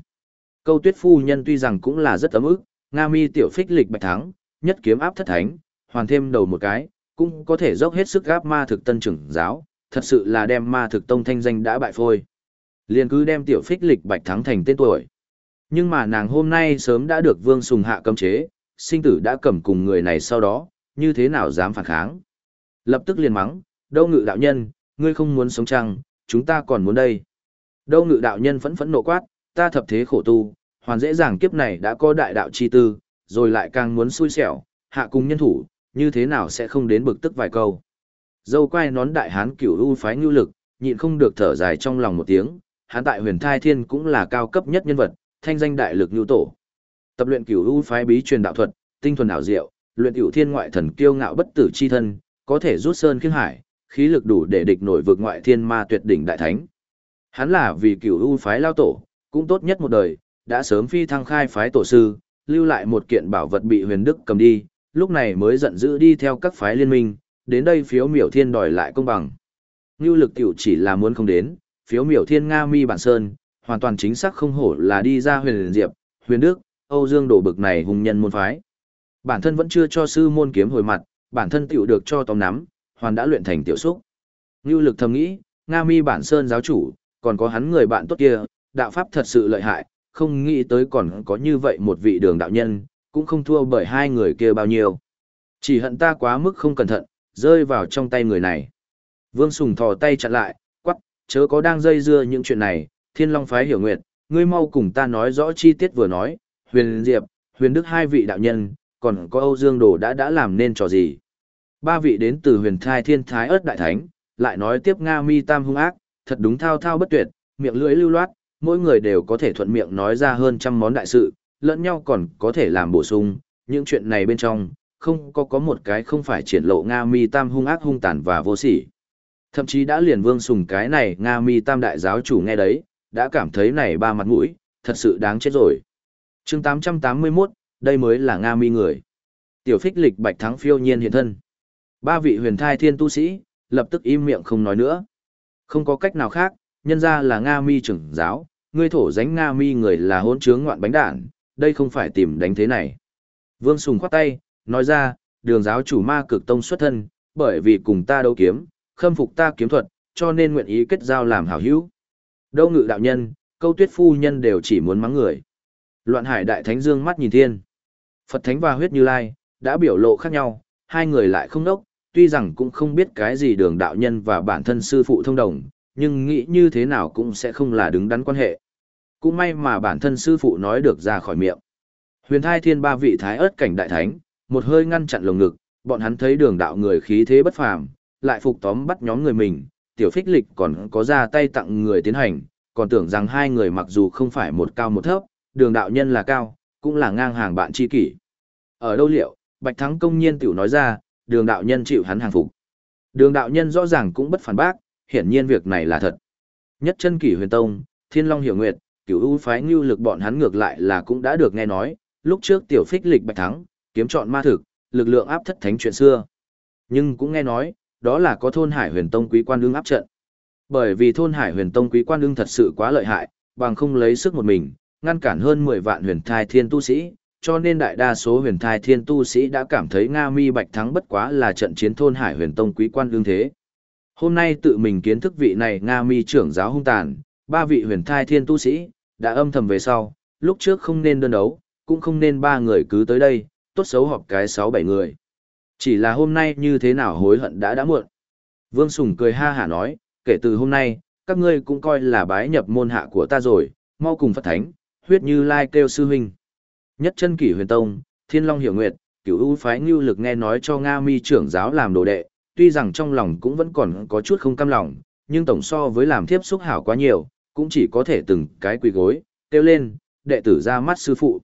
[SPEAKER 1] Câu tuyết phu nhân tuy rằng cũng là rất ấm ức, Nga mi tiểu phích lịch bạch thắng, nhất kiếm áp thất thánh, hoàn thêm đầu một cái, cũng có thể dốc hết sức gáp ma thực tân trưởng giáo, thật sự là đem ma thực tông thanh danh đã bại phôi. Liền cứ đem tiểu phích lịch bạch thắng thành tên tuổi. Nhưng mà nàng hôm nay sớm đã được vương sùng hạ cấm chế, sinh tử đã cầm cùng người này sau đó, như thế nào dám phản kháng. Lập tức liền mắng, đâu ngự đạo nhân, ngươi không muốn sống chăng, chúng ta còn muốn đây. Đâu ngự đạo nhân phẫn phẫn nộ quát, ta thập thế khổ tu, hoàn dễ dàng kiếp này đã có đại đạo chi tư, rồi lại càng muốn xui xẻo, hạ cùng nhân thủ, như thế nào sẽ không đến bực tức vài câu. Dâu quay nón đại hán cửu u phái ngưu lực, nhịn không được thở dài trong lòng một tiếng, hán tại huyền thai thiên cũng là cao cấp nhất nhân vật, thanh danh đại lực lưu tổ. Tập luyện cửu u phái bí truyền đạo thuật, tinh thuần ảo diệu, luyện cửu thiên ngoại thần kiêu ngạo bất tử chi thân, có thể rút sơn khiêng hải, khí lực đủ để địch nổi vượt ngoại thiên ma tuyệt đỉnh đại thánh. Hắn là vì cửu u phái lao tổ, cũng tốt nhất một đời, đã sớm phi thăng khai phái tổ sư, lưu lại một kiện bảo vật bị huyền đức cầm đi, lúc này mới giận dữ đi theo các phái liên minh, đến đây phiếu miểu thiên đòi lại công bằng. Ngưu lực tiểu chỉ là muốn không đến, phiếu miểu thiên Nga mi bản sơn, hoàn toàn chính xác không hổ là đi ra huyền diệp, huyền đức, Âu Dương đổ bực này hùng nhân môn phái. Bản thân vẫn chưa cho sư môn kiếm hồi mặt, bản thân tiểu được cho tóm nắm, hoàn đã luyện thành tiểu xúc. Ngưu lực thầm nghĩ, Nga mi bản sơn giáo chủ, còn có hắn người bạn tốt kia, đạo pháp thật sự lợi hại, không nghĩ tới còn có như vậy một vị đường đạo nhân, cũng không thua bởi hai người kia bao nhiêu. Chỉ hận ta quá mức không cẩn thận, rơi vào trong tay người này. Vương Sùng thò tay chặn lại, quắc, chớ có đang dây dưa những chuyện này, thiên long phái hiểu nguyệt, ngươi mau cùng ta nói rõ chi tiết vừa nói, huyền diệp, huyền đức hai vị đạo nhân, còn có Âu Dương Đồ đã đã làm nên trò gì. Ba vị đến từ huyền thai thiên thái ớt đại thánh, lại nói tiếp Nga mi tam hung ác, thật đúng thao thao bất tuyệt, miệng lưỡi lưu loát, mỗi người đều có thể thuận miệng nói ra hơn trăm món đại sự, lẫn nhau còn có thể làm bổ sung, những chuyện này bên trong, không có có một cái không phải triển lộ Nga mi tam hung ác hung tàn và vô sỉ. Thậm chí đã liền vương sùng cái này Nga mi tam đại giáo chủ nghe đấy, đã cảm thấy này ba mặt mũi, thật sự đáng chết rồi. chương 881, đây mới là Nga mi người. Tiểu phích lịch bạch thắng phiêu nhiên hiện thân. Ba vị huyền thai thiên tu sĩ, lập tức im miệng không nói nữa. Không có cách nào khác, nhân ra là Nga mi trưởng giáo, ngươi thổ dánh Nga mi người là hôn trướng ngoạn bánh đản, đây không phải tìm đánh thế này. Vương Sùng khoát tay, nói ra, đường giáo chủ ma cực tông xuất thân, bởi vì cùng ta đấu kiếm, khâm phục ta kiếm thuật, cho nên nguyện ý kết giao làm hảo hữu. Đâu ngự đạo nhân, câu tuyết phu nhân đều chỉ muốn mắng người. Loạn hải đại thánh dương mắt nhìn thiên. Phật thánh và huyết như lai, đã biểu lộ khác nhau, hai người lại không đốc, tuy rằng cũng không biết cái gì đường đạo nhân và bản thân sư phụ thông đồng, nhưng nghĩ như thế nào cũng sẽ không là đứng đắn quan hệ. Cũng may mà bản thân sư phụ nói được ra khỏi miệng. Huyền thai thiên ba vị thái ớt cảnh đại thánh, một hơi ngăn chặn lồng ngực, bọn hắn thấy đường đạo người khí thế bất phàm, lại phục tóm bắt nhóm người mình, tiểu phích lịch còn có ra tay tặng người tiến hành, còn tưởng rằng hai người mặc dù không phải một cao một thấp, đường đạo nhân là cao, cũng là ngang hàng bạn tri kỷ. Ở đâu liệu, Bạch Thắng công nhiên tiểu nói ra, đường đạo nhân chịu hắn hàng phục. Đường đạo nhân rõ ràng cũng bất phản bác, hiển nhiên việc này là thật. Nhất chân kỷ huyền tông, thiên long hiểu nguyệt, cửu ưu phái ngưu lực bọn hắn ngược lại là cũng đã được nghe nói, lúc trước tiểu phích lịch Bạch Thắng, kiếm chọn ma thực, lực lượng áp thất thánh chuyện xưa. Nhưng cũng nghe nói, đó là có thôn hải huyền tông quý quan đương áp trận. Bởi vì thôn hải huyền tông quý quan đương thật sự quá lợi hại, bằng không lấy sức một mình, ngăn cản hơn 10 vạn huyền thai thiên tu sĩ, cho nên đại đa số huyền thai thiên tu sĩ đã cảm thấy Nga mi bạch thắng bất quá là trận chiến thôn hải huyền tông quý quan đương thế. Hôm nay tự mình kiến thức vị này Nga mi trưởng giáo hung tàn, ba vị huyền thai thiên tu sĩ, đã âm thầm về sau, lúc trước không nên đơn đấu, cũng không nên ba người cứ tới đây, tốt xấu họp cái sáu bảy người. Chỉ là hôm nay như thế nào hối hận đã đã muộn. Vương Sùng cười ha hả nói, kể từ hôm nay, các ngươi cũng coi là bái nhập môn hạ của ta rồi, mau cùng Phật Thánh, huyết như lai kêu sư huynh. Nhất chân kỷ huyền tông, thiên long hiểu nguyệt, cửu ưu phái ngưu lực nghe nói cho Nga mi trưởng giáo làm đồ đệ, tuy rằng trong lòng cũng vẫn còn có chút không cam lòng, nhưng tổng so với làm thiếp xúc hảo quá nhiều, cũng chỉ có thể từng cái quỳ gối, kêu lên, đệ tử ra mắt sư phụ.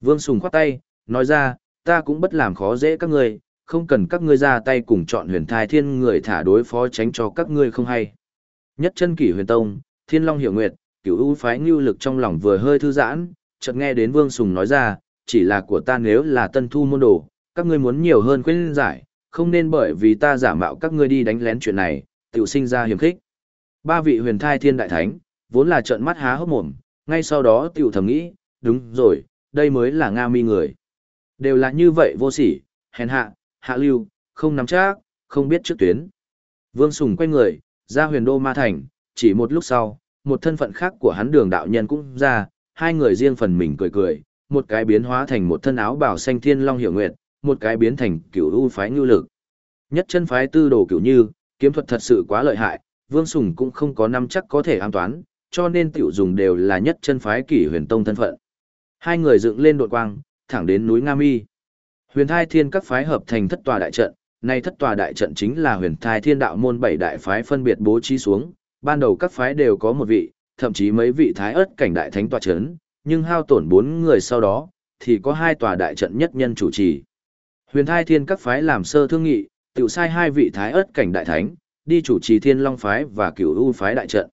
[SPEAKER 1] Vương Sùng khoát tay, nói ra, ta cũng bất làm khó dễ các ngươi, không cần các ngươi ra tay cùng chọn huyền thai thiên người thả đối phó tránh cho các ngươi không hay. Nhất chân kỷ huyền tông, thiên long hiểu nguyệt, cửu ưu phái ngưu lực trong lòng vừa hơi thư giãn, chợt nghe đến Vương Sùng nói ra, chỉ là của ta nếu là tân thu môn đồ, các ngươi muốn nhiều hơn khuyên giải, không nên bởi vì ta giả mạo các ngươi đi đánh lén chuyện này, tiểu sinh ra hiểm khích. Ba vị huyền thai thiên đại thánh, vốn là trợn mắt há hốc mồm, ngay sau đó tiểu thầm nghĩ, đúng rồi, đây mới là Nga mi người. Đều là như vậy vô sỉ, hèn hạ, hạ lưu, không nắm chắc, không biết trước tuyến. Vương Sùng quay người, ra huyền đô ma thành, chỉ một lúc sau, một thân phận khác của hắn đường đạo nhân cũng ra, hai người riêng phần mình cười cười, một cái biến hóa thành một thân áo bảo xanh thiên long hiểu nguyệt, một cái biến thành cửu u phái ngưu lực. Nhất chân phái tư đồ cửu như, kiếm thuật thật sự quá lợi hại, Vương Sùng cũng không có năm chắc có thể an toán, cho nên tiểu dùng đều là nhất chân phái kỷ huyền tông thân phận. Hai người dựng lên đột quang, thẳng đến núi Nga Mi. Huyền Thai Thiên các phái hợp thành thất tòa đại trận, nay thất tòa đại trận chính là Huyền Thai Thiên đạo môn bảy đại phái phân biệt bố trí xuống, ban đầu các phái đều có một vị, thậm chí mấy vị thái ớt cảnh đại thánh tòa chấn, nhưng hao tổn bốn người sau đó, thì có hai tòa đại trận nhất nhân chủ trì. Huyền Thai Thiên các phái làm sơ thương nghị, tiểu sai hai vị thái ớt cảnh đại thánh, đi chủ trì Thiên Long phái và Cửu U phái đại trận.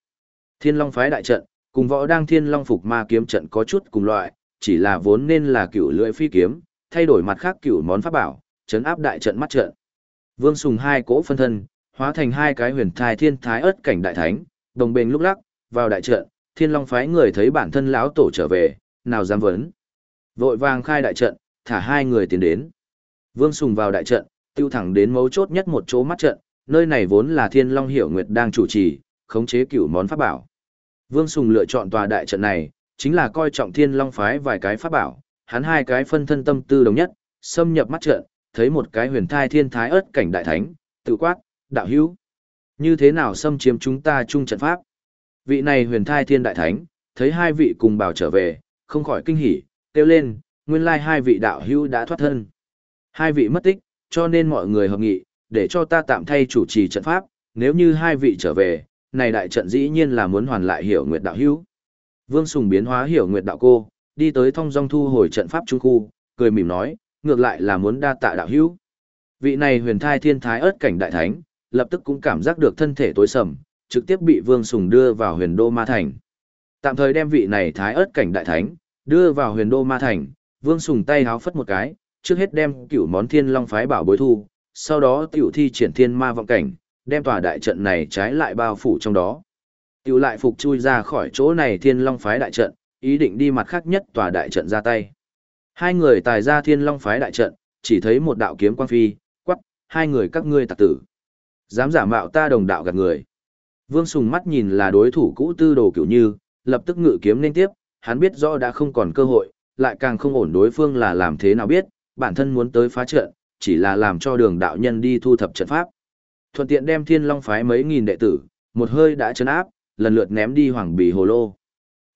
[SPEAKER 1] Thiên Long phái đại trận, cùng võ đang Thiên Long phục ma kiếm trận có chút cùng loại, chỉ là vốn nên là cửu lưỡi phi kiếm, thay đổi mặt khác cửu món pháp bảo, chấn áp đại trận mắt trận. Vương Sùng hai cỗ phân thân, hóa thành hai cái huyền thai thiên thái ớt cảnh đại thánh, đồng bền lúc lắc, vào đại trận, Thiên Long phái người thấy bản thân lão tổ trở về, nào dám vấn. Vội vàng khai đại trận, thả hai người tiến đến. Vương Sùng vào đại trận, tiêu thẳng đến mấu chốt nhất một chỗ mắt trận, nơi này vốn là Thiên Long Hiểu Nguyệt đang chủ trì, khống chế cửu món pháp bảo. Vương Sùng lựa chọn tòa đại trận này, chính là coi trọng thiên long phái vài cái pháp bảo, hắn hai cái phân thân tâm tư đồng nhất, xâm nhập mắt trận, thấy một cái huyền thai thiên thái ớt cảnh đại thánh, tự quát, đạo hữu. Như thế nào xâm chiếm chúng ta chung trận pháp? Vị này huyền thai thiên đại thánh, thấy hai vị cùng bảo trở về, không khỏi kinh hỉ, kêu lên, nguyên lai hai vị đạo hữu đã thoát thân. Hai vị mất tích, cho nên mọi người hợp nghị, để cho ta tạm thay chủ trì trận pháp, nếu như hai vị trở về, này đại trận dĩ nhiên là muốn hoàn lại hiểu nguyệt đạo hữu. Vương Sùng biến hóa hiểu nguyệt đạo cô, đi tới thông dong thu hồi trận pháp trung khu, cười mỉm nói, ngược lại là muốn đa tạ đạo hữu. Vị này huyền thai thiên thái ớt cảnh đại thánh, lập tức cũng cảm giác được thân thể tối sầm, trực tiếp bị Vương Sùng đưa vào huyền đô ma thành. Tạm thời đem vị này thái ớt cảnh đại thánh, đưa vào huyền đô ma thành, Vương Sùng tay háo phất một cái, trước hết đem cửu món thiên long phái bảo bối thu, sau đó tiểu thi triển thiên ma vọng cảnh, đem tòa đại trận này trái lại bao phủ trong đó. Tiểu lại phục chui ra khỏi chỗ này thiên long phái đại trận, ý định đi mặt khác nhất tòa đại trận ra tay. Hai người tài ra thiên long phái đại trận, chỉ thấy một đạo kiếm quang phi, quắc, hai người các ngươi tạc tử. Dám giả mạo ta đồng đạo gạt người. Vương Sùng mắt nhìn là đối thủ cũ tư đồ kiểu như, lập tức ngự kiếm lên tiếp, hắn biết rõ đã không còn cơ hội, lại càng không ổn đối phương là làm thế nào biết, bản thân muốn tới phá trận, chỉ là làm cho đường đạo nhân đi thu thập trận pháp. Thuận tiện đem thiên long phái mấy nghìn đệ tử, một hơi đã chấn áp, lần lượt ném đi hoàng bì hồ lô.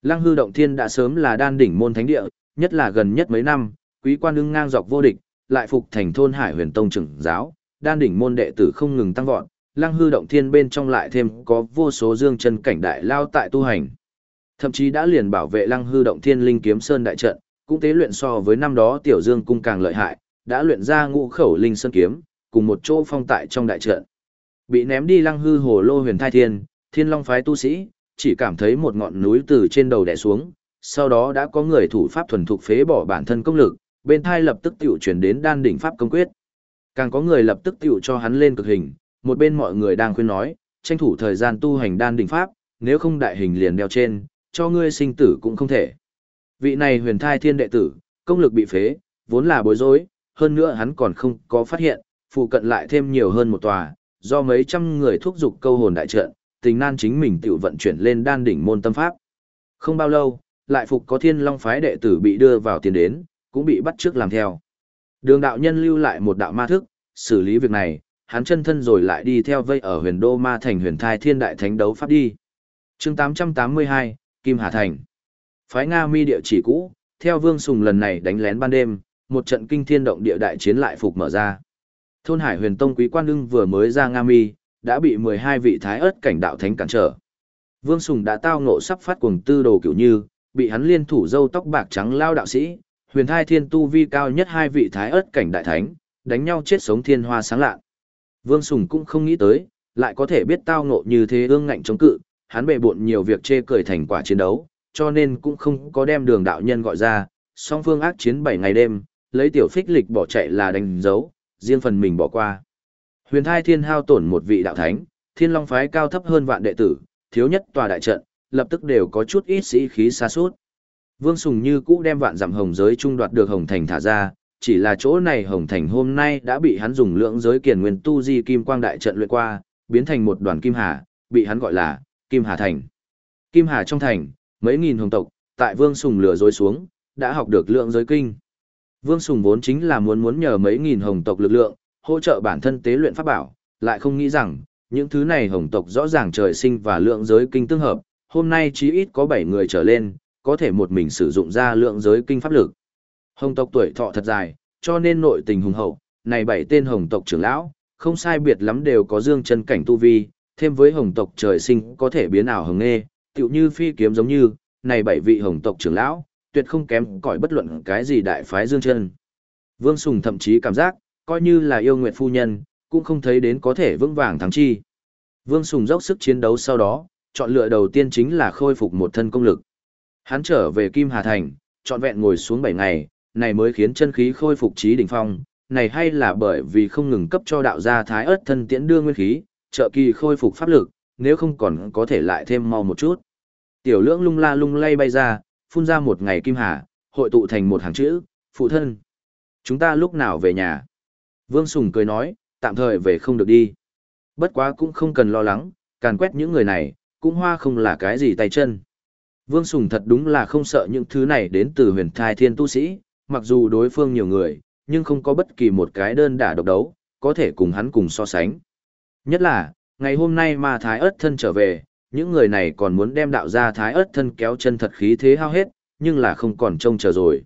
[SPEAKER 1] Lăng hư động thiên đã sớm là đan đỉnh môn thánh địa, nhất là gần nhất mấy năm, quý quan ưng ngang dọc vô địch, lại phục thành thôn hải huyền tông trưởng giáo, đan đỉnh môn đệ tử không ngừng tăng vọt, lăng hư động thiên bên trong lại thêm có vô số dương chân cảnh đại lao tại tu hành. Thậm chí đã liền bảo vệ lăng hư động thiên linh kiếm sơn đại trận, cũng tế luyện so với năm đó tiểu dương cung càng lợi hại, đã luyện ra ngũ khẩu linh sơn kiếm, cùng một chỗ phong tại trong đại trận. Bị ném đi lăng hư hồ lô huyền thai thiên, thiên long phái tu sĩ, chỉ cảm thấy một ngọn núi từ trên đầu đè xuống, sau đó đã có người thủ pháp thuần thục phế bỏ bản thân công lực, bên thai lập tức tiểu chuyển đến đan đỉnh pháp công quyết. Càng có người lập tức tiểu cho hắn lên cực hình, một bên mọi người đang khuyên nói, tranh thủ thời gian tu hành đan đỉnh pháp, nếu không đại hình liền đeo trên, cho ngươi sinh tử cũng không thể. Vị này huyền thai thiên đệ tử, công lực bị phế, vốn là bối rối, hơn nữa hắn còn không có phát hiện, phụ cận lại thêm nhiều hơn một tòa, do mấy trăm người thúc giục câu hồn đại trận, tình nan chính mình tự vận chuyển lên đan đỉnh môn tâm pháp. Không bao lâu, lại phục có thiên long phái đệ tử bị đưa vào tiền đến, cũng bị bắt trước làm theo. Đường đạo nhân lưu lại một đạo ma thức, xử lý việc này, hắn chân thân rồi lại đi theo vây ở huyền đô ma thành huyền thai thiên đại thánh đấu pháp đi. chương 882, Kim Hà Thành. Phái Nga mi địa chỉ cũ, theo Vương Sùng lần này đánh lén ban đêm, một trận kinh thiên động địa đại chiến lại phục mở ra. Thôn Hải Huyền Tông Quý Quan Ưng vừa mới ra Nga mi, đã bị 12 vị thái ớt cảnh đạo thánh cản trở. Vương Sùng đã tao ngộ sắp phát cuồng tư đồ kiểu như, bị hắn liên thủ dâu tóc bạc trắng lao đạo sĩ, huyền thai thiên tu vi cao nhất hai vị thái ớt cảnh đại thánh, đánh nhau chết sống thiên hoa sáng lạ. Vương Sùng cũng không nghĩ tới, lại có thể biết tao ngộ như thế ương ngạnh chống cự, hắn bệ bộn nhiều việc chê cười thành quả chiến đấu, cho nên cũng không có đem đường đạo nhân gọi ra, song phương ác chiến 7 ngày đêm, lấy tiểu phích lịch bỏ chạy là đánh dấu, riêng phần mình bỏ qua. Huyền thai thiên hao tổn một vị đạo thánh, thiên long phái cao thấp hơn vạn đệ tử, thiếu nhất tòa đại trận, lập tức đều có chút ít sĩ khí xa suốt. Vương Sùng như cũ đem vạn dặm hồng giới trung đoạt được hồng thành thả ra, chỉ là chỗ này hồng thành hôm nay đã bị hắn dùng lượng giới kiền nguyên tu di kim quang đại trận luyện qua, biến thành một đoàn kim hà, bị hắn gọi là Kim Hà Thành. Kim Hà trong thành, mấy nghìn hồng tộc, tại Vương Sùng lừa dối xuống, đã học được lượng giới kinh. Vương Sùng vốn chính là muốn muốn nhờ mấy nghìn hồng tộc lực lượng, hỗ trợ bản thân tế luyện pháp bảo, lại không nghĩ rằng, những thứ này hồng tộc rõ ràng trời sinh và lượng giới kinh tương hợp, hôm nay chí ít có 7 người trở lên, có thể một mình sử dụng ra lượng giới kinh pháp lực. Hồng tộc tuổi thọ thật dài, cho nên nội tình hùng hậu, này bảy tên hồng tộc trưởng lão, không sai biệt lắm đều có dương chân cảnh tu vi, thêm với hồng tộc trời sinh có thể biến ảo hồng nghê, tựu như phi kiếm giống như, này bảy vị hồng tộc trưởng lão, tuyệt không kém cỏi bất luận cái gì đại phái dương chân. Vương Sùng thậm chí cảm giác, coi như là yêu nguyệt phu nhân, cũng không thấy đến có thể vững vàng thắng chi. Vương Sùng dốc sức chiến đấu sau đó, chọn lựa đầu tiên chính là khôi phục một thân công lực. Hắn trở về Kim Hà Thành, chọn vẹn ngồi xuống 7 ngày, này mới khiến chân khí khôi phục trí đỉnh phong, này hay là bởi vì không ngừng cấp cho đạo gia thái ớt thân tiễn đưa nguyên khí, trợ kỳ khôi phục pháp lực, nếu không còn có thể lại thêm mau một chút. Tiểu lưỡng lung la lung lay bay ra, phun ra một ngày kim hà, hội tụ thành một hàng chữ, phụ thân. Chúng ta lúc nào về nhà? Vương Sùng cười nói, tạm thời về không được đi. Bất quá cũng không cần lo lắng, càn quét những người này, cũng hoa không là cái gì tay chân. Vương Sùng thật đúng là không sợ những thứ này đến từ huyền thai thiên tu sĩ, mặc dù đối phương nhiều người, nhưng không có bất kỳ một cái đơn đả độc đấu, có thể cùng hắn cùng so sánh. Nhất là, ngày hôm nay mà thái ớt thân trở về, những người này còn muốn đem đạo ra thái ớt thân kéo chân thật khí thế hao hết, nhưng là không còn trông chờ rồi.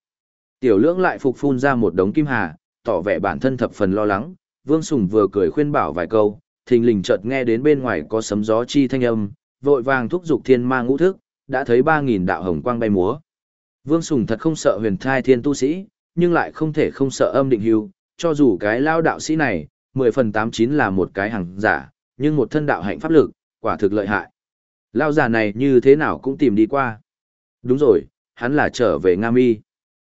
[SPEAKER 1] Tiểu lưỡng lại phục phun ra một đống kim hà, tỏ vẻ bản thân thập phần lo lắng, Vương Sùng vừa cười khuyên bảo vài câu, thình lình chợt nghe đến bên ngoài có sấm gió chi thanh âm, vội vàng thúc giục thiên ma ngũ thức, đã thấy 3000 đạo hồng quang bay múa. Vương Sùng thật không sợ huyền thai thiên tu sĩ, nhưng lại không thể không sợ âm định hưu, cho dù cái lao đạo sĩ này, 10 phần 89 là một cái hàng giả, nhưng một thân đạo hạnh pháp lực, quả thực lợi hại. Lao giả này như thế nào cũng tìm đi qua. Đúng rồi, hắn là trở về Nga Mi.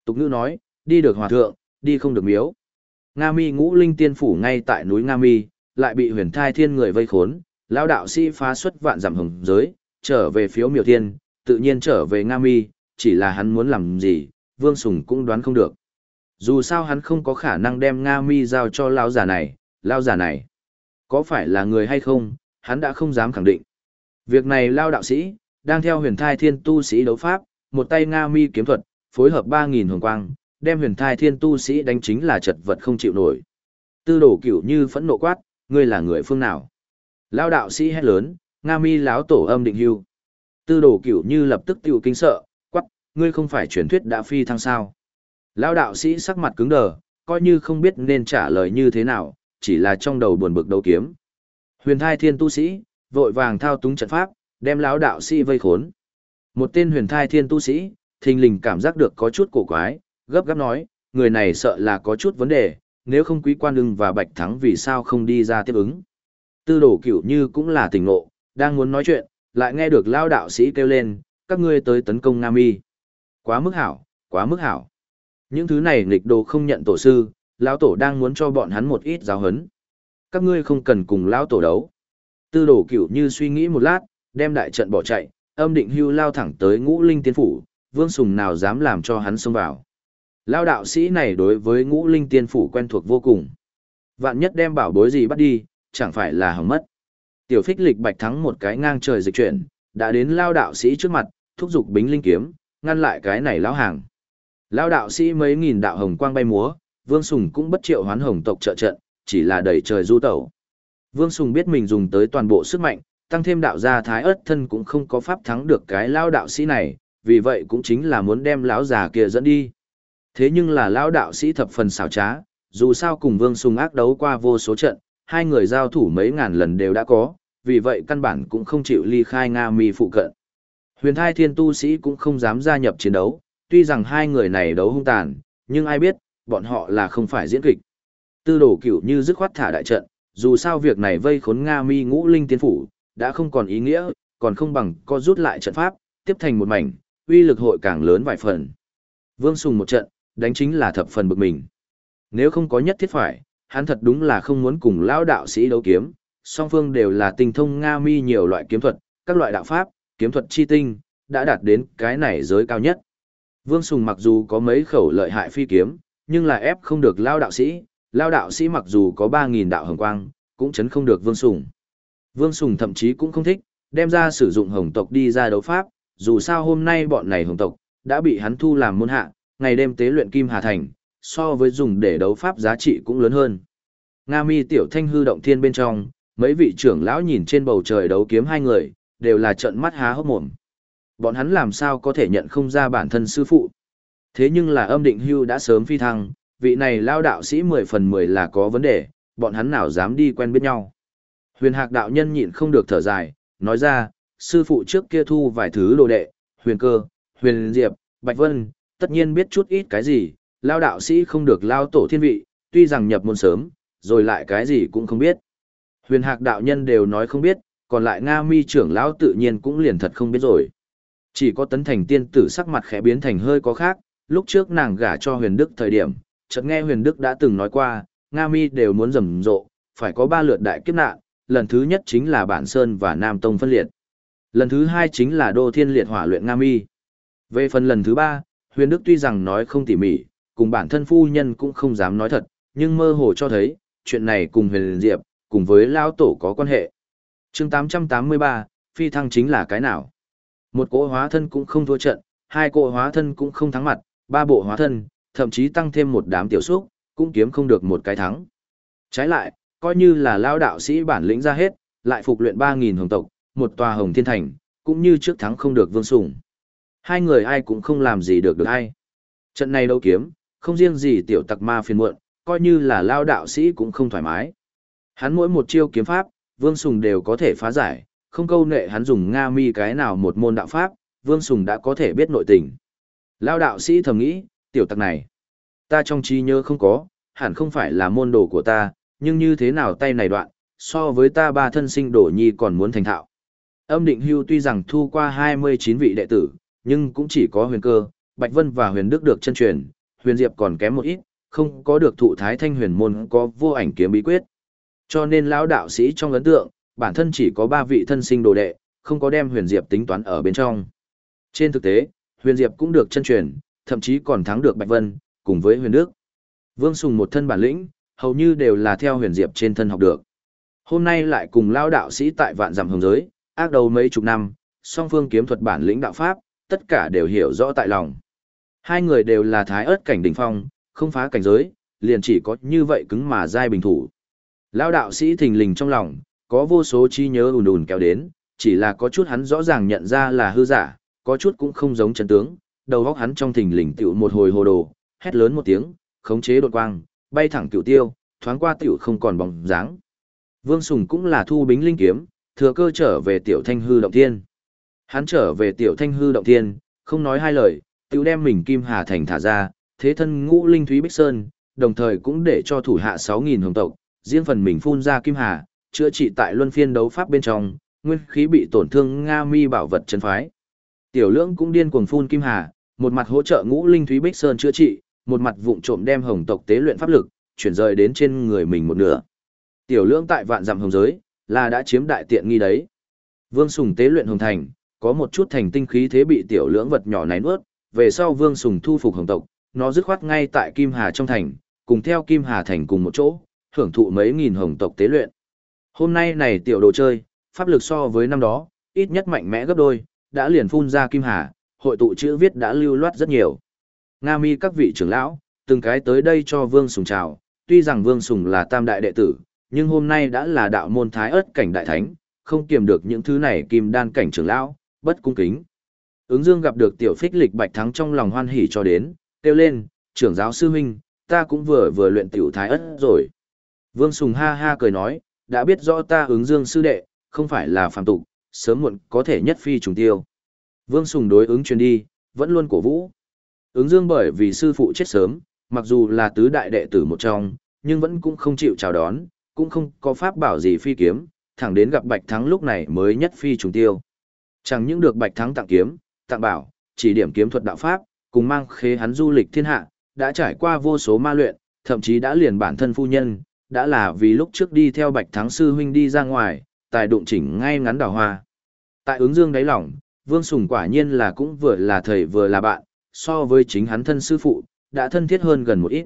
[SPEAKER 1] Tục ngữ nói, đi được hòa thượng, đi không được miếu. Nga Mi ngũ linh tiên phủ ngay tại núi Nga Mi, lại bị huyền thai thiên người vây khốn, lão đạo sĩ phá xuất vạn giảm hồng giới, trở về phiếu miểu thiên, tự nhiên trở về Nga Mi, chỉ là hắn muốn làm gì, Vương Sùng cũng đoán không được. Dù sao hắn không có khả năng đem Nga Mi giao cho lão già này, lão già này. Có phải là người hay không, hắn đã không dám khẳng định. Việc này lao đạo sĩ, đang theo huyền thai thiên tu sĩ đấu pháp, một tay Nga Mi kiếm thuật, phối hợp 3.000 hồng quang, đem huyền thai thiên tu sĩ đánh chính là chật vật không chịu nổi. Tư đổ cửu như phẫn nộ quát, ngươi là người phương nào? Lao đạo sĩ hét lớn, Nga mi láo tổ âm định hưu. Tư đổ cửu như lập tức tiểu kinh sợ, quắc, ngươi không phải truyền thuyết đã phi thăng sao. Lao đạo sĩ sắc mặt cứng đờ, coi như không biết nên trả lời như thế nào, chỉ là trong đầu buồn bực đấu kiếm. Huyền thai thiên tu sĩ, vội vàng thao túng trận pháp, đem lão đạo sĩ vây khốn. Một tên huyền thai thiên tu sĩ, thình lình cảm giác được có chút cổ quái, gấp gáp nói, người này sợ là có chút vấn đề, nếu không quý quan ưng và bạch thắng vì sao không đi ra tiếp ứng. Tư đổ cửu như cũng là tỉnh ngộ, đang muốn nói chuyện, lại nghe được lao đạo sĩ kêu lên, các ngươi tới tấn công Nam Y. Quá mức hảo, quá mức hảo. Những thứ này nghịch đồ không nhận tổ sư, lão tổ đang muốn cho bọn hắn một ít giáo hấn. Các ngươi không cần cùng lão tổ đấu. Tư đổ cửu như suy nghĩ một lát, đem đại trận bỏ chạy, âm định hưu lao thẳng tới ngũ linh tiên phủ, vương sùng nào dám làm cho hắn xông vào. Lao đạo sĩ này đối với ngũ linh tiên phủ quen thuộc vô cùng. Vạn nhất đem bảo bối gì bắt đi, chẳng phải là hỏng mất. Tiểu phích lịch bạch thắng một cái ngang trời dịch chuyển, đã đến lao đạo sĩ trước mặt, thúc giục bính linh kiếm, ngăn lại cái này lão hàng. Lao đạo sĩ mấy nghìn đạo hồng quang bay múa, Vương Sùng cũng bất triệu hoán hồng tộc trợ trận, chỉ là đẩy trời du tẩu. Vương Sùng biết mình dùng tới toàn bộ sức mạnh, tăng thêm đạo gia thái ớt thân cũng không có pháp thắng được cái lao đạo sĩ này, vì vậy cũng chính là muốn đem lão già kia dẫn đi. Thế nhưng là lão đạo sĩ thập phần xảo trá, dù sao cùng Vương Sùng ác đấu qua vô số trận, hai người giao thủ mấy ngàn lần đều đã có, vì vậy căn bản cũng không chịu ly khai Nga mi phụ cận. Huyền thai thiên tu sĩ cũng không dám gia nhập chiến đấu, tuy rằng hai người này đấu hung tàn, nhưng ai biết, bọn họ là không phải diễn kịch. Tư đổ cửu như dứt khoát thả đại trận, dù sao việc này vây khốn Nga mi ngũ linh tiên phủ, đã không còn ý nghĩa, còn không bằng co rút lại trận pháp, tiếp thành một mảnh, uy lực hội càng lớn vài phần. Vương Sùng một trận, đánh chính là thập phần bực mình. Nếu không có nhất thiết phải, hắn thật đúng là không muốn cùng lão đạo sĩ đấu kiếm, song phương đều là tinh thông Nga mi nhiều loại kiếm thuật, các loại đạo pháp, kiếm thuật chi tinh, đã đạt đến cái này giới cao nhất. Vương Sùng mặc dù có mấy khẩu lợi hại phi kiếm, nhưng là ép không được lao đạo sĩ, lao đạo sĩ mặc dù có 3.000 đạo hồng quang, cũng chấn không được Vương Sùng. Vương Sùng thậm chí cũng không thích, đem ra sử dụng hồng tộc đi ra đấu pháp, dù sao hôm nay bọn này hồng tộc, đã bị hắn thu làm môn hạ, ngày đêm tế luyện Kim Hà Thành, so với dùng để đấu pháp giá trị cũng lớn hơn. Nga mi tiểu thanh hư động thiên bên trong, mấy vị trưởng lão nhìn trên bầu trời đấu kiếm hai người, đều là trận mắt há hốc mồm. Bọn hắn làm sao có thể nhận không ra bản thân sư phụ. Thế nhưng là âm định hưu đã sớm phi thăng, vị này lao đạo sĩ 10 phần 10 là có vấn đề, bọn hắn nào dám đi quen biết nhau. Huyền hạc đạo nhân nhịn không được thở dài, nói ra, sư phụ trước kia thu vài thứ đồ đệ, huyền cơ, huyền diệp, bạch vân, tất nhiên biết chút ít cái gì, lao đạo sĩ không được lao tổ thiên vị, tuy rằng nhập môn sớm, rồi lại cái gì cũng không biết. Huyền hạc đạo nhân đều nói không biết, còn lại Nga mi trưởng lão tự nhiên cũng liền thật không biết rồi. Chỉ có tấn thành tiên tử sắc mặt khẽ biến thành hơi có khác, lúc trước nàng gả cho huyền đức thời điểm, chợt nghe huyền đức đã từng nói qua, Nga mi đều muốn rầm rộ, phải có ba lượt đại kiếp nạn, lần thứ nhất chính là bản sơn và nam tông phân liệt. Lần thứ hai chính là đô thiên liệt hỏa luyện Nga mi. Về phần lần thứ ba, huyền đức tuy rằng nói không tỉ mỉ, cùng bản thân phu nhân cũng không dám nói thật, nhưng mơ hồ cho thấy, chuyện này cùng huyền diệp, cùng với lao tổ có quan hệ. chương 883, phi thăng chính là cái nào? Một cỗ hóa thân cũng không thua trận, hai cỗ hóa thân cũng không thắng mặt, ba bộ hóa thân, thậm chí tăng thêm một đám tiểu xúc, cũng kiếm không được một cái thắng. Trái lại, coi như là lao đạo sĩ bản lĩnh ra hết, lại phục luyện 3.000 hồng tộc, một tòa hồng thiên thành, cũng như trước thắng không được vương sủng. Hai người ai cũng không làm gì được được ai. Trận này đấu kiếm, không riêng gì tiểu tặc ma phiền muộn, coi như là lao đạo sĩ cũng không thoải mái. Hắn mỗi một chiêu kiếm pháp, Vương Sùng đều có thể phá giải, không câu nệ hắn dùng Nga mi cái nào một môn đạo pháp, Vương Sùng đã có thể biết nội tình. Lao đạo sĩ thầm nghĩ, tiểu tặc này, ta trong trí nhớ không có, hẳn không phải là môn đồ của ta, nhưng như thế nào tay này đoạn, so với ta ba thân sinh đổ nhi còn muốn thành thạo. Âm định hưu tuy rằng thu qua 29 vị đệ tử, nhưng cũng chỉ có huyền cơ, Bạch Vân và huyền đức được chân truyền, huyền diệp còn kém một ít, không có được thụ thái thanh huyền môn có vô ảnh kiếm bí quyết. Cho nên lão đạo sĩ trong ấn tượng, bản thân chỉ có ba vị thân sinh đồ đệ, không có đem huyền diệp tính toán ở bên trong. Trên thực tế, huyền diệp cũng được chân truyền, thậm chí còn thắng được Bạch Vân, cùng với huyền đức. Vương Sùng một thân bản lĩnh, hầu như đều là theo huyền diệp trên thân học được. Hôm nay lại cùng lao đạo sĩ tại vạn giảm hồng giới, ác đầu mấy chục năm, song phương kiếm thuật bản lĩnh đạo pháp, tất cả đều hiểu rõ tại lòng. Hai người đều là thái ớt cảnh đỉnh phong, không phá cảnh giới, liền chỉ có như vậy cứng mà dai bình thủ. Lao đạo sĩ thình lình trong lòng, có vô số chi nhớ ùn ùn kéo đến, chỉ là có chút hắn rõ ràng nhận ra là hư giả, có chút cũng không giống chân tướng, đầu óc hắn trong thình lình tiểu một hồi hồ đồ, hét lớn một tiếng, khống chế đột quang, bay thẳng tiểu tiêu, thoáng qua tiểu không còn bóng dáng. Vương Sùng cũng là thu bính linh kiếm, thừa cơ trở về tiểu thanh hư động thiên. Hắn trở về tiểu thanh hư động thiên, không nói hai lời, tiểu đem mình kim hà thành thả ra, thế thân ngũ linh thúy bích sơn, đồng thời cũng để cho thủ hạ 6.000 hồng tộc, riêng phần mình phun ra kim hà, chữa trị tại luân phiên đấu pháp bên trong, nguyên khí bị tổn thương Nga mi bảo vật chân phái. Tiểu lưỡng cũng điên cuồng phun kim hà, một mặt hỗ trợ ngũ linh thúy bích sơn chữa trị, một mặt vụng trộm đem hồng tộc tế luyện pháp lực, chuyển rời đến trên người mình một nửa. Tiểu lưỡng tại vạn dặm hồng giới, là đã chiếm đại tiện nghi đấy. Vương Sùng tế luyện hồng thành, có một chút thành tinh khí thế bị tiểu lưỡng vật nhỏ này nuốt, về sau Vương Sùng thu phục hồng tộc, nó dứt khoát ngay tại Kim Hà trong thành, cùng theo Kim Hà thành cùng một chỗ, hưởng thụ mấy nghìn hồng tộc tế luyện. Hôm nay này tiểu đồ chơi, pháp lực so với năm đó, ít nhất mạnh mẽ gấp đôi, đã liền phun ra Kim Hà, hội tụ chữ viết đã lưu loát rất nhiều. Nga mi các vị trưởng lão, từng cái tới đây cho Vương Sùng chào, tuy rằng Vương Sùng là tam đại đệ tử, nhưng hôm nay đã là đạo môn thái ớt cảnh đại thánh, không kiềm được những thứ này kim đan cảnh trưởng lão, bất cung kính. Ứng Dương gặp được tiểu phích lịch bạch thắng trong lòng hoan hỉ cho đến, kêu lên, trưởng giáo sư huynh, ta cũng vừa vừa luyện tiểu thái ất rồi. Vương Sùng ha ha cười nói, đã biết rõ ta ứng Dương sư đệ, không phải là phàm tục, sớm muộn có thể nhất phi trùng tiêu. Vương Sùng đối ứng truyền đi, vẫn luôn cổ vũ. Ứng Dương bởi vì sư phụ chết sớm, mặc dù là tứ đại đệ tử một trong, nhưng vẫn cũng không chịu chào đón, cũng không có pháp bảo gì phi kiếm, thẳng đến gặp Bạch Thắng lúc này mới nhất phi trùng tiêu. Chẳng những được Bạch Thắng tặng kiếm, tặng bảo, chỉ điểm kiếm thuật đạo pháp, cùng mang khế hắn du lịch thiên hạ, đã trải qua vô số ma luyện, thậm chí đã liền bản thân phu nhân, đã là vì lúc trước đi theo Bạch Thắng sư huynh đi ra ngoài, tài đụng chỉnh ngay ngắn đào hoa. Tại ứng dương đáy lòng, Vương Sùng quả nhiên là cũng vừa là thầy vừa là bạn, so với chính hắn thân sư phụ, đã thân thiết hơn gần một ít.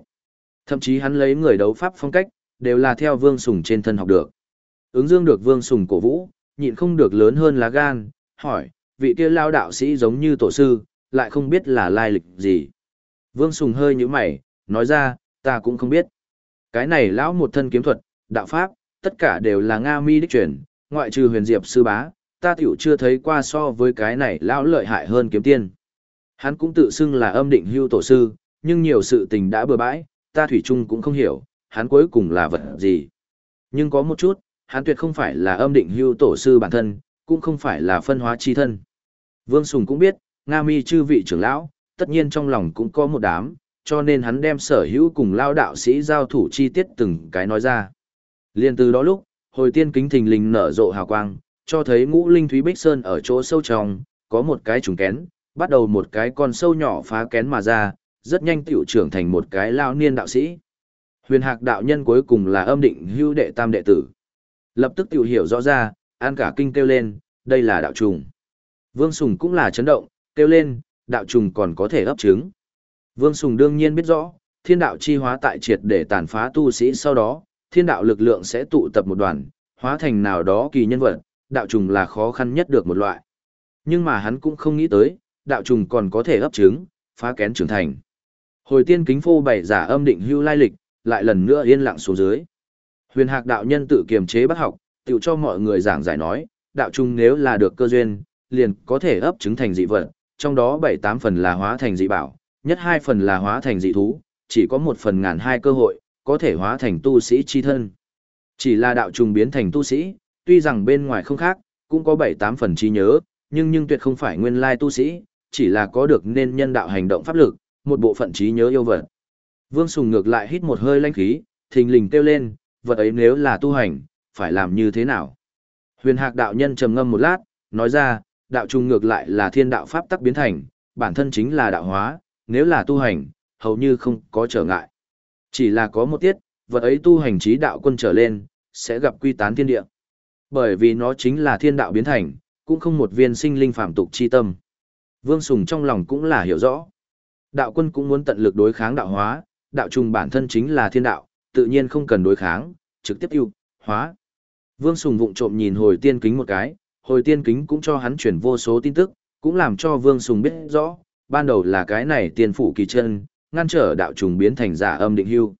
[SPEAKER 1] Thậm chí hắn lấy người đấu pháp phong cách, đều là theo Vương Sùng trên thân học được. Ứng dương được Vương Sùng cổ vũ, nhịn không được lớn hơn lá gan, hỏi, vị kia lao đạo sĩ giống như tổ sư, lại không biết là lai lịch gì. Vương Sùng hơi như mày, nói ra, ta cũng không biết. Cái này lão một thân kiếm thuật, đạo pháp, tất cả đều là Nga mi đích truyền, ngoại trừ huyền diệp sư bá, ta tiểu chưa thấy qua so với cái này lão lợi hại hơn kiếm tiên. Hắn cũng tự xưng là âm định hưu tổ sư, nhưng nhiều sự tình đã bừa bãi, ta thủy chung cũng không hiểu, hắn cuối cùng là vật gì. Nhưng có một chút, hắn tuyệt không phải là âm định hưu tổ sư bản thân, cũng không phải là phân hóa chi thân. Vương Sùng cũng biết, Nga mi chư vị trưởng lão, tất nhiên trong lòng cũng có một đám, cho nên hắn đem sở hữu cùng lao đạo sĩ giao thủ chi tiết từng cái nói ra. Liên từ đó lúc, hồi tiên kính thình lình nở rộ hào quang, cho thấy ngũ linh thúy bích sơn ở chỗ sâu trong, có một cái trùng kén, bắt đầu một cái con sâu nhỏ phá kén mà ra, rất nhanh tiểu trưởng thành một cái lao niên đạo sĩ. Huyền hạc đạo nhân cuối cùng là âm định hưu đệ tam đệ tử. Lập tức tiểu hiểu rõ ra, an cả kinh kêu lên, đây là đạo trùng. Vương Sùng cũng là chấn động, kêu lên, đạo trùng còn có thể ấp trứng. Vương Sùng đương nhiên biết rõ, thiên đạo chi hóa tại triệt để tàn phá tu sĩ sau đó, thiên đạo lực lượng sẽ tụ tập một đoàn, hóa thành nào đó kỳ nhân vật, đạo trùng là khó khăn nhất được một loại. Nhưng mà hắn cũng không nghĩ tới, đạo trùng còn có thể ấp trứng, phá kén trưởng thành. Hồi tiên kính phô bày giả âm định hưu lai lịch, lại lần nữa yên lặng xuống dưới. Huyền hạc đạo nhân tự kiềm chế bắt học, tự cho mọi người giảng giải nói, đạo trung nếu là được cơ duyên, liền có thể ấp trứng thành dị vật, trong đó bảy tám phần là hóa thành dị bảo, nhất hai phần là hóa thành dị thú, chỉ có một phần ngàn hai cơ hội, có thể hóa thành tu sĩ chi thân. Chỉ là đạo trùng biến thành tu sĩ, tuy rằng bên ngoài không khác, cũng có bảy tám phần trí nhớ, nhưng nhưng tuyệt không phải nguyên lai tu sĩ, chỉ là có được nên nhân đạo hành động pháp lực, một bộ phận trí nhớ yêu vật. Vương Sùng ngược lại hít một hơi lanh khí, thình lình kêu lên, vật ấy nếu là tu hành, phải làm như thế nào? Huyền Hạc đạo nhân trầm ngâm một lát, nói ra, đạo trùng ngược lại là thiên đạo pháp tắc biến thành, bản thân chính là đạo hóa, nếu là tu hành, hầu như không có trở ngại. Chỉ là có một tiết, vật ấy tu hành trí đạo quân trở lên, sẽ gặp quy tán thiên địa. Bởi vì nó chính là thiên đạo biến thành, cũng không một viên sinh linh phạm tục chi tâm. Vương Sùng trong lòng cũng là hiểu rõ. Đạo quân cũng muốn tận lực đối kháng đạo hóa, đạo trùng bản thân chính là thiên đạo, tự nhiên không cần đối kháng, trực tiếp yêu, hóa. Vương Sùng vụng trộm nhìn hồi tiên kính một cái, hồi tiên kính cũng cho hắn chuyển vô số tin tức, cũng làm cho Vương Sùng biết rõ, ban đầu là cái này tiên phủ kỳ chân, ngăn trở đạo trùng biến thành giả âm định hưu.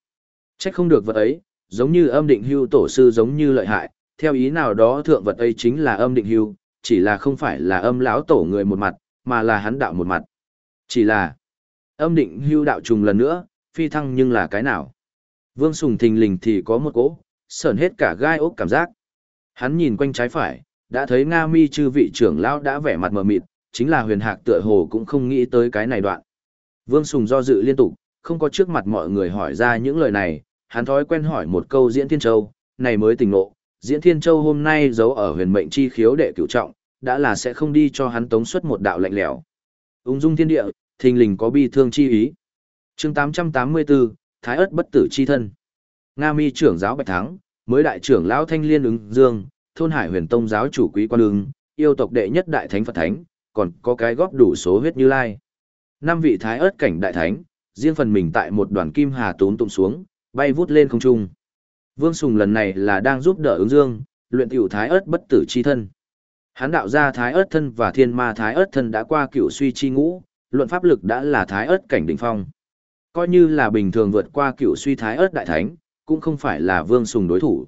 [SPEAKER 1] Trách không được vật ấy, giống như âm định hưu tổ sư giống như lợi hại, theo ý nào đó thượng vật ấy chính là âm định hưu, chỉ là không phải là âm lão tổ người một mặt, mà là hắn đạo một mặt. Chỉ là âm định hưu đạo trùng lần nữa, phi thăng nhưng là cái nào? Vương Sùng thình lình thì có một cỗ, sờn hết cả gai ốc cảm giác. Hắn nhìn quanh trái phải, đã thấy Nga Mi chư vị trưởng lão đã vẻ mặt mờ mịt, chính là huyền hạc tựa hồ cũng không nghĩ tới cái này đoạn. Vương Sùng do dự liên tục, không có trước mặt mọi người hỏi ra những lời này, hắn thói quen hỏi một câu Diễn Thiên Châu, này mới tỉnh ngộ, Diễn Thiên Châu hôm nay giấu ở huyền mệnh chi khiếu đệ cửu trọng, đã là sẽ không đi cho hắn tống xuất một đạo lạnh lẽo. Ung dung thiên địa, thình lình có bi thương chi ý. Chương 884, Thái ất bất tử chi thân. Nga Mi trưởng giáo Bạch Thắng, mới đại trưởng lão Thanh Liên ứng Dương, thôn Hải Huyền Tông giáo chủ quý quan ứng, yêu tộc đệ nhất đại thánh Phật thánh, còn có cái góp đủ số huyết như lai. Năm vị thái ớt cảnh đại thánh, riêng phần mình tại một đoàn kim hà tốn tụng xuống, bay vút lên không trung. Vương Sùng lần này là đang giúp đỡ ứng dương, luyện tiểu thái ớt bất tử chi thân. Hán đạo ra thái ớt thân và thiên ma thái ớt thân đã qua cửu suy chi ngũ, luận pháp lực đã là thái ớt cảnh đỉnh phong. Coi như là bình thường vượt qua cửu suy thái ớt đại thánh, cũng không phải là Vương Sùng đối thủ.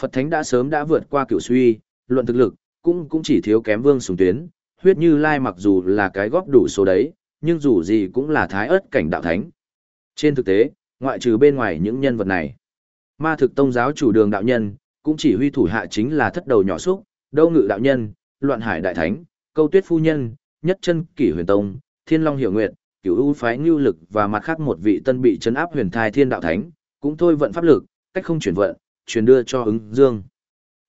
[SPEAKER 1] Phật thánh đã sớm đã vượt qua cửu suy, luận thực lực, cũng cũng chỉ thiếu kém Vương Sùng tuyến, huyết như lai mặc dù là cái góp đủ số đấy, nhưng dù gì cũng là thái ớt cảnh đạo thánh. Trên thực tế, ngoại trừ bên ngoài những nhân vật này, ma thực tông giáo chủ đường đạo nhân, cũng chỉ huy thủ hạ chính là thất đầu nhỏ xúc, đâu ngự đạo nhân, loạn hải đại thánh, câu tuyết phu nhân, nhất chân kỷ huyền tông, thiên long hiểu nguyện, cửu ưu phái ngưu lực và mặt khác một vị tân bị chấn áp huyền thai thiên đạo thánh, cũng thôi vận pháp lực, cách không chuyển vận, chuyển đưa cho ứng dương.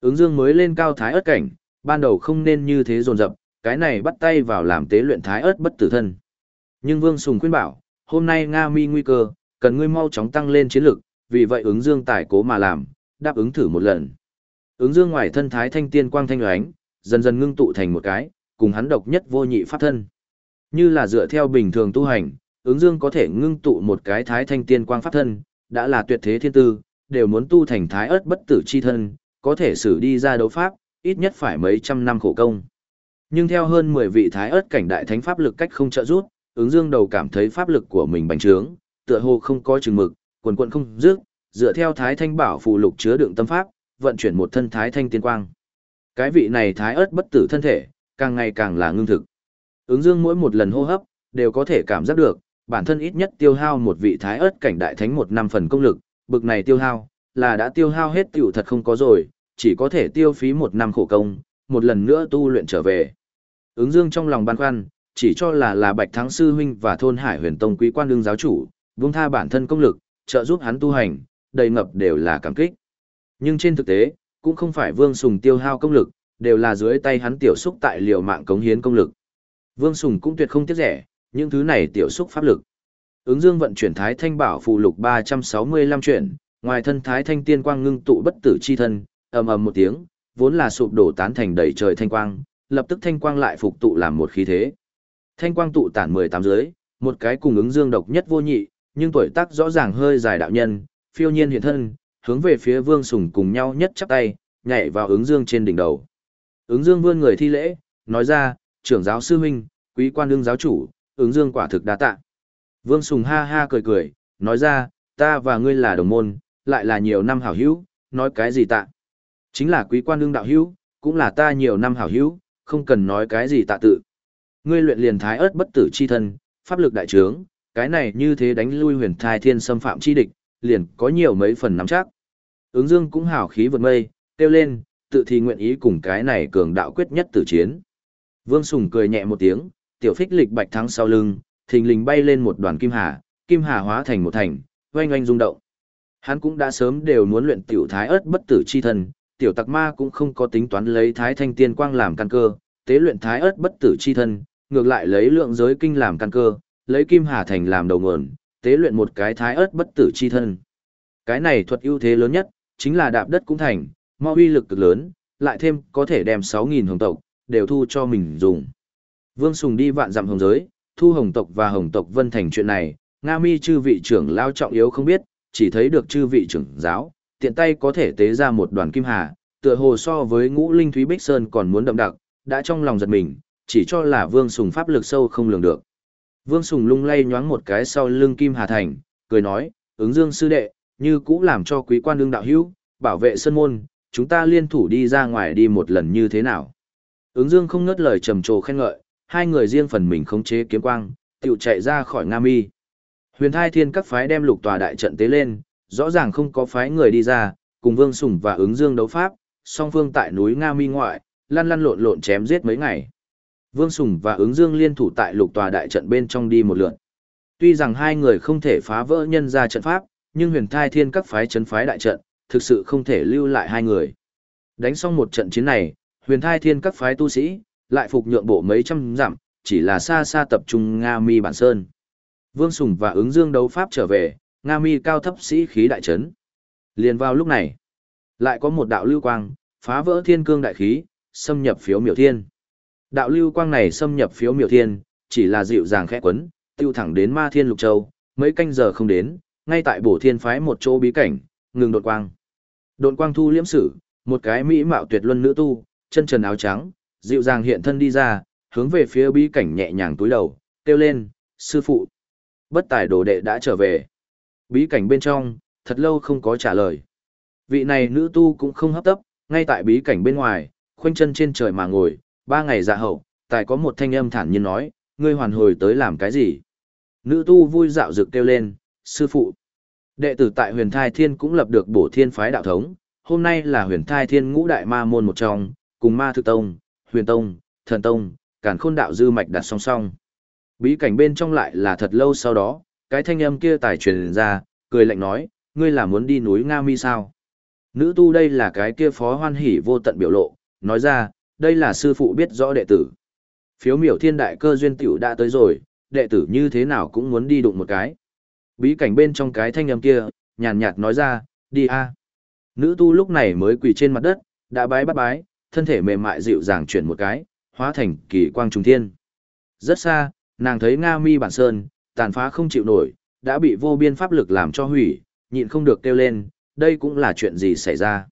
[SPEAKER 1] Ứng dương mới lên cao thái ớt cảnh, ban đầu không nên như thế dồn dập, cái này bắt tay vào làm tế luyện thái ớt bất tử thân. Nhưng Vương Sùng khuyên bảo, hôm nay Nga mi nguy cơ, cần ngươi mau chóng tăng lên chiến lực, vì vậy ứng dương tài cố mà làm, đáp ứng thử một lần. Ứng dương ngoài thân thái thanh tiên quang thanh ánh, dần dần ngưng tụ thành một cái, cùng hắn độc nhất vô nhị pháp thân. Như là dựa theo bình thường tu hành, ứng dương có thể ngưng tụ một cái thái thanh tiên quang pháp thân, đã là tuyệt thế thiên tư, đều muốn tu thành thái ớt bất tử chi thân, có thể xử đi ra đấu pháp, ít nhất phải mấy trăm năm khổ công. Nhưng theo hơn 10 vị thái ớt cảnh đại thánh pháp lực cách không trợ rút, ứng dương đầu cảm thấy pháp lực của mình bành trướng, tựa hồ không có chừng mực, quần quần không dứt, dựa theo thái thanh bảo phù lục chứa đựng tâm pháp, vận chuyển một thân thái thanh tiên quang. Cái vị này thái ớt bất tử thân thể, càng ngày càng là ngưng thực. Ứng dương mỗi một lần hô hấp, đều có thể cảm giác được, bản thân ít nhất tiêu hao một vị thái ớt cảnh đại thánh một năm phần công lực, bực này tiêu hao, là đã tiêu hao hết tiểu thật không có rồi, chỉ có thể tiêu phí một năm khổ công, một lần nữa tu luyện trở về. Ứng dương trong lòng băn khoăn, chỉ cho là là Bạch Thắng Sư Huynh và thôn Hải huyền tông quý quan đương giáo chủ, buông tha bản thân công lực, trợ giúp hắn tu hành, đầy ngập đều là cảm kích. Nhưng trên thực tế, cũng không phải Vương Sùng tiêu hao công lực, đều là dưới tay hắn tiểu xúc tại liều mạng cống hiến công lực. Vương Sùng cũng tuyệt không tiếc rẻ, những thứ này tiểu xúc pháp lực. Ứng Dương vận chuyển Thái Thanh Bảo phụ lục 365 chuyển, ngoài thân Thái Thanh Tiên Quang ngưng tụ bất tử chi thân, ầm ầm một tiếng, vốn là sụp đổ tán thành đầy trời thanh quang, lập tức thanh quang lại phục tụ làm một khí thế. Thanh quang tụ tản 18 dưới, một cái cùng ứng dương độc nhất vô nhị, nhưng tuổi tác rõ ràng hơi dài đạo nhân, phiêu nhiên hiện thân, hướng về phía Vương Sùng cùng nhau nhất chắp tay, nhảy vào ứng dương trên đỉnh đầu. Ứng dương vươn người thi lễ, nói ra, trưởng giáo sư huynh, quý quan đương giáo chủ, ứng dương quả thực đa tạ. Vương Sùng ha ha cười cười, nói ra, ta và ngươi là đồng môn, lại là nhiều năm hảo hữu, nói cái gì tạ. Chính là quý quan đương đạo hữu, cũng là ta nhiều năm hảo hữu, không cần nói cái gì tạ tự. Ngươi luyện liền thái ớt bất tử chi thân, pháp lực đại trướng, cái này như thế đánh lui huyền thai thiên xâm phạm chi địch, liền có nhiều mấy phần nắm chắc. Ứng dương cũng hào khí vượt mây, kêu lên, tự thì nguyện ý cùng cái này cường đạo quyết nhất tử chiến. Vương Sùng cười nhẹ một tiếng, tiểu phích lịch bạch thắng sau lưng, thình lình bay lên một đoàn kim hà, kim hà hóa thành một thành, oanh oanh rung động. Hắn cũng đã sớm đều muốn luyện tiểu thái ớt bất tử chi thân, tiểu tặc ma cũng không có tính toán lấy thái thanh tiên quang làm căn cơ, tế luyện thái ớt bất tử chi thân, ngược lại lấy lượng giới kinh làm căn cơ, lấy kim hà thành làm đầu nguồn, tế luyện một cái thái ớt bất tử chi thân. Cái này thuật ưu thế lớn nhất, chính là đạp đất cũng thành, mau uy lực cực lớn, lại thêm có thể đem 6.000 hồng tộc, đều thu cho mình dùng. Vương Sùng đi vạn dặm hồng giới, thu hồng tộc và hồng tộc vân thành chuyện này, Nga mi chư vị trưởng lao trọng yếu không biết, chỉ thấy được chư vị trưởng giáo, tiện tay có thể tế ra một đoàn kim hà, tựa hồ so với ngũ linh thúy bích sơn còn muốn đậm đặc, đã trong lòng giật mình, chỉ cho là Vương Sùng pháp lực sâu không lường được. Vương Sùng lung lay nhoáng một cái sau lưng kim hà thành, cười nói, ứng dương sư đệ, như cũ làm cho quý quan đương đạo hữu, bảo vệ sân môn, chúng ta liên thủ đi ra ngoài đi một lần như thế nào. Ứng dương không ngớt lời trầm trồ khen ngợi, hai người riêng phần mình khống chế kiếm quang, tiểu chạy ra khỏi Nga Mi. Huyền Thai Thiên các phái đem lục tòa đại trận tế lên, rõ ràng không có phái người đi ra, cùng Vương Sùng và ứng dương đấu pháp, song phương tại núi Nga Mi ngoại, lăn lăn lộn lộn chém giết mấy ngày. Vương Sùng và ứng dương liên thủ tại lục tòa đại trận bên trong đi một lượt. Tuy rằng hai người không thể phá vỡ nhân ra trận pháp, nhưng huyền thai thiên các phái chấn phái đại trận, thực sự không thể lưu lại hai người. Đánh xong một trận chiến này, huyền thai thiên các phái tu sĩ, lại phục nhượng bộ mấy trăm dặm, chỉ là xa xa tập trung Nga Mi bản sơn. Vương Sùng và ứng dương đấu pháp trở về, Nga Mi cao thấp sĩ khí đại trấn. Liền vào lúc này, lại có một đạo lưu quang, phá vỡ thiên cương đại khí, xâm nhập phiếu miểu thiên. Đạo lưu quang này xâm nhập phiếu miểu thiên, chỉ là dịu dàng khẽ quấn, tiêu thẳng đến ma thiên lục châu, mấy canh giờ không đến, ngay tại bổ thiên phái một chỗ bí cảnh, ngừng đột quang. Đột quang thu liễm sử, một cái mỹ mạo tuyệt luân nữ tu, chân trần áo trắng, dịu dàng hiện thân đi ra, hướng về phía bí cảnh nhẹ nhàng túi đầu, kêu lên, sư phụ. Bất tài đồ đệ đã trở về. Bí cảnh bên trong, thật lâu không có trả lời. Vị này nữ tu cũng không hấp tấp, ngay tại bí cảnh bên ngoài, khoanh chân trên trời mà ngồi, ba ngày dạ hậu, tài có một thanh âm thản nhiên nói, ngươi hoàn hồi tới làm cái gì? Nữ tu vui dạo dực kêu lên, sư phụ. Đệ tử tại huyền thai thiên cũng lập được bổ thiên phái đạo thống, hôm nay là huyền thai thiên ngũ đại ma môn một trong, cùng ma thực tông, huyền tông, thần tông, càn khôn đạo dư mạch đặt song song. Bí cảnh bên trong lại là thật lâu sau đó, cái thanh âm kia tài truyền ra, cười lạnh nói, ngươi là muốn đi núi Nga Mi sao? Nữ tu đây là cái kia phó hoan hỉ vô tận biểu lộ, nói ra, đây là sư phụ biết rõ đệ tử. Phiếu miểu thiên đại cơ duyên tiểu đã tới rồi, đệ tử như thế nào cũng muốn đi đụng một cái. Bí cảnh bên trong cái thanh âm kia, nhàn nhạt nói ra, đi a. Nữ tu lúc này mới quỳ trên mặt đất, đã bái bắt bái, thân thể mềm mại dịu dàng chuyển một cái, hóa thành kỳ quang trung thiên. Rất xa, nàng thấy Nga Mi bản sơn, tàn phá không chịu nổi, đã bị vô biên pháp lực làm cho hủy, nhịn không được kêu lên, đây cũng là chuyện gì xảy ra.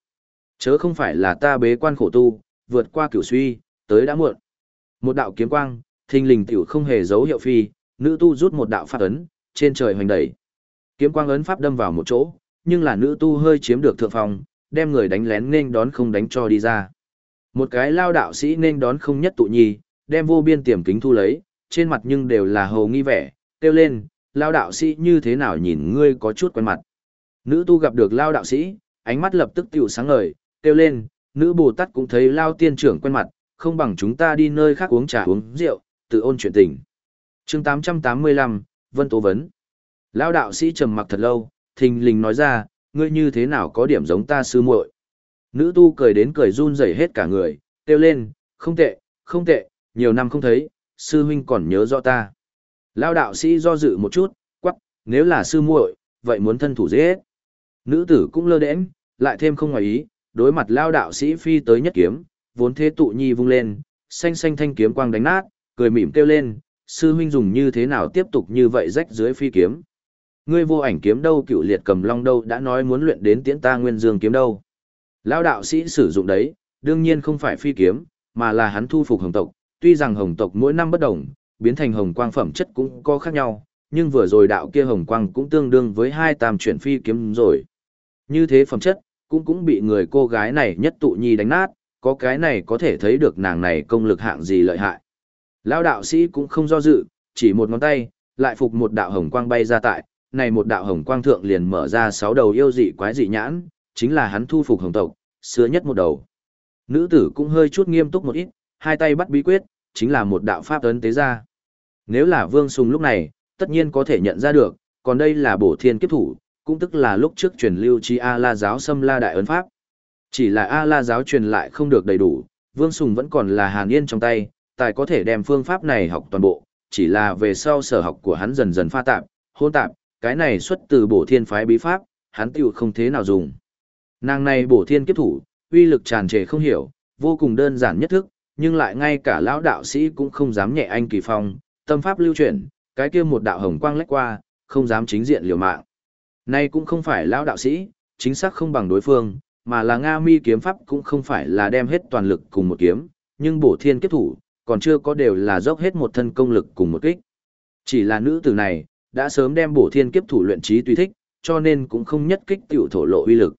[SPEAKER 1] Chớ không phải là ta bế quan khổ tu, vượt qua cửu suy, tới đã muộn. Một đạo kiếm quang, thình lình tiểu không hề dấu hiệu phi, nữ tu rút một đạo pháp ấn, trên trời hoành đẩy. Kiếm quang ấn pháp đâm vào một chỗ, nhưng là nữ tu hơi chiếm được thượng phòng, đem người đánh lén nên đón không đánh cho đi ra. Một cái lao đạo sĩ nên đón không nhất tụ nhi, đem vô biên tiềm kính thu lấy, trên mặt nhưng đều là hầu nghi vẻ, kêu lên, lao đạo sĩ như thế nào nhìn ngươi có chút quen mặt. Nữ tu gặp được lao đạo sĩ, ánh mắt lập tức tiểu sáng ngời, kêu lên, nữ Bồ Tát cũng thấy lao tiên trưởng quen mặt, không bằng chúng ta đi nơi khác uống trà uống rượu, tự ôn chuyện tình. chương 885, Vân Tố Vấn. Lao đạo sĩ trầm mặc thật lâu, thình lình nói ra, ngươi như thế nào có điểm giống ta sư muội. Nữ tu cười đến cười run rẩy hết cả người, kêu lên, không tệ, không tệ, nhiều năm không thấy, sư huynh còn nhớ rõ ta. Lao đạo sĩ do dự một chút, quắc, nếu là sư muội, vậy muốn thân thủ dễ hết. Nữ tử cũng lơ đễnh, lại thêm không ngoài ý, đối mặt lao đạo sĩ phi tới nhất kiếm, vốn thế tụ nhi vung lên, xanh xanh thanh kiếm quang đánh nát, cười mỉm kêu lên, sư huynh dùng như thế nào tiếp tục như vậy rách dưới phi kiếm. Ngươi vô ảnh kiếm đâu cựu liệt cầm long đâu đã nói muốn luyện đến tiễn ta nguyên dương kiếm đâu. Lao đạo sĩ sử dụng đấy, đương nhiên không phải phi kiếm, mà là hắn thu phục hồng tộc, tuy rằng hồng tộc mỗi năm bất đồng, biến thành hồng quang phẩm chất cũng có khác nhau, nhưng vừa rồi đạo kia hồng quang cũng tương đương với hai tam chuyển phi kiếm rồi. Như thế phẩm chất, cũng cũng bị người cô gái này nhất tụ nhi đánh nát, có cái này có thể thấy được nàng này công lực hạng gì lợi hại. Lao đạo sĩ cũng không do dự, chỉ một ngón tay, lại phục một đạo hồng quang bay ra tại, này một đạo hồng quang thượng liền mở ra sáu đầu yêu dị quái dị nhãn, chính là hắn thu phục hồng tộc, xưa nhất một đầu. Nữ tử cũng hơi chút nghiêm túc một ít, hai tay bắt bí quyết, chính là một đạo pháp ấn tế ra. Nếu là Vương Sùng lúc này, tất nhiên có thể nhận ra được, còn đây là bổ thiên kiếp thủ, cũng tức là lúc trước truyền lưu chi A-la giáo xâm la đại ấn pháp. Chỉ là A-la giáo truyền lại không được đầy đủ, Vương Sùng vẫn còn là hàn yên trong tay, tài có thể đem phương pháp này học toàn bộ, chỉ là về sau sở học của hắn dần dần pha tạp, hôn tạp, cái này xuất từ bổ thiên phái bí pháp, hắn tiêu không thế nào dùng. Nàng này bổ thiên kiếp thủ, uy lực tràn trề không hiểu, vô cùng đơn giản nhất thức, nhưng lại ngay cả lão đạo sĩ cũng không dám nhẹ anh kỳ phong, tâm pháp lưu chuyển, cái kia một đạo hồng quang lách qua, không dám chính diện liều mạng. Nay cũng không phải lão đạo sĩ, chính xác không bằng đối phương, mà là Nga Mi kiếm pháp cũng không phải là đem hết toàn lực cùng một kiếm, nhưng bổ thiên kiếp thủ, còn chưa có đều là dốc hết một thân công lực cùng một kích. Chỉ là nữ tử này, đã sớm đem bổ thiên kiếp thủ luyện trí tùy thích, cho nên cũng không nhất kích tiểu thổ lộ uy lực.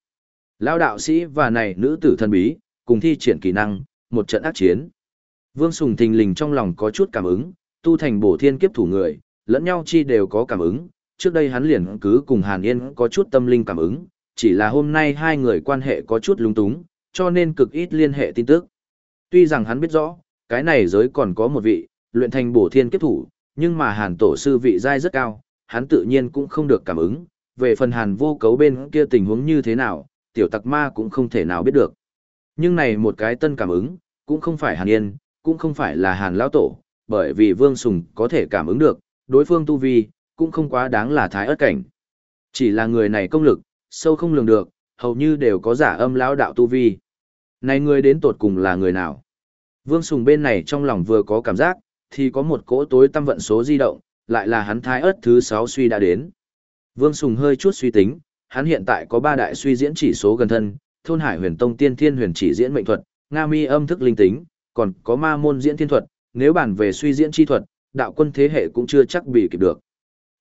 [SPEAKER 1] Lão đạo sĩ và này nữ tử thân bí, cùng thi triển kỹ năng, một trận ác chiến. Vương Sùng thình lình trong lòng có chút cảm ứng, tu thành bổ thiên kiếp thủ người, lẫn nhau chi đều có cảm ứng, trước đây hắn liền cứ cùng Hàn Yên có chút tâm linh cảm ứng, chỉ là hôm nay hai người quan hệ có chút lung túng, cho nên cực ít liên hệ tin tức. Tuy rằng hắn biết rõ, cái này giới còn có một vị, luyện thành bổ thiên kiếp thủ, nhưng mà Hàn tổ sư vị giai rất cao, hắn tự nhiên cũng không được cảm ứng, về phần Hàn vô cấu bên kia tình huống như thế nào, tiểu tặc ma cũng không thể nào biết được. Nhưng này một cái tân cảm ứng, cũng không phải Hàn Yên, cũng không phải là Hàn Lão Tổ, bởi vì Vương Sùng có thể cảm ứng được, đối phương tu vi, cũng không quá đáng là thái ớt cảnh. Chỉ là người này công lực, sâu không lường được, hầu như đều có giả âm lão đạo tu vi. Này người đến tột cùng là người nào? Vương Sùng bên này trong lòng vừa có cảm giác, thì có một cỗ tối tâm vận số di động, lại là hắn thái ớt thứ 6 suy đã đến. Vương Sùng hơi chút suy tính, hắn hiện tại có ba đại suy diễn chỉ số gần thân, thôn hải huyền tông tiên thiên huyền chỉ diễn mệnh thuật, nga mi âm thức linh tính, còn có ma môn diễn thiên thuật, nếu bàn về suy diễn chi thuật, đạo quân thế hệ cũng chưa chắc bị kịp được.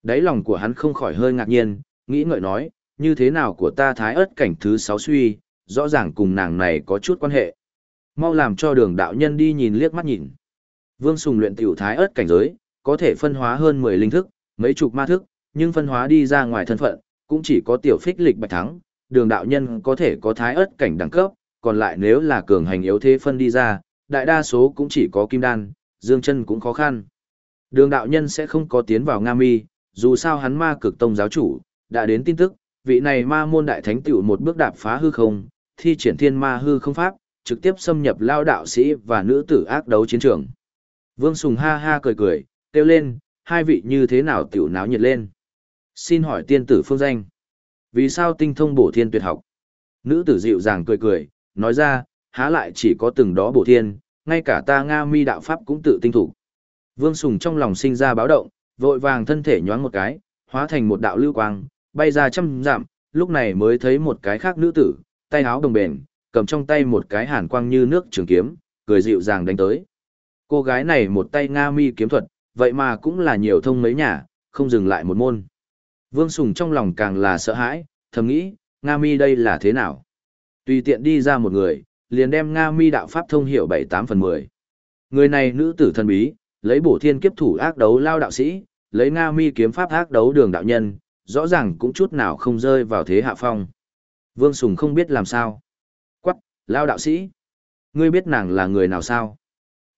[SPEAKER 1] Đáy lòng của hắn không khỏi hơi ngạc nhiên, nghĩ ngợi nói, như thế nào của ta thái ớt cảnh thứ sáu suy, rõ ràng cùng nàng này có chút quan hệ. Mau làm cho đường đạo nhân đi nhìn liếc mắt nhìn. Vương Sùng luyện tiểu thái ớt cảnh giới, có thể phân hóa hơn 10 linh thức, mấy chục ma thức, nhưng phân hóa đi ra ngoài thân phận, cũng chỉ có tiểu phích lịch bạch thắng, đường đạo nhân có thể có thái ớt cảnh đẳng cấp, còn lại nếu là cường hành yếu thế phân đi ra, đại đa số cũng chỉ có kim đan, dương chân cũng khó khăn. Đường đạo nhân sẽ không có tiến vào Nga Mi, dù sao hắn ma cực tông giáo chủ, đã đến tin tức, vị này ma môn đại thánh tiểu một bước đạp phá hư không, thi triển thiên ma hư không pháp, trực tiếp xâm nhập lao đạo sĩ và nữ tử ác đấu chiến trường. Vương Sùng ha ha cười cười, kêu lên, hai vị như thế nào tiểu náo nhiệt lên. Xin hỏi tiên tử phương danh. Vì sao tinh thông bổ thiên tuyệt học? Nữ tử dịu dàng cười cười, nói ra, há lại chỉ có từng đó bổ thiên, ngay cả ta Nga mi đạo pháp cũng tự tinh thủ. Vương Sùng trong lòng sinh ra báo động, vội vàng thân thể nhoáng một cái, hóa thành một đạo lưu quang, bay ra trăm dặm, lúc này mới thấy một cái khác nữ tử, tay áo đồng bền, cầm trong tay một cái hàn quang như nước trường kiếm, cười dịu dàng đánh tới. Cô gái này một tay Nga mi kiếm thuật, vậy mà cũng là nhiều thông mấy nhà, không dừng lại một môn. Vương Sùng trong lòng càng là sợ hãi, thầm nghĩ, Nga mi đây là thế nào? Tùy tiện đi ra một người, liền đem Nga mi đạo pháp thông hiểu 7-8 phần 10. Người này nữ tử thần bí, lấy bổ thiên kiếp thủ ác đấu lao đạo sĩ, lấy Nga mi kiếm pháp ác đấu đường đạo nhân, rõ ràng cũng chút nào không rơi vào thế hạ phong. Vương Sùng không biết làm sao. Quắc, lao đạo sĩ. Ngươi biết nàng là người nào sao?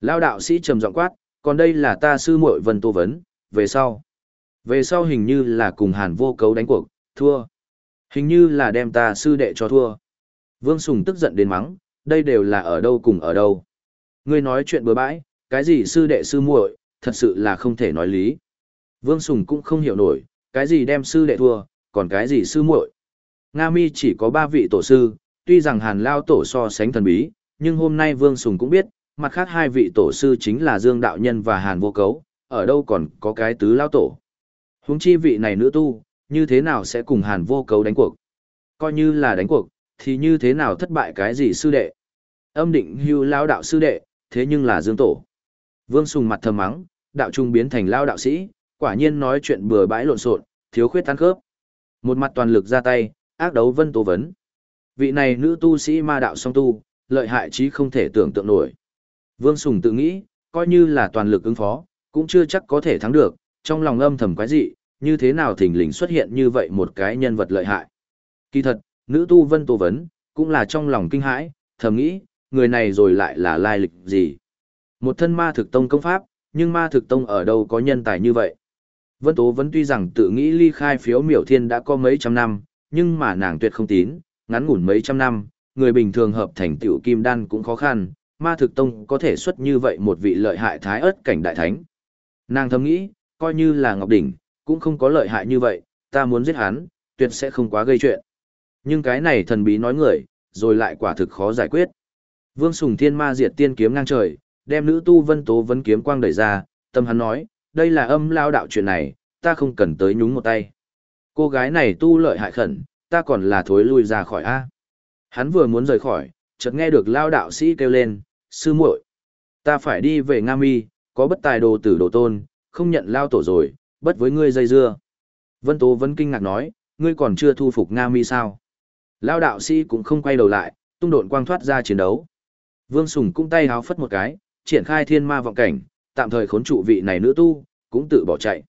[SPEAKER 1] Lao đạo sĩ trầm giọng quát, còn đây là ta sư muội Vân Tô Vấn, về sau. Về sau hình như là cùng hàn vô cấu đánh cuộc, thua. Hình như là đem ta sư đệ cho thua. Vương Sùng tức giận đến mắng, đây đều là ở đâu cùng ở đâu. Ngươi nói chuyện bừa bãi, cái gì sư đệ sư muội, thật sự là không thể nói lý. Vương Sùng cũng không hiểu nổi, cái gì đem sư đệ thua, còn cái gì sư muội. Nga Mi chỉ có ba vị tổ sư, tuy rằng Hàn Lao tổ so sánh thần bí, nhưng hôm nay Vương Sùng cũng biết, mặt khác hai vị tổ sư chính là Dương Đạo Nhân và Hàn Vô Cấu, ở đâu còn có cái tứ Lao tổ. Huống chi vị này nữ tu, như thế nào sẽ cùng Hàn Vô Cấu đánh cuộc? Coi như là đánh cuộc, thì như thế nào thất bại cái gì sư đệ? Âm định hưu lao đạo sư đệ, thế nhưng là Dương Tổ. Vương Sùng mặt thầm mắng, đạo trung biến thành lao đạo sĩ, quả nhiên nói chuyện bừa bãi lộn xộn, thiếu khuyết tăng khớp. Một mặt toàn lực ra tay, ác đấu Vân Tố Vấn. Vị này nữ tu sĩ ma đạo song tu, lợi hại chí không thể tưởng tượng nổi. Vương Sùng tự nghĩ, coi như là toàn lực ứng phó, cũng chưa chắc có thể thắng được, trong lòng âm thầm quái dị, như thế nào thình lình xuất hiện như vậy một cái nhân vật lợi hại. Kỳ thật, nữ tu Vân tố Vấn, cũng là trong lòng kinh hãi, thầm nghĩ, người này rồi lại là lai lịch gì. Một thân ma thực tông công pháp, nhưng ma thực tông ở đâu có nhân tài như vậy. Vân Tố vẫn tuy rằng tự nghĩ ly khai phiếu miểu thiên đã có mấy trăm năm, nhưng mà nàng tuyệt không tín, ngắn ngủn mấy trăm năm, người bình thường hợp thành tiểu kim đan cũng khó khăn, ma thực tông có thể xuất như vậy một vị lợi hại thái ớt cảnh đại thánh. Nàng thầm nghĩ, coi như là Ngọc Đỉnh, cũng không có lợi hại như vậy, ta muốn giết hắn, tuyệt sẽ không quá gây chuyện. Nhưng cái này thần bí nói người, rồi lại quả thực khó giải quyết. Vương Sùng Thiên Ma diệt tiên kiếm ngang trời, đem nữ tu Vân Tố vấn kiếm quang đẩy ra, tâm hắn nói, đây là âm lao đạo chuyện này, ta không cần tới nhúng một tay. Cô gái này tu lợi hại khẩn, ta còn là thối lui ra khỏi A. Hắn vừa muốn rời khỏi, chợt nghe được lao đạo sĩ kêu lên, sư muội, ta phải đi về Nga Mi, có bất tài đồ tử đồ tôn, không nhận lao tổ rồi, bất với ngươi dây dưa. Vân Tố vẫn kinh ngạc nói, ngươi còn chưa thu phục Nga Mi sao? Lao đạo sĩ cũng không quay đầu lại, tung độn quang thoát ra chiến đấu. Vương Sùng cũng tay háo phất một cái, triển khai thiên ma vọng cảnh, tạm thời khốn trụ vị này nữ tu, cũng tự bỏ chạy.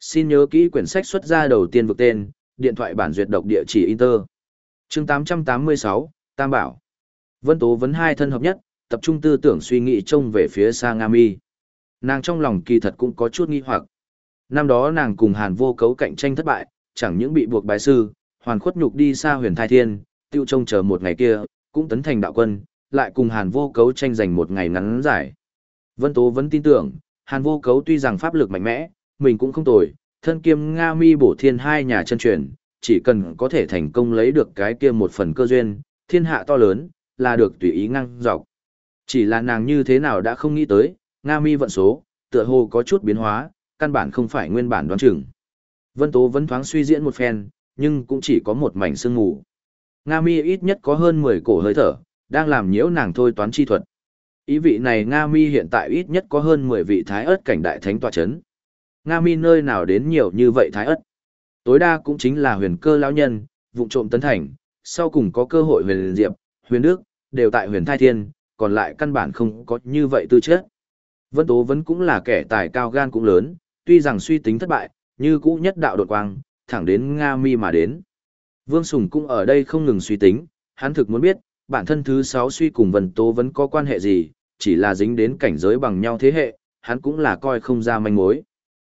[SPEAKER 1] Xin nhớ kỹ quyển sách xuất ra đầu tiên vực tên, điện thoại bản duyệt độc địa chỉ Inter. chương 886, Tam Bảo. Vân Tố vấn hai thân hợp nhất, tập trung tư tưởng suy nghĩ trông về phía xa Nga Mi. Nàng trong lòng kỳ thật cũng có chút nghi hoặc. Năm đó nàng cùng Hàn vô cấu cạnh tranh thất bại, chẳng những bị buộc bái sư, hoàn khuất nhục đi xa huyền thai thiên, tiêu trông chờ một ngày kia, cũng tấn thành đạo quân, lại cùng Hàn vô cấu tranh giành một ngày ngắn giải. Vân Tố vẫn tin tưởng, Hàn vô cấu tuy rằng pháp lực mạnh mẽ, mình cũng không tồi, thân kiêm Nga mi bổ thiên hai nhà chân truyền, chỉ cần có thể thành công lấy được cái kia một phần cơ duyên, thiên hạ to lớn, là được tùy ý ngang dọc. Chỉ là nàng như thế nào đã không nghĩ tới, Nga mi vận số, tựa hồ có chút biến hóa, căn bản không phải nguyên bản đoán chừng. Vân Tố vẫn thoáng suy diễn một phen, nhưng cũng chỉ có một mảnh sương ngủ. Nga mi ít nhất có hơn 10 cổ hơi thở, đang làm nhiễu nàng thôi toán chi thuật. Ý vị này Nga mi hiện tại ít nhất có hơn 10 vị thái ớt cảnh đại thánh tọa chấn. Nga mi nơi nào đến nhiều như vậy thái ớt. Tối đa cũng chính là huyền cơ lão nhân, vụ trộm tấn thành, sau cùng có cơ hội huyền diệp, huyền đức, đều tại huyền thai thiên, còn lại căn bản không có như vậy tư chất. Vân Tố vẫn cũng là kẻ tài cao gan cũng lớn, tuy rằng suy tính thất bại, như cũ nhất đạo đột quang, thẳng đến Nga Mi mà đến. Vương Sùng cũng ở đây không ngừng suy tính, hắn thực muốn biết, bản thân thứ sáu suy cùng Vân Tố vẫn có quan hệ gì, chỉ là dính đến cảnh giới bằng nhau thế hệ, hắn cũng là coi không ra manh mối.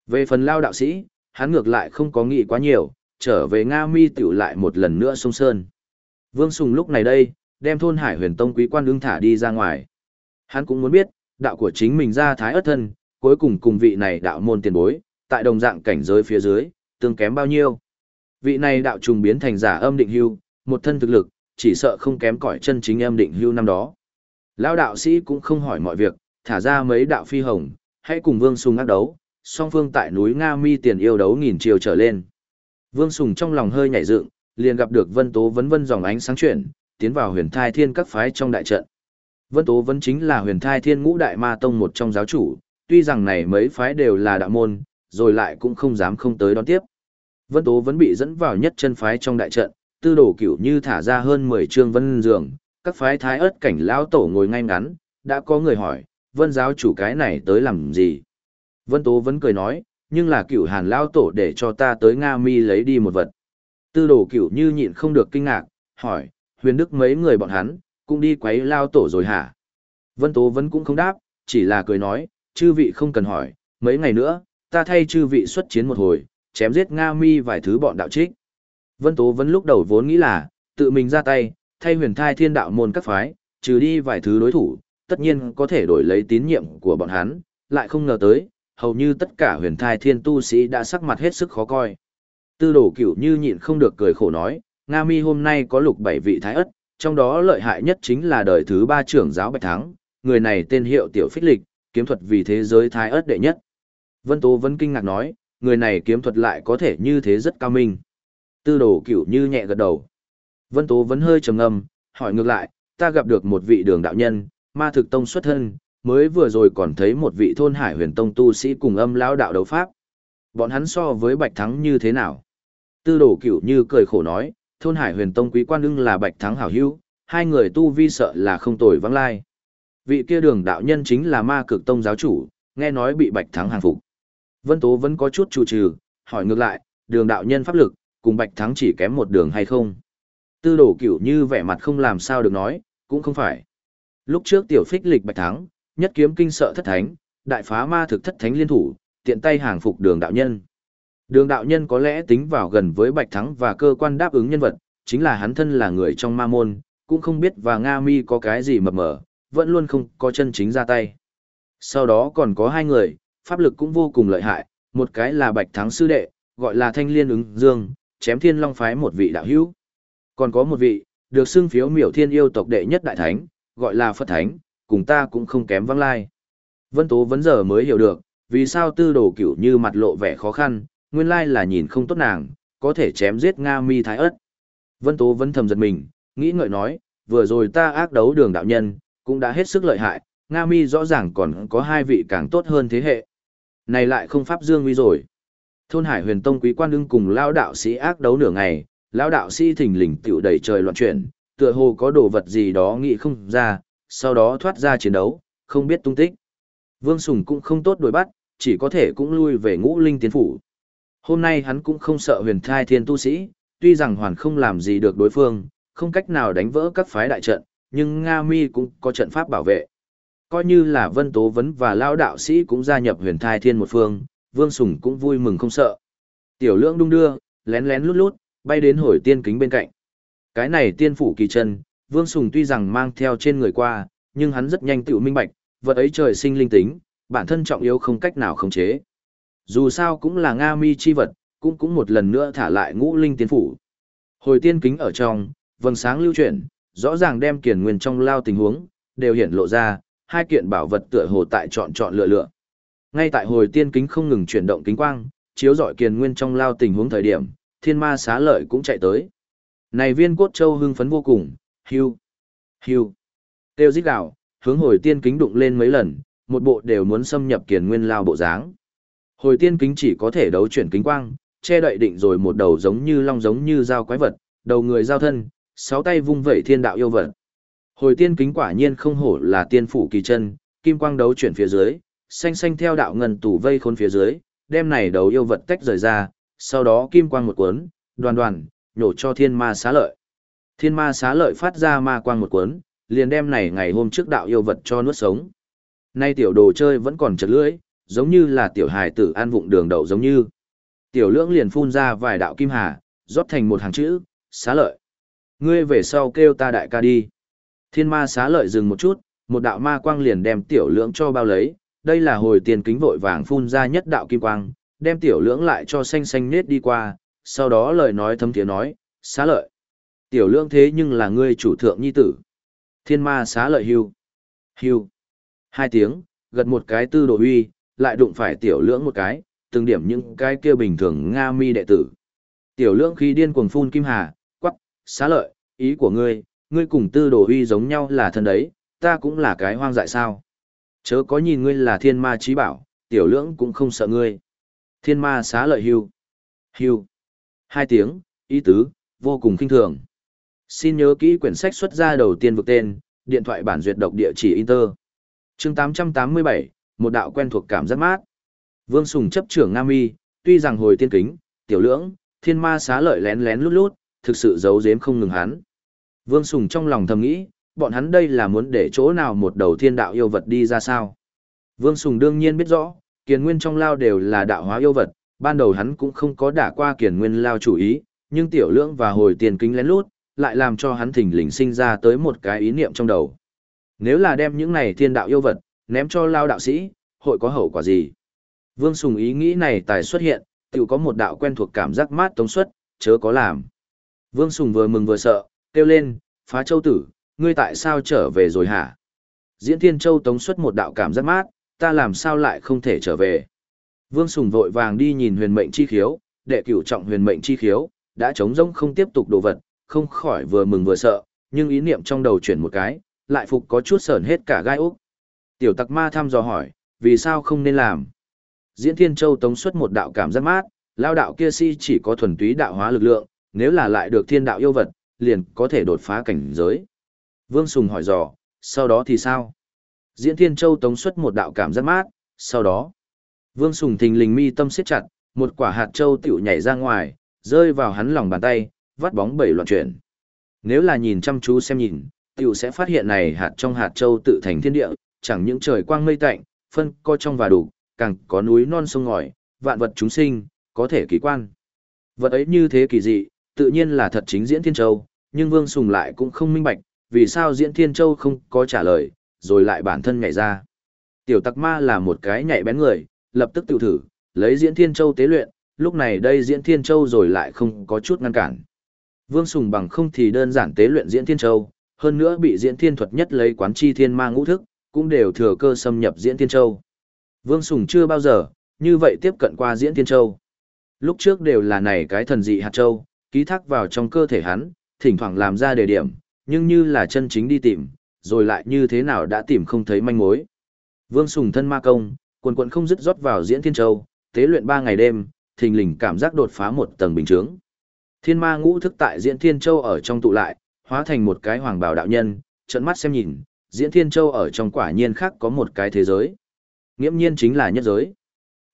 [SPEAKER 1] Về phần lao đạo sĩ, hắn ngược lại không có nghĩ quá nhiều, trở về Nga Mi tiểu lại một lần nữa sông Sơn. Vương Sùng lúc này đây, đem thôn Hải huyền tông quý quan đương thả đi ra ngoài. Hắn cũng muốn biết, đạo của chính mình ra thái ớt thân, cuối cùng cùng vị này đạo môn tiền bối, tại đồng dạng cảnh giới phía dưới, tương kém bao nhiêu. Vị này đạo trùng biến thành giả âm định hưu, một thân thực lực, chỉ sợ không kém cỏi chân chính âm định hưu năm đó. Lão đạo sĩ cũng không hỏi mọi việc, thả ra mấy đạo phi hồng, hãy cùng Vương Sùng ác đấu, song phương tại núi Nga Mi tiền yêu đấu nghìn chiều trở lên. Vương Sùng trong lòng hơi nhảy dựng, liền gặp được Vân Tố vấn vân dòng ánh sáng chuyển, tiến vào huyền thai thiên các phái trong đại trận. Vân Tố vẫn chính là huyền thai thiên ngũ đại ma tông một trong giáo chủ, tuy rằng này mấy phái đều là đạo môn, rồi lại cũng không dám không tới đón tiếp. Vân Tố vẫn bị dẫn vào nhất chân phái trong đại trận, tư đồ cửu như thả ra hơn 10 trương vân dường, các phái thái ớt cảnh lão tổ ngồi ngay ngắn, đã có người hỏi, vân giáo chủ cái này tới làm gì? Vân Tố vẫn cười nói, nhưng là cửu hàn lão tổ để cho ta tới Nga mi lấy đi một vật. Tư đồ cửu như nhịn không được kinh ngạc, hỏi, huyền đức mấy người bọn hắn, cũng đi quấy lao tổ rồi hả? Vân Tố vẫn cũng không đáp, chỉ là cười nói, chư vị không cần hỏi, mấy ngày nữa, ta thay chư vị xuất chiến một hồi, chém giết Nga mi vài thứ bọn đạo trích. Vân Tố vẫn lúc đầu vốn nghĩ là, tự mình ra tay, thay huyền thai thiên đạo môn các phái, trừ đi vài thứ đối thủ, tất nhiên có thể đổi lấy tín nhiệm của bọn hắn, lại không ngờ tới, hầu như tất cả huyền thai thiên tu sĩ đã sắc mặt hết sức khó coi. Tư đồ cửu như nhịn không được cười khổ nói, Nga mi hôm nay có lục bảy vị thái ất, trong đó lợi hại nhất chính là đời thứ ba trưởng giáo Bạch Thắng, người này tên hiệu Tiểu Phích Lịch, kiếm thuật vì thế giới thái ớt đệ nhất. Vân Tố vẫn kinh ngạc nói, người này kiếm thuật lại có thể như thế rất cao minh. Tư đồ cửu như nhẹ gật đầu. Vân Tố vẫn hơi trầm ngâm, hỏi ngược lại, ta gặp được một vị đường đạo nhân, ma thực tông xuất thân, mới vừa rồi còn thấy một vị thôn hải huyền tông tu sĩ cùng âm lão đạo đấu pháp. Bọn hắn so với Bạch Thắng như thế nào? Tư đồ cửu như cười khổ nói, thôn hải huyền tông quý quan ưng là Bạch Thắng hảo hữu, hai người tu vi sợ là không tồi vắng lai. Vị kia đường đạo nhân chính là ma cực tông giáo chủ, nghe nói bị Bạch Thắng hàng phục. Vân Tố vẫn có chút chủ trừ, hỏi ngược lại, đường đạo nhân pháp lực, cùng Bạch Thắng chỉ kém một đường hay không? Tư đồ cửu như vẻ mặt không làm sao được nói, cũng không phải. Lúc trước tiểu phích lịch Bạch Thắng, nhất kiếm kinh sợ thất thánh, đại phá ma thực thất thánh liên thủ, tiện tay hàng phục đường đạo nhân. Đường đạo nhân có lẽ tính vào gần với Bạch Thắng và cơ quan đáp ứng nhân vật, chính là hắn thân là người trong ma môn, cũng không biết và Nga mi có cái gì mập mờ, vẫn luôn không có chân chính ra tay. Sau đó còn có hai người, pháp lực cũng vô cùng lợi hại, một cái là Bạch Thắng sư đệ, gọi là Thanh Liên ứng Dương, chém Thiên Long phái một vị đạo hữu. Còn có một vị, được xưng phiếu miểu thiên yêu tộc đệ nhất đại thánh, gọi là Phật Thánh, cùng ta cũng không kém vắng lai. Vân Tố vẫn giờ mới hiểu được, vì sao tư đồ cửu như mặt lộ vẻ khó khăn, nguyên lai là nhìn không tốt nàng, có thể chém giết Nga mi thái ất. Vân Tố vẫn thầm giật mình, nghĩ ngợi nói, vừa rồi ta ác đấu đường đạo nhân, cũng đã hết sức lợi hại, Nga mi rõ ràng còn có hai vị càng tốt hơn thế hệ. Này lại không pháp dương uy rồi. Thôn Hải Huyền Tông quý quan đương cùng lao đạo sĩ ác đấu nửa ngày, lao đạo sĩ thình lình tiểu đầy trời loạn chuyển, tựa hồ có đồ vật gì đó nghĩ không ra, sau đó thoát ra chiến đấu, không biết tung tích. Vương Sùng cũng không tốt đuổi bắt, chỉ có thể cũng lui về ngũ linh tiến phủ. Hôm nay hắn cũng không sợ huyền thai thiên tu sĩ, tuy rằng hoàn không làm gì được đối phương, không cách nào đánh vỡ các phái đại trận, nhưng Nga Mi cũng có trận pháp bảo vệ. Coi như là Vân Tố Vấn và Lao Đạo Sĩ cũng gia nhập huyền thai thiên một phương, Vương Sùng cũng vui mừng không sợ. Tiểu lưỡng đung đưa, lén lén lút lút, bay đến hồi tiên kính bên cạnh. Cái này tiên phủ kỳ chân, Vương Sùng tuy rằng mang theo trên người qua, nhưng hắn rất nhanh tự minh bạch, vật ấy trời sinh linh tính, bản thân trọng yếu không cách nào khống chế. Dù sao cũng là Nga mi chi vật, cũng cũng một lần nữa thả lại ngũ linh tiên phủ. Hồi tiên kính ở trong, vầng sáng lưu chuyển, rõ ràng đem kiền nguyên trong lao tình huống, đều hiện lộ ra, hai kiện bảo vật tựa hồ tại chọn chọn lựa lựa. Ngay tại hồi tiên kính không ngừng chuyển động kính quang, chiếu rọi kiền nguyên trong lao tình huống thời điểm, thiên ma xá lợi cũng chạy tới. Này viên cốt châu hưng phấn vô cùng, hưu, hưu, tiêu dít gạo, hướng hồi tiên kính đụng lên mấy lần, một bộ đều muốn xâm nhập kiền nguyên lao bộ dáng. Hồi tiên kính chỉ có thể đấu chuyển kính quang, che đậy định rồi một đầu giống như long giống như dao quái vật, đầu người giao thân, sáu tay vung vẩy thiên đạo yêu vật. Hồi tiên kính quả nhiên không hổ là tiên phủ kỳ chân, kim quang đấu chuyển phía dưới, xanh xanh theo đạo ngân tủ vây khốn phía dưới, đem này đầu yêu vật tách rời ra, sau đó kim quang một cuốn, đoàn đoàn, nhổ cho thiên ma xá lợi. Thiên ma xá lợi phát ra ma quang một cuốn, liền đem này ngày hôm trước đạo yêu vật cho nuốt sống. Nay tiểu đồ chơi vẫn còn chật lưỡi, giống như là tiểu hài tử an vụng đường đậu giống như. Tiểu lưỡng liền phun ra vài đạo kim hà, rót thành một hàng chữ, xá lợi. Ngươi về sau kêu ta đại ca đi. Thiên ma xá lợi dừng một chút, một đạo ma quang liền đem tiểu lưỡng cho bao lấy, đây là hồi tiền kính vội vàng phun ra nhất đạo kim quang, đem tiểu lưỡng lại cho xanh xanh nết đi qua, sau đó lời nói thâm tiếng nói, xá lợi. Tiểu lưỡng thế nhưng là ngươi chủ thượng nhi tử. Thiên ma xá lợi hưu. Hưu. Hai tiếng, gật một cái tư đồ huy, lại đụng phải tiểu lưỡng một cái, từng điểm những cái kia bình thường Nga mi đệ tử. Tiểu lưỡng khi điên cuồng phun kim hà, quắc, xá lợi, ý của ngươi, ngươi cùng tư đồ huy giống nhau là thân đấy, ta cũng là cái hoang dại sao. Chớ có nhìn ngươi là thiên ma trí bảo, tiểu lưỡng cũng không sợ ngươi. Thiên ma xá lợi hưu. Hưu. Hai tiếng, ý tứ, vô cùng kinh thường. Xin nhớ kỹ quyển sách xuất ra đầu tiên vực tên, điện thoại bản duyệt độc địa chỉ Inter. chương 887, một đạo quen thuộc cảm giác mát. Vương Sùng chấp trưởng Nam Y, tuy rằng hồi tiên kính, tiểu lưỡng, thiên ma xá lợi lén lén lút lút, thực sự giấu giếm không ngừng hắn. Vương Sùng trong lòng thầm nghĩ, bọn hắn đây là muốn để chỗ nào một đầu thiên đạo yêu vật đi ra sao. Vương Sùng đương nhiên biết rõ, kiền nguyên trong lao đều là đạo hóa yêu vật, ban đầu hắn cũng không có đả qua kiền nguyên lao chủ ý, nhưng tiểu lưỡng và hồi tiền kính lén lút, lại làm cho hắn thỉnh lình sinh ra tới một cái ý niệm trong đầu. Nếu là đem những này thiên đạo yêu vật, ném cho lao đạo sĩ, hội có hậu quả gì? Vương Sùng ý nghĩ này tài xuất hiện, tự có một đạo quen thuộc cảm giác mát tống suất, chớ có làm. Vương Sùng vừa mừng vừa sợ, kêu lên, phá châu tử, ngươi tại sao trở về rồi hả? Diễn Thiên Châu tống suất một đạo cảm giác mát, ta làm sao lại không thể trở về? Vương Sùng vội vàng đi nhìn huyền mệnh chi khiếu, đệ cửu trọng huyền mệnh chi khiếu, đã trống rỗng không tiếp tục đồ vật, không khỏi vừa mừng vừa sợ, nhưng ý niệm trong đầu chuyển một cái, lại phục có chút sờn hết cả gai úc. Tiểu tặc ma thăm dò hỏi, vì sao không nên làm? Diễn Thiên Châu tống xuất một đạo cảm giác mát, lao đạo kia si chỉ có thuần túy đạo hóa lực lượng, nếu là lại được thiên đạo yêu vật, liền có thể đột phá cảnh giới. Vương Sùng hỏi dò, sau đó thì sao? Diễn Thiên Châu tống xuất một đạo cảm giác mát, sau đó. Vương Sùng thình lình mi tâm siết chặt, một quả hạt châu tiểu nhảy ra ngoài, rơi vào hắn lòng bàn tay, vắt bóng bảy loạn chuyển. Nếu là nhìn chăm chú xem nhìn, tiểu sẽ phát hiện này hạt trong hạt châu tự thành thiên địa, chẳng những trời quang mây tạnh, phân co trong và đủ, càng có núi non sông ngòi, vạn vật chúng sinh, có thể kỳ quan. Vật ấy như thế kỳ dị, tự nhiên là thật chính diễn thiên châu, nhưng Vương Sùng lại cũng không minh bạch, vì sao diễn thiên châu không có trả lời, rồi lại bản thân nhảy ra. Tiểu tặc ma là một cái nhảy bén người, lập tức tự thử, lấy diễn thiên châu tế luyện, lúc này đây diễn Thiên Châu rồi lại không có chút ngăn cản. Vương Sùng bằng không thì đơn giản tế luyện diễn Thiên Châu, hơn nữa bị diễn Thiên thuật nhất lấy quán chi thiên ma ngũ thức, cũng đều thừa cơ xâm nhập diễn Thiên Châu. Vương Sùng chưa bao giờ, như vậy tiếp cận qua diễn Thiên Châu. Lúc trước đều là này cái thần dị hạt châu, ký thác vào trong cơ thể hắn, thỉnh thoảng làm ra đề điểm, nhưng như là chân chính đi tìm, rồi lại như thế nào đã tìm không thấy manh mối. Vương Sùng thân ma công, quần quần không dứt rót vào diễn Thiên Châu, tế luyện ba ngày đêm, thình lình cảm giác đột phá một tầng bình chướng. Thiên ma ngũ thức tại diễn Thiên Châu ở trong tụ lại, hóa thành một cái hoàng bào đạo nhân, trận mắt xem nhìn, diễn Thiên Châu ở trong quả nhiên khác có một cái thế giới. Nghiễm nhiên chính là nhất giới.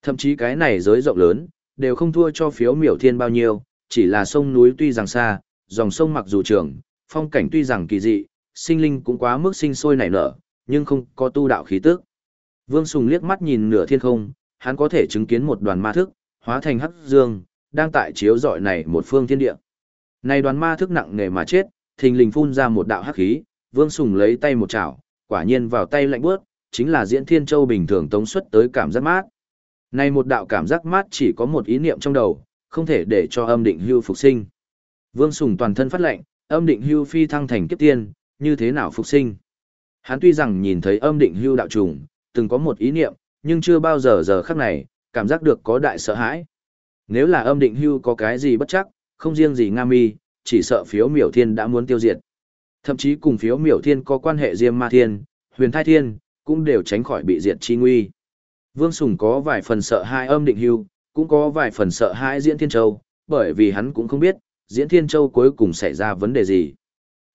[SPEAKER 1] Thậm chí cái này giới rộng lớn, đều không thua cho phiếu miểu thiên bao nhiêu, chỉ là sông núi tuy rằng xa, dòng sông mặc dù trường, phong cảnh tuy rằng kỳ dị, sinh linh cũng quá mức sinh sôi nảy nở, nhưng không có tu đạo khí tức. Vương Sùng liếc mắt nhìn nửa thiên không, hắn có thể chứng kiến một đoàn ma thức, hóa thành hắc dương, đang tại chiếu dọi này một phương thiên địa. Này đoàn ma thức nặng nề mà chết, thình lình phun ra một đạo hắc khí, Vương Sùng lấy tay một chảo, quả nhiên vào tay lạnh bước, chính là diễn thiên châu bình thường tống xuất tới cảm giác mát. Này một đạo cảm giác mát chỉ có một ý niệm trong đầu, không thể để cho âm định hưu phục sinh. Vương Sùng toàn thân phát lệnh, âm định hưu phi thăng thành kiếp tiên, như thế nào phục sinh. Hắn tuy rằng nhìn thấy âm định hưu đạo trùng, từng có một ý niệm, nhưng chưa bao giờ giờ khắc này, cảm giác được có đại sợ hãi. Nếu là âm định hưu có cái gì bất chắc, không riêng gì Nga mi, chỉ sợ phiếu miểu thiên đã muốn tiêu diệt. Thậm chí cùng phiếu miểu thiên có quan hệ diêm ma thiên, huyền thai thiên, cũng đều tránh khỏi bị diệt chi nguy. Vương Sùng có vài phần sợ hai âm định hưu, cũng có vài phần sợ hai diễn thiên châu, bởi vì hắn cũng không biết, diễn thiên châu cuối cùng xảy ra vấn đề gì.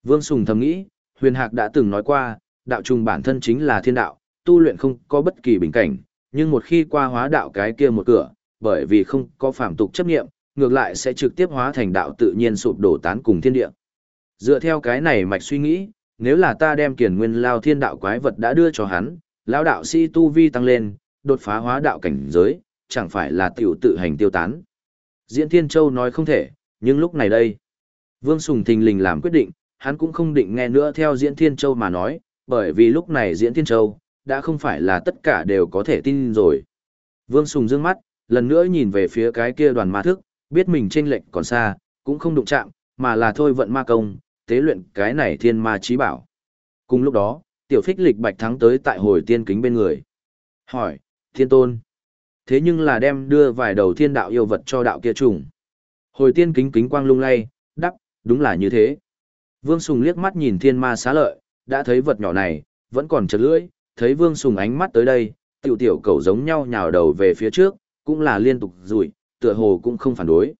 [SPEAKER 1] Vương Sùng thầm nghĩ, huyền hạc đã từng nói qua, đạo trùng bản thân chính là thiên đạo, tu luyện không có bất kỳ bình cảnh, nhưng một khi qua hóa đạo cái kia một cửa, bởi vì không có phạm tục chấp nghiệm, ngược lại sẽ trực tiếp hóa thành đạo tự nhiên sụp đổ tán cùng thiên địa. Dựa theo cái này mạch suy nghĩ, nếu là ta đem kiền nguyên lao thiên đạo quái vật đã đưa cho hắn, lão đạo sĩ tu vi tăng lên, đột phá hóa đạo cảnh giới, chẳng phải là tiểu tự hành tiêu tán. Diễn Thiên Châu nói không thể, nhưng lúc này đây, Vương Sùng thình lình làm quyết định, hắn cũng không định nghe nữa theo Diễn Thiên Châu mà nói, bởi vì lúc này Diễn Thiên Châu, đã không phải là tất cả đều có thể tin rồi. Vương Sùng dương mắt, lần nữa nhìn về phía cái kia đoàn ma thức, biết mình chênh lệch còn xa, cũng không đụng chạm, mà là thôi vận ma công, tế luyện cái này thiên ma trí bảo. Cùng lúc đó, tiểu phích lịch bạch thắng tới tại hồi tiên kính bên người. Hỏi, thiên tôn. Thế nhưng là đem đưa vài đầu thiên đạo yêu vật cho đạo kia trùng. Hồi tiên kính kính quang lung lay, đắp, đúng là như thế. Vương Sùng liếc mắt nhìn thiên ma xá lợi, đã thấy vật nhỏ này, vẫn còn chật lưỡi, thấy Vương Sùng ánh mắt tới đây, tiểu tiểu cầu giống nhau nhào đầu về phía trước, cũng là liên tục rủi, tựa hồ cũng không phản đối.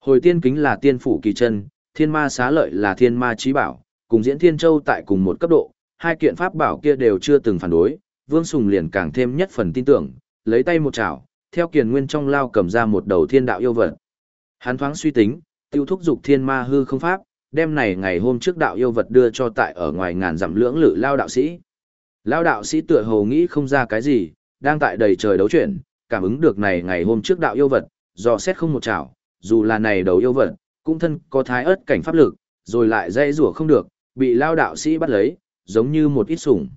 [SPEAKER 1] Hồi tiên kính là tiên phủ kỳ chân, thiên ma xá lợi là thiên ma trí bảo, cùng diễn thiên châu tại cùng một cấp độ, hai kiện pháp bảo kia đều chưa từng phản đối, Vương Sùng liền càng thêm nhất phần tin tưởng, lấy tay một chảo, theo kiền nguyên trong lao cầm ra một đầu thiên đạo yêu vật. Hắn thoáng suy tính, tiêu thúc dục thiên ma hư không pháp, đem này ngày hôm trước đạo yêu vật đưa cho tại ở ngoài ngàn dặm lưỡng lự lao đạo sĩ. Lao đạo sĩ tựa hồ nghĩ không ra cái gì, đang tại đầy trời đấu chuyển, cảm ứng được này ngày hôm trước đạo yêu vật, do xét không một chảo, dù là này đầu yêu vật, cũng thân có thái ớt cảnh pháp lực, rồi lại dây rủa không được, bị lao đạo sĩ bắt lấy, giống như một ít sủng.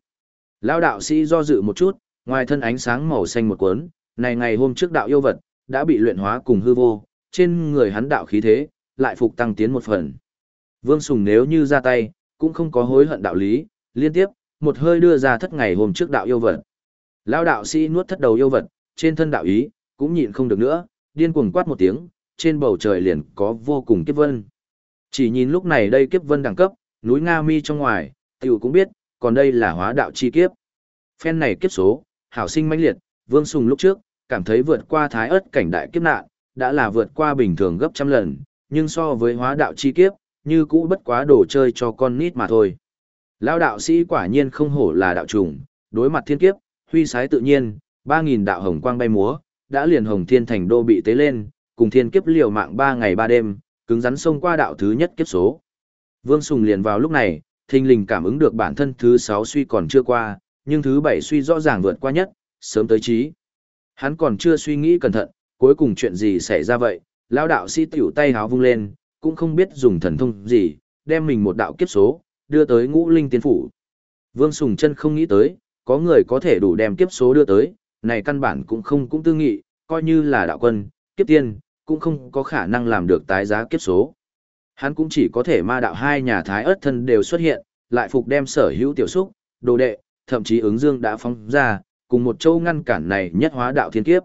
[SPEAKER 1] Lao đạo sĩ do dự một chút, ngoài thân ánh sáng màu xanh một cuốn, này ngày hôm trước đạo yêu vật, đã bị luyện hóa cùng hư vô, trên người hắn đạo khí thế, lại phục tăng tiến một phần. Vương Sùng nếu như ra tay, cũng không có hối hận đạo lý, liên tiếp, một hơi đưa ra thất ngày hôm trước đạo yêu vật. Lao đạo sĩ nuốt thất đầu yêu vật, trên thân đạo ý, cũng nhịn không được nữa, điên cuồng quát một tiếng, trên bầu trời liền có vô cùng kiếp vân. Chỉ nhìn lúc này đây kiếp vân đẳng cấp, núi Nga Mi trong ngoài, tiểu cũng biết, còn đây là hóa đạo chi kiếp. Phen này kiếp số, hảo sinh mãnh liệt, Vương Sùng lúc trước, cảm thấy vượt qua thái ớt cảnh đại kiếp nạn, đã là vượt qua bình thường gấp trăm lần, nhưng so với hóa đạo chi kiếp, như cũ bất quá đồ chơi cho con nít mà thôi. Lão đạo sĩ quả nhiên không hổ là đạo trùng, đối mặt thiên kiếp, huy sái tự nhiên, 3.000 đạo hồng quang bay múa, đã liền hồng thiên thành đô bị tế lên, cùng thiên kiếp liều mạng ba ngày ba đêm, cứng rắn xông qua đạo thứ nhất kiếp số. Vương Sùng liền vào lúc này, thình lình cảm ứng được bản thân thứ sáu suy còn chưa qua, nhưng thứ bảy suy rõ ràng vượt qua nhất, sớm tới trí. Hắn còn chưa suy nghĩ cẩn thận, cuối cùng chuyện gì xảy ra vậy, lão đạo sĩ tiểu tay háo vung lên, cũng không biết dùng thần thông gì, đem mình một đạo kiếp số, đưa tới ngũ linh tiên phủ. Vương Sùng chân không nghĩ tới, có người có thể đủ đem kiếp số đưa tới, này căn bản cũng không cũng tư nghị, coi như là đạo quân, kiếp tiên, cũng không có khả năng làm được tái giá kiếp số. Hắn cũng chỉ có thể ma đạo hai nhà thái ớt thân đều xuất hiện, lại phục đem sở hữu tiểu xúc, đồ đệ, thậm chí ứng dương đã phóng ra, cùng một châu ngăn cản này nhất hóa đạo thiên kiếp.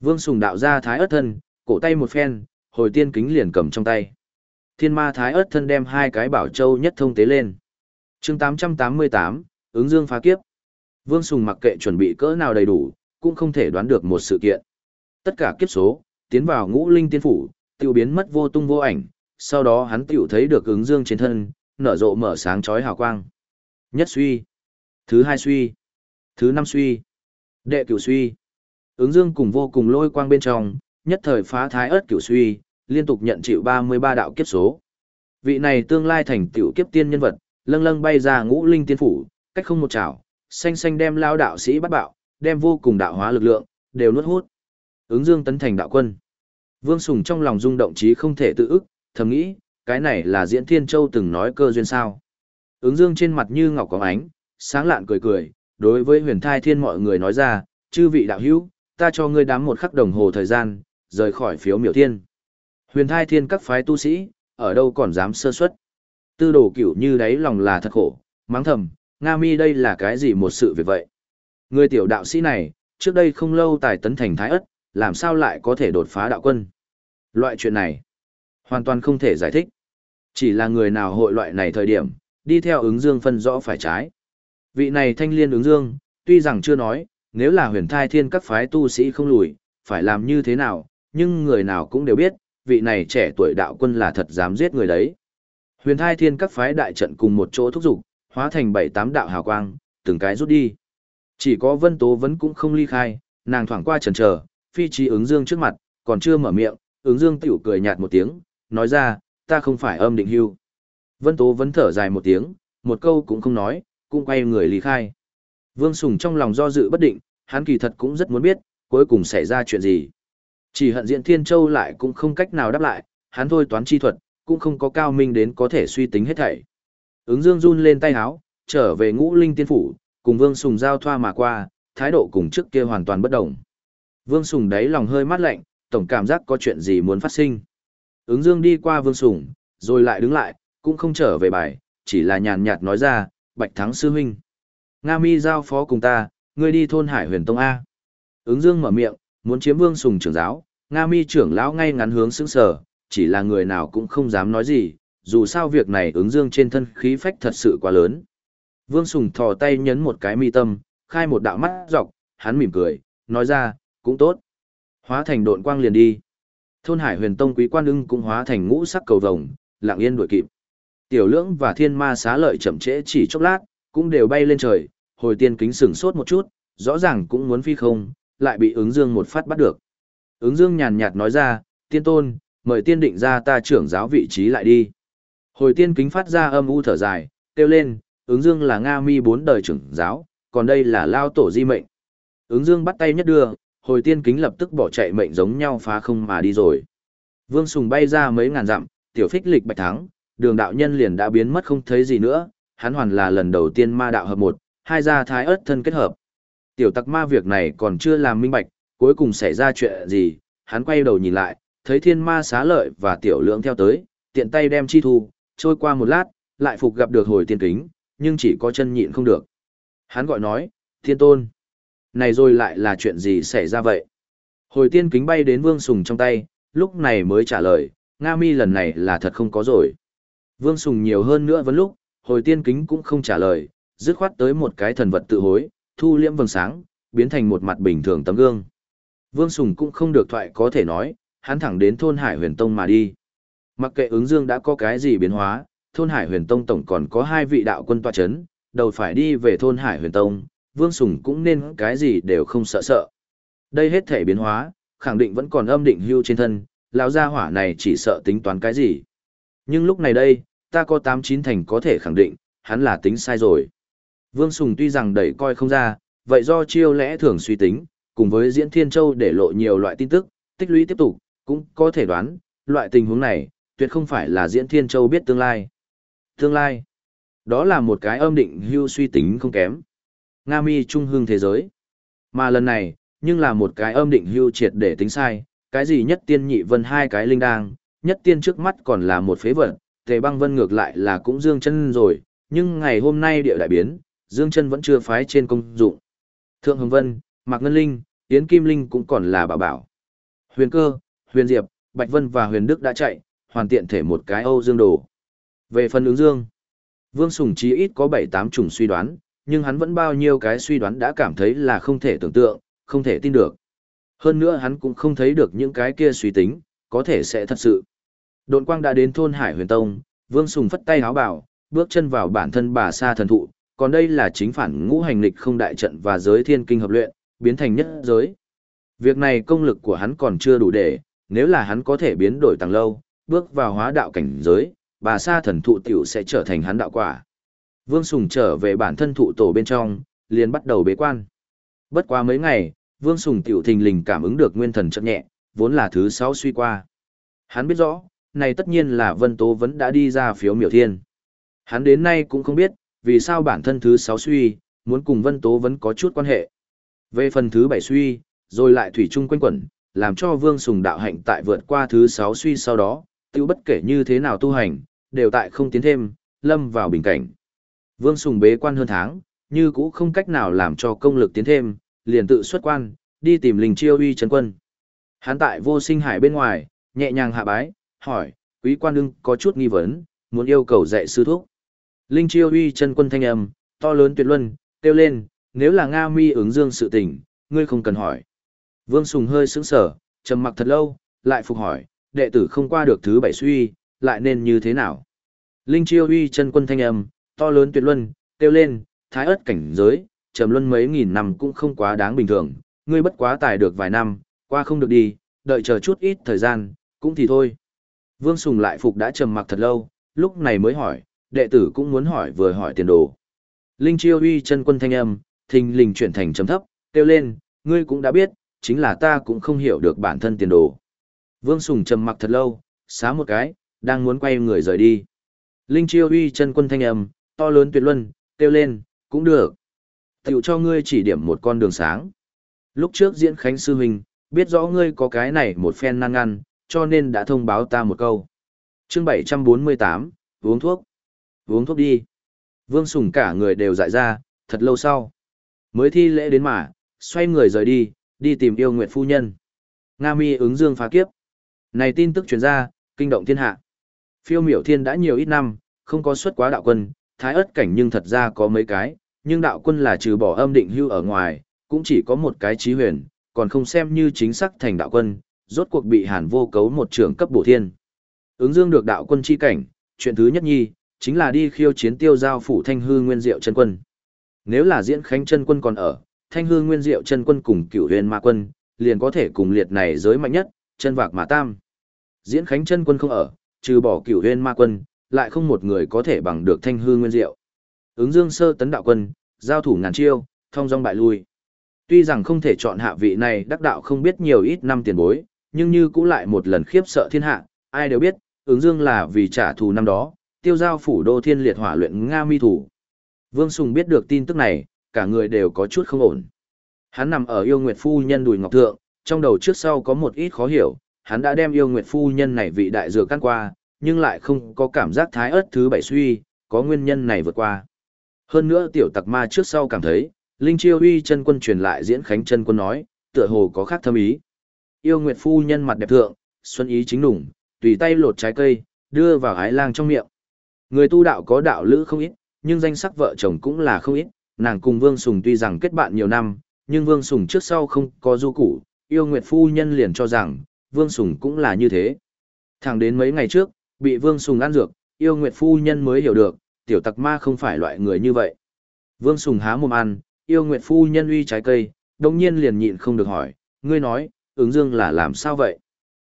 [SPEAKER 1] Vương Sùng đạo ra thái ớt thân, cổ tay một phen, hồi tiên kính liền cầm trong tay. Thiên ma thái ớt thân đem hai cái bảo châu nhất thông tế lên. chương 888, ứng dương phá kiếp. Vương Sùng mặc kệ chuẩn bị cỡ nào đầy đủ, cũng không thể đoán được một sự kiện. Tất cả kiếp số, tiến vào ngũ linh tiên phủ, tiêu biến mất vô tung vô ảnh, sau đó hắn tiểu thấy được ứng dương trên thân, nở rộ mở sáng chói hào quang. Nhất suy, thứ hai suy, thứ năm suy, đệ cửu suy. Ứng dương cùng vô cùng lôi quang bên trong, nhất thời phá thái ớt cửu suy, liên tục nhận chịu 33 đạo kiếp số. Vị này tương lai thành tiểu kiếp tiên nhân vật, lâng lâng bay ra ngũ linh tiên phủ, cách không một chảo, xanh xanh đem lao đạo sĩ bắt bạo, đem vô cùng đạo hóa lực lượng, đều nuốt hút. Ứng dương tấn thành đạo quân. Vương Sùng trong lòng rung động chí không thể tự ức, thầm nghĩ, cái này là diễn thiên châu từng nói cơ duyên sao. Ứng dương trên mặt như ngọc có ánh, sáng lạn cười cười, đối với huyền thai thiên mọi người nói ra, chư vị đạo hữu, ta cho ngươi đám một khắc đồng hồ thời gian, rời khỏi phiếu miểu thiên. Huyền thai thiên các phái tu sĩ, ở đâu còn dám sơ suất. Tư đồ cửu như đáy lòng là thật khổ, mắng thầm, Nga mi đây là cái gì một sự việc vậy. Người tiểu đạo sĩ này, trước đây không lâu tài tấn thành thái ất, làm sao lại có thể đột phá đạo quân. Loại chuyện này, hoàn toàn không thể giải thích. Chỉ là người nào hội loại này thời điểm, đi theo ứng dương phân rõ phải trái. Vị này thanh liên ứng dương, tuy rằng chưa nói, nếu là huyền thai thiên các phái tu sĩ không lùi, phải làm như thế nào, nhưng người nào cũng đều biết, vị này trẻ tuổi đạo quân là thật dám giết người đấy. Huyền thai thiên các phái đại trận cùng một chỗ thúc giục, hóa thành bảy tám đạo hào quang, từng cái rút đi. Chỉ có vân tố vẫn cũng không ly khai, nàng thoảng qua trần chờ phi trí ứng dương trước mặt, còn chưa mở miệng, ứng dương tiểu cười nhạt một tiếng, nói ra, ta không phải âm định hưu. Vân tố vẫn thở dài một tiếng, một câu cũng không nói, cũng quay người lý khai. Vương Sùng trong lòng do dự bất định, hắn kỳ thật cũng rất muốn biết, cuối cùng xảy ra chuyện gì. Chỉ hận diện Thiên Châu lại cũng không cách nào đáp lại, hắn thôi toán chi thuật, cũng không có cao minh đến có thể suy tính hết thảy. Ứng Dương run lên tay háo, trở về ngũ linh tiên phủ, cùng Vương Sùng giao thoa mà qua, thái độ cùng trước kia hoàn toàn bất động. Vương Sùng đáy lòng hơi mát lạnh, tổng cảm giác có chuyện gì muốn phát sinh. Ứng Dương đi qua Vương Sùng, rồi lại đứng lại, cũng không trở về bài, chỉ là nhàn nhạt nói ra, Bạch Thắng Sư Huynh. Nga mi giao phó cùng ta, ngươi đi thôn Hải huyền Tông A. Ứng Dương mở miệng, muốn chiếm Vương Sùng trưởng giáo, Nga mi trưởng lão ngay ngắn hướng sững sờ, chỉ là người nào cũng không dám nói gì, dù sao việc này ứng Dương trên thân khí phách thật sự quá lớn. Vương Sùng thò tay nhấn một cái mi tâm, khai một đạo mắt dọc, hắn mỉm cười, nói ra, cũng tốt. Hóa thành độn quang liền đi. Thôn Hải Huyền Tông quý quan ưng cũng hóa thành ngũ sắc cầu vồng, lặng yên đuổi kịp. Tiểu Lưỡng và Thiên Ma xá lợi chậm trễ chỉ chốc lát, cũng đều bay lên trời, hồi tiên kính sửng sốt một chút, rõ ràng cũng muốn phi không, lại bị ứng dương một phát bắt được. Ứng dương nhàn nhạt nói ra, tiên tôn, mời tiên định ra ta trưởng giáo vị trí lại đi. Hồi tiên kính phát ra âm u thở dài, kêu lên, ứng dương là Nga mi bốn đời trưởng giáo, còn đây là lao tổ di mệnh. Ứng dương bắt tay nhất đưa, hồi tiên kính lập tức bỏ chạy mệnh giống nhau phá không mà đi rồi. Vương Sùng bay ra mấy ngàn dặm, tiểu phích lịch bạch thắng, đường đạo nhân liền đã biến mất không thấy gì nữa, hắn hoàn là lần đầu tiên ma đạo hợp một, hai gia thái ớt thân kết hợp. Tiểu tặc ma việc này còn chưa làm minh bạch, cuối cùng xảy ra chuyện gì, hắn quay đầu nhìn lại, thấy thiên ma xá lợi và tiểu lượng theo tới, tiện tay đem chi thu, trôi qua một lát, lại phục gặp được hồi tiên kính, nhưng chỉ có chân nhịn không được. Hắn gọi nói, thiên tôn, này rồi lại là chuyện gì xảy ra vậy? Hồi tiên kính bay đến vương sùng trong tay, lúc này mới trả lời, Nga mi lần này là thật không có rồi. Vương sùng nhiều hơn nữa vẫn lúc, hồi tiên kính cũng không trả lời, dứt khoát tới một cái thần vật tự hối, thu liễm vầng sáng, biến thành một mặt bình thường tấm gương. Vương Sùng cũng không được thoại có thể nói, hắn thẳng đến thôn Hải Huyền Tông mà đi. Mặc kệ ứng dương đã có cái gì biến hóa, thôn Hải Huyền Tông tổng còn có hai vị đạo quân tọa chấn, đầu phải đi về thôn Hải Huyền Tông, Vương Sùng cũng nên cái gì đều không sợ sợ. Đây hết thể biến hóa, khẳng định vẫn còn âm định hưu trên thân, lão gia hỏa này chỉ sợ tính toán cái gì. Nhưng lúc này đây, ta có tám chín thành có thể khẳng định, hắn là tính sai rồi. Vương Sùng tuy rằng đẩy coi không ra, vậy do chiêu lẽ thường suy tính, cùng với diễn Thiên Châu để lộ nhiều loại tin tức, tích lũy tiếp tục, cũng có thể đoán, loại tình huống này, tuyệt không phải là diễn Thiên Châu biết tương lai. Tương lai, đó là một cái âm định hưu suy tính không kém. Nga mi trung hương thế giới. Mà lần này, nhưng là một cái âm định hưu triệt để tính sai, cái gì nhất tiên nhị vân hai cái linh đang, nhất tiên trước mắt còn là một phế vật, tề băng vân ngược lại là cũng dương chân rồi, nhưng ngày hôm nay địa đại biến, dương chân vẫn chưa phái trên công dụng. Thượng Hồng Vân, Mạc Ngân Linh, Yến Kim Linh cũng còn là bảo bảo. Huyền Cơ, Huyền Diệp, Bạch Vân và Huyền Đức đã chạy, hoàn tiện thể một cái Âu Dương Đồ. Về phần ứng dương, Vương Sùng chí ít có 7-8 chủng suy đoán, nhưng hắn vẫn bao nhiêu cái suy đoán đã cảm thấy là không thể tưởng tượng, không thể tin được. Hơn nữa hắn cũng không thấy được những cái kia suy tính, có thể sẽ thật sự. Độn quang đã đến thôn Hải Huyền Tông, Vương Sùng phất tay háo bảo, bước chân vào bản thân bà sa thần thụ, còn đây là chính phản ngũ hành lịch không đại trận và giới thiên kinh hợp luyện, biến thành nhất giới. Việc này công lực của hắn còn chưa đủ để, nếu là hắn có thể biến đổi tăng lâu, bước vào hóa đạo cảnh giới, bà sa thần thụ tiểu sẽ trở thành hắn đạo quả. Vương Sùng trở về bản thân thụ tổ bên trong, liền bắt đầu bế quan. Bất quá mấy ngày, Vương Sùng tiểu thình lình cảm ứng được nguyên thần chậm nhẹ, vốn là thứ sáu suy qua. Hắn biết rõ, này tất nhiên là Vân Tố vẫn đã đi ra phiếu miểu thiên. Hắn đến nay cũng không biết, vì sao bản thân thứ sáu suy, muốn cùng Vân Tố vẫn có chút quan hệ. Về phần thứ bảy suy, rồi lại thủy chung quanh quẩn, làm cho Vương Sùng đạo hạnh tại vượt qua thứ sáu suy sau đó, tiêu bất kể như thế nào tu hành, đều tại không tiến thêm, lâm vào bình cảnh. Vương Sùng bế quan hơn tháng, như cũ không cách nào làm cho công lực tiến thêm, liền tự xuất quan, đi tìm Linh Chiêu Uy Trấn Quân. Hắn tại vô sinh hải bên ngoài, nhẹ nhàng hạ bái, hỏi, quý quan đương có chút nghi vấn, muốn yêu cầu dạy sư thúc. Linh Chiêu Uy chân quân thanh âm, to lớn tuyệt luân, kêu lên, nếu là Nga Mi ứng dương sự tình, ngươi không cần hỏi. Vương Sùng hơi sững sở, trầm mặc thật lâu, lại phục hỏi, đệ tử không qua được thứ bảy suy, lại nên như thế nào? Linh Chiêu Uy chân quân thanh âm, to lớn tuyệt luân, kêu lên, thái ớt cảnh giới, trầm luân mấy nghìn năm cũng không quá đáng bình thường, ngươi bất quá tài được vài năm, qua không được đi, đợi chờ chút ít thời gian, cũng thì thôi. Vương Sùng lại phục đã trầm mặc thật lâu, lúc này mới hỏi, đệ tử cũng muốn hỏi vừa hỏi tiền đồ. Linh Chiêu Uy chân quân thanh âm, thình lình chuyển thành trầm thấp, kêu lên, ngươi cũng đã biết, chính là ta cũng không hiểu được bản thân tiền đồ. Vương Sùng trầm mặc thật lâu, xá một cái, đang muốn quay người rời đi. Linh Chiêu Uy chân quân thanh âm, to lớn tuyệt luân, kêu lên, cũng được. Tiểu cho ngươi chỉ điểm một con đường sáng. Lúc trước diễn khánh sư huynh, biết rõ ngươi có cái này một phen năng ngăn, cho nên đã thông báo ta một câu. chương 748, uống thuốc. Uống thuốc đi. Vương Sùng cả người đều dại ra, thật lâu sau. Mới thi lễ đến mà, xoay người rời đi, đi tìm yêu nguyệt phu nhân. Nga mi ứng dương phá kiếp. Này tin tức truyền ra, kinh động thiên hạ. Phiêu miểu thiên đã nhiều ít năm, không có xuất quá đạo quân, thái ớt cảnh nhưng thật ra có mấy cái, nhưng đạo quân là trừ bỏ âm định hưu ở ngoài, cũng chỉ có một cái trí huyền, còn không xem như chính xác thành đạo quân, rốt cuộc bị hàn vô cấu một trưởng cấp bổ thiên. Ứng dương được đạo quân chi cảnh, chuyện thứ nhất nhi, chính là đi khiêu chiến tiêu giao phủ thanh hư nguyên diệu chân quân. Nếu là diễn khánh chân quân còn ở, thanh hư nguyên diệu chân quân cùng cửu huyền ma quân, liền có thể cùng liệt này giới mạnh nhất, chân vạc mà tam. Diễn khánh chân quân không ở, trừ bỏ cửu huyền ma quân, lại không một người có thể bằng được thanh hư nguyên diệu. Ứng dương sơ tấn đạo quân, giao thủ ngàn chiêu, thông dong bại lui. Tuy rằng không thể chọn hạ vị này đắc đạo không biết nhiều ít năm tiền bối, nhưng như cũng lại một lần khiếp sợ thiên hạ, ai đều biết, ứng dương là vì trả thù năm đó, tiêu giao phủ đô thiên liệt hỏa luyện Nga mi thủ. Vương Sùng biết được tin tức này, cả người đều có chút không ổn. Hắn nằm ở yêu nguyệt phu nhân đùi ngọc thượng, trong đầu trước sau có một ít khó hiểu, hắn đã đem yêu nguyệt phu nhân này vị đại dược căn qua, nhưng lại không có cảm giác thái ớt thứ bảy suy, có nguyên nhân này vượt qua. Hơn nữa tiểu tặc ma trước sau cảm thấy, Linh Chiêu Uy chân quân truyền lại diễn khánh chân quân nói, tựa hồ có khác thâm ý. Yêu Nguyệt phu nhân mặt đẹp thượng, xuân ý chính đủng, tùy tay lột trái cây, đưa vào ái lang trong miệng. Người tu đạo có đạo lữ không ít, nhưng danh sắc vợ chồng cũng là không ít, nàng cùng Vương Sùng tuy rằng kết bạn nhiều năm, nhưng Vương Sùng trước sau không có du củ, yêu Nguyệt phu nhân liền cho rằng, Vương Sùng cũng là như thế. Thẳng đến mấy ngày trước, bị Vương Sùng ăn dược, yêu Nguyệt phu nhân mới hiểu được, tiểu tặc ma không phải loại người như vậy. Vương Sùng há mồm ăn, yêu Nguyệt phu nhân uy trái cây, đồng nhiên liền nhịn không được hỏi, ngươi nói, ứng dương là làm sao vậy?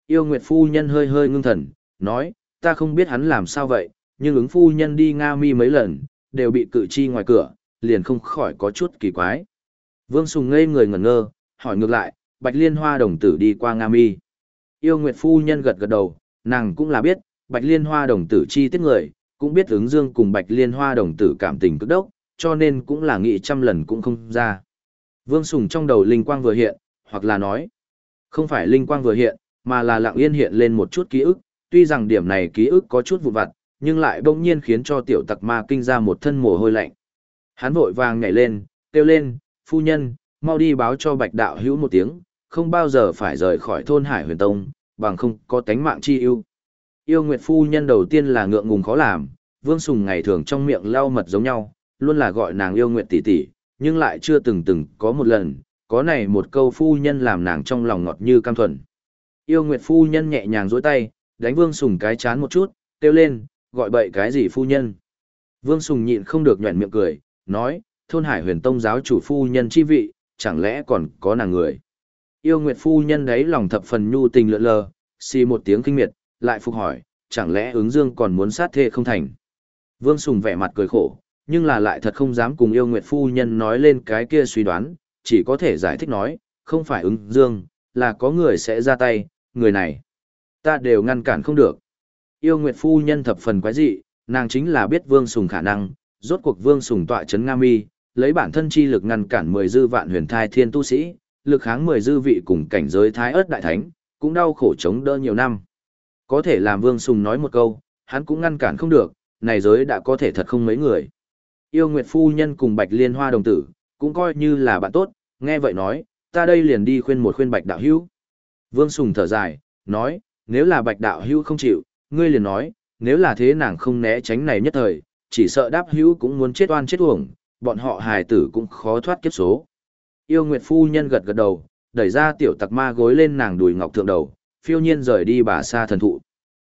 [SPEAKER 1] Yêu Nguyệt phu nhân hơi hơi ngưng thần, nói, ta không biết hắn làm sao vậy, nhưng ứng phu nhân đi Nga mi mấy lần, đều bị cự chi ngoài cửa, liền không khỏi có chút kỳ quái. Vương Sùng ngây người ngẩn ngơ, hỏi ngược lại, Bạch Liên Hoa đồng tử đi qua Nga mi. Yêu Nguyệt phu nhân gật gật đầu, nàng cũng là biết, Bạch Liên Hoa đồng tử chi tiết người, cũng biết ứng dương cùng Bạch Liên Hoa đồng tử cảm tình cực đốc, cho nên cũng là nghĩ trăm lần cũng không ra. Vương Sùng trong đầu linh quang vừa hiện, hoặc là nói, không phải linh quang vừa hiện, mà là lặng yên hiện lên một chút ký ức, tuy rằng điểm này ký ức có chút vụn vặt, nhưng lại bỗng nhiên khiến cho tiểu tặc ma kinh ra một thân mồ hôi lạnh. Hắn vội vàng nhảy lên, kêu lên, phu nhân, mau đi báo cho bạch đạo hữu một tiếng, không bao giờ phải rời khỏi thôn Hải huyền tông, bằng không có tánh mạng chi ưu. Yêu Nguyệt phu nhân đầu tiên là ngượng ngùng khó làm, Vương Sùng ngày thường trong miệng lau mật giống nhau, luôn là gọi nàng yêu Nguyệt tỷ tỷ, nhưng lại chưa từng từng có một lần, có này một câu phu nhân làm nàng trong lòng ngọt như cam thuần. Yêu Nguyệt phu nhân nhẹ nhàng duỗi tay, đánh Vương Sùng cái chán một chút, kêu lên, gọi bậy cái gì phu nhân. Vương Sùng nhịn không được nhuẩn miệng cười, nói, thôn hải huyền tông giáo chủ phu nhân chi vị, chẳng lẽ còn có nàng người. Yêu Nguyệt phu nhân đấy lòng thập phần nhu tình lượn lờ, xì một tiếng kinh miệt, lại phục hỏi, chẳng lẽ ứng dương còn muốn sát thê không thành. Vương Sùng vẻ mặt cười khổ, nhưng là lại thật không dám cùng yêu Nguyệt phu nhân nói lên cái kia suy đoán, chỉ có thể giải thích nói, không phải ứng dương, là có người sẽ ra tay, người này. Ta đều ngăn cản không được. Yêu Nguyệt phu nhân thập phần quái dị, nàng chính là biết Vương Sùng khả năng, rốt cuộc Vương Sùng tọa chấn Nga Mi, lấy bản thân chi lực ngăn cản 10 dư vạn huyền thai thiên tu sĩ, lực kháng 10 dư vị cùng cảnh giới thái ớt đại thánh, cũng đau khổ chống đỡ nhiều năm. Có thể làm Vương Sùng nói một câu, hắn cũng ngăn cản không được, này giới đã có thể thật không mấy người. Yêu Nguyệt phu nhân cùng Bạch Liên Hoa đồng tử, cũng coi như là bạn tốt, nghe vậy nói, ta đây liền đi khuyên một khuyên Bạch đạo hữu. Vương Sùng thở dài, nói, nếu là Bạch đạo hữu không chịu, ngươi liền nói, nếu là thế nàng không né tránh này nhất thời, chỉ sợ đáp hữu cũng muốn chết oan chết uổng, bọn họ hài tử cũng khó thoát kiếp số. Yêu Nguyệt phu nhân gật gật đầu, đẩy ra tiểu tặc ma gối lên nàng đùi ngọc thượng đầu, phiêu nhiên rời đi bà xa thần thụ.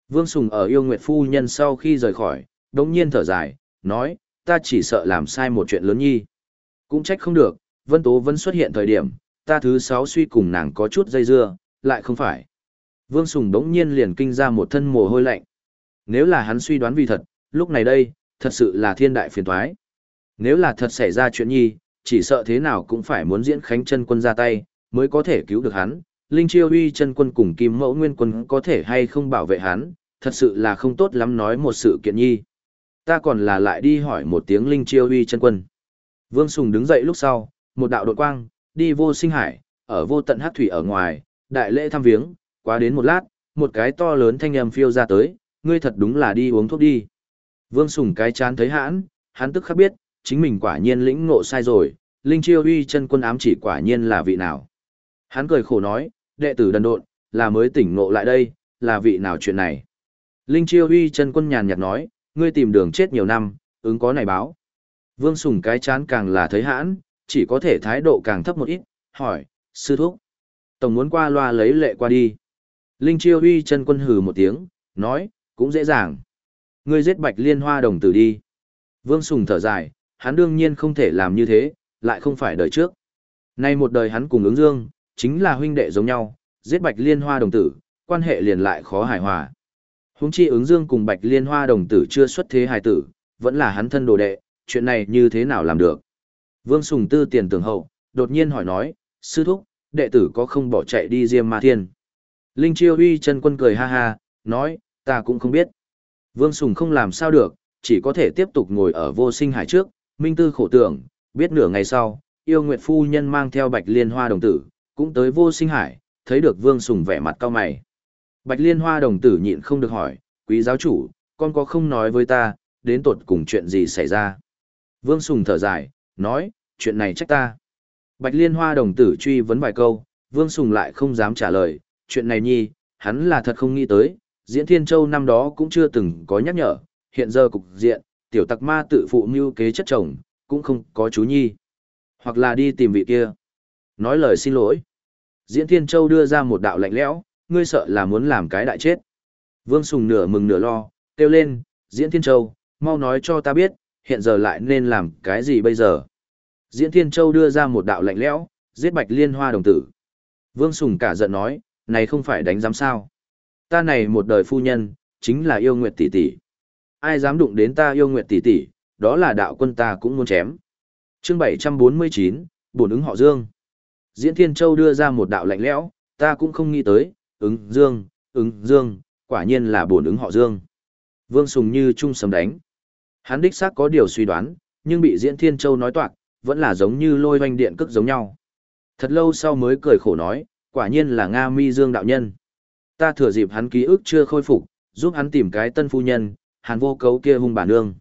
[SPEAKER 1] Vương Sùng ở Yêu Nguyệt phu nhân sau khi rời khỏi, đống nhiên thở dài, nói, ta chỉ sợ làm sai một chuyện lớn nhi. Cũng trách không được, Vân Tố vẫn xuất hiện thời điểm, ta thứ sáu suy cùng nàng có chút dây dưa, lại không phải. Vương Sùng đống nhiên liền kinh ra một thân mồ hôi lạnh. Nếu là hắn suy đoán vì thật, lúc này đây, thật sự là thiên đại phiền toái. Nếu là thật xảy ra chuyện nhi, chỉ sợ thế nào cũng phải muốn diễn khánh chân quân ra tay, mới có thể cứu được hắn. Linh Chiêu Uy chân quân cùng Kim Mẫu Nguyên quân có thể hay không bảo vệ hắn, thật sự là không tốt lắm nói một sự kiện nhi. Ta còn là lại đi hỏi một tiếng Linh Chiêu Uy chân quân. Vương Sùng đứng dậy lúc sau, một đạo đột quang, đi vô sinh hải, ở vô tận hát thủy ở ngoài, đại lễ thăm viếng, quá đến một lát, một cái to lớn thanh âm phiêu ra tới, ngươi thật đúng là đi uống thuốc đi. Vương Sùng cái chán thấy hãn, hắn tức khắc biết, chính mình quả nhiên lĩnh ngộ sai rồi, Linh Chiêu Uy chân quân ám chỉ quả nhiên là vị nào. Hắn cười khổ nói, đệ tử đần độn, là mới tỉnh ngộ lại đây, là vị nào chuyện này. Linh Chiêu Uy chân quân nhàn nhạt nói, ngươi tìm đường chết nhiều năm, ứng có này báo. Vương Sùng cái chán càng là thấy hãn, chỉ có thể thái độ càng thấp một ít, hỏi, sư thúc. Tổng muốn qua loa lấy lệ qua đi. Linh Chiêu Uy chân quân hừ một tiếng, nói, cũng dễ dàng. Ngươi giết bạch liên hoa đồng tử đi. Vương Sùng thở dài, hắn đương nhiên không thể làm như thế, lại không phải đời trước. Nay một đời hắn cùng ứng dương, chính là huynh đệ giống nhau, giết bạch liên hoa đồng tử, quan hệ liền lại khó hài hòa. huống chi ứng dương cùng bạch liên hoa đồng tử chưa xuất thế hài tử, vẫn là hắn thân đồ đệ, chuyện này như thế nào làm được. Vương Sùng tư tiền tưởng hậu, đột nhiên hỏi nói, sư thúc, đệ tử có không bỏ chạy đi Diêm Ma Thiên. Linh Chiêu Huy chân quân cười ha ha, nói, ta cũng không biết. Vương Sùng không làm sao được, chỉ có thể tiếp tục ngồi ở vô sinh hải trước, minh tư khổ tưởng, biết nửa ngày sau, yêu nguyệt phu nhân mang theo bạch liên hoa đồng tử, cũng tới vô sinh hải, thấy được Vương Sùng vẻ mặt cao mày. Bạch liên hoa đồng tử nhịn không được hỏi, quý giáo chủ, con có không nói với ta, đến tột cùng chuyện gì xảy ra. Vương Sùng thở dài, nói, chuyện này trách ta. Bạch liên hoa đồng tử truy vấn vài câu, Vương Sùng lại không dám trả lời, chuyện này nhi, hắn là thật không nghĩ tới, diễn thiên châu năm đó cũng chưa từng có nhắc nhở, hiện giờ cục diện, tiểu tặc ma tự phụ mưu kế chất chồng, cũng không có chú nhi. Hoặc là đi tìm vị kia. Nói lời xin lỗi. Diễn thiên châu đưa ra một đạo lạnh lẽo, ngươi sợ là muốn làm cái đại chết. Vương Sùng nửa mừng nửa lo, kêu lên, Diễn Thiên Châu, mau nói cho ta biết, hiện giờ lại nên làm cái gì bây giờ. Diễn Thiên Châu đưa ra một đạo lạnh lẽo, giết bạch liên hoa đồng tử. Vương Sùng cả giận nói, này không phải đánh giám sao. Ta này một đời phu nhân, chính là yêu nguyệt tỷ tỷ. Ai dám đụng đến ta yêu nguyệt tỷ tỷ, đó là đạo quân ta cũng muốn chém. chương 749, bổn ứng họ Dương. Diễn Thiên Châu đưa ra một đạo lạnh lẽo, ta cũng không nghĩ tới, ứng Dương, ứng Dương, quả nhiên là bổn ứng họ Dương. Vương Sùng như trung sầm đánh. Hắn đích xác có điều suy đoán, nhưng bị Diễn Thiên Châu nói toạc, vẫn là giống như lôi hoanh điện cức giống nhau. Thật lâu sau mới cười khổ nói, quả nhiên là Nga Mi Dương đạo nhân. Ta thừa dịp hắn ký ức chưa khôi phục, giúp hắn tìm cái tân phu nhân, hàn vô cấu kia hung bản nương.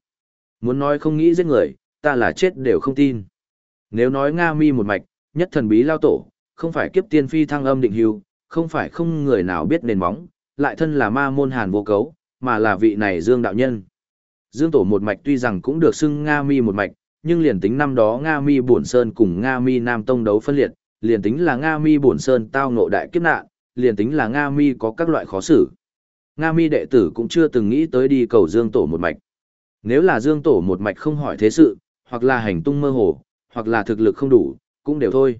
[SPEAKER 1] Muốn nói không nghĩ giết người, ta là chết đều không tin. Nếu nói Nga mi một mạch, nhất thần bí lao tổ, không phải kiếp tiên phi thăng âm định hưu, không phải không người nào biết nền móng, lại thân là ma môn hàn vô cấu, mà là vị này Dương đạo nhân. Dương tổ một mạch tuy rằng cũng được xưng Nga mi một mạch, nhưng liền tính năm đó Nga mi bổn sơn cùng Nga mi nam tông đấu phân liệt, liền tính là Nga mi bổn sơn tao ngộ đại kiếp nạn, liền tính là Nga mi có các loại khó xử. Nga mi đệ tử cũng chưa từng nghĩ tới đi cầu Dương tổ một mạch. Nếu là Dương tổ một mạch không hỏi thế sự, hoặc là hành tung mơ hồ, hoặc là thực lực không đủ, cũng đều thôi.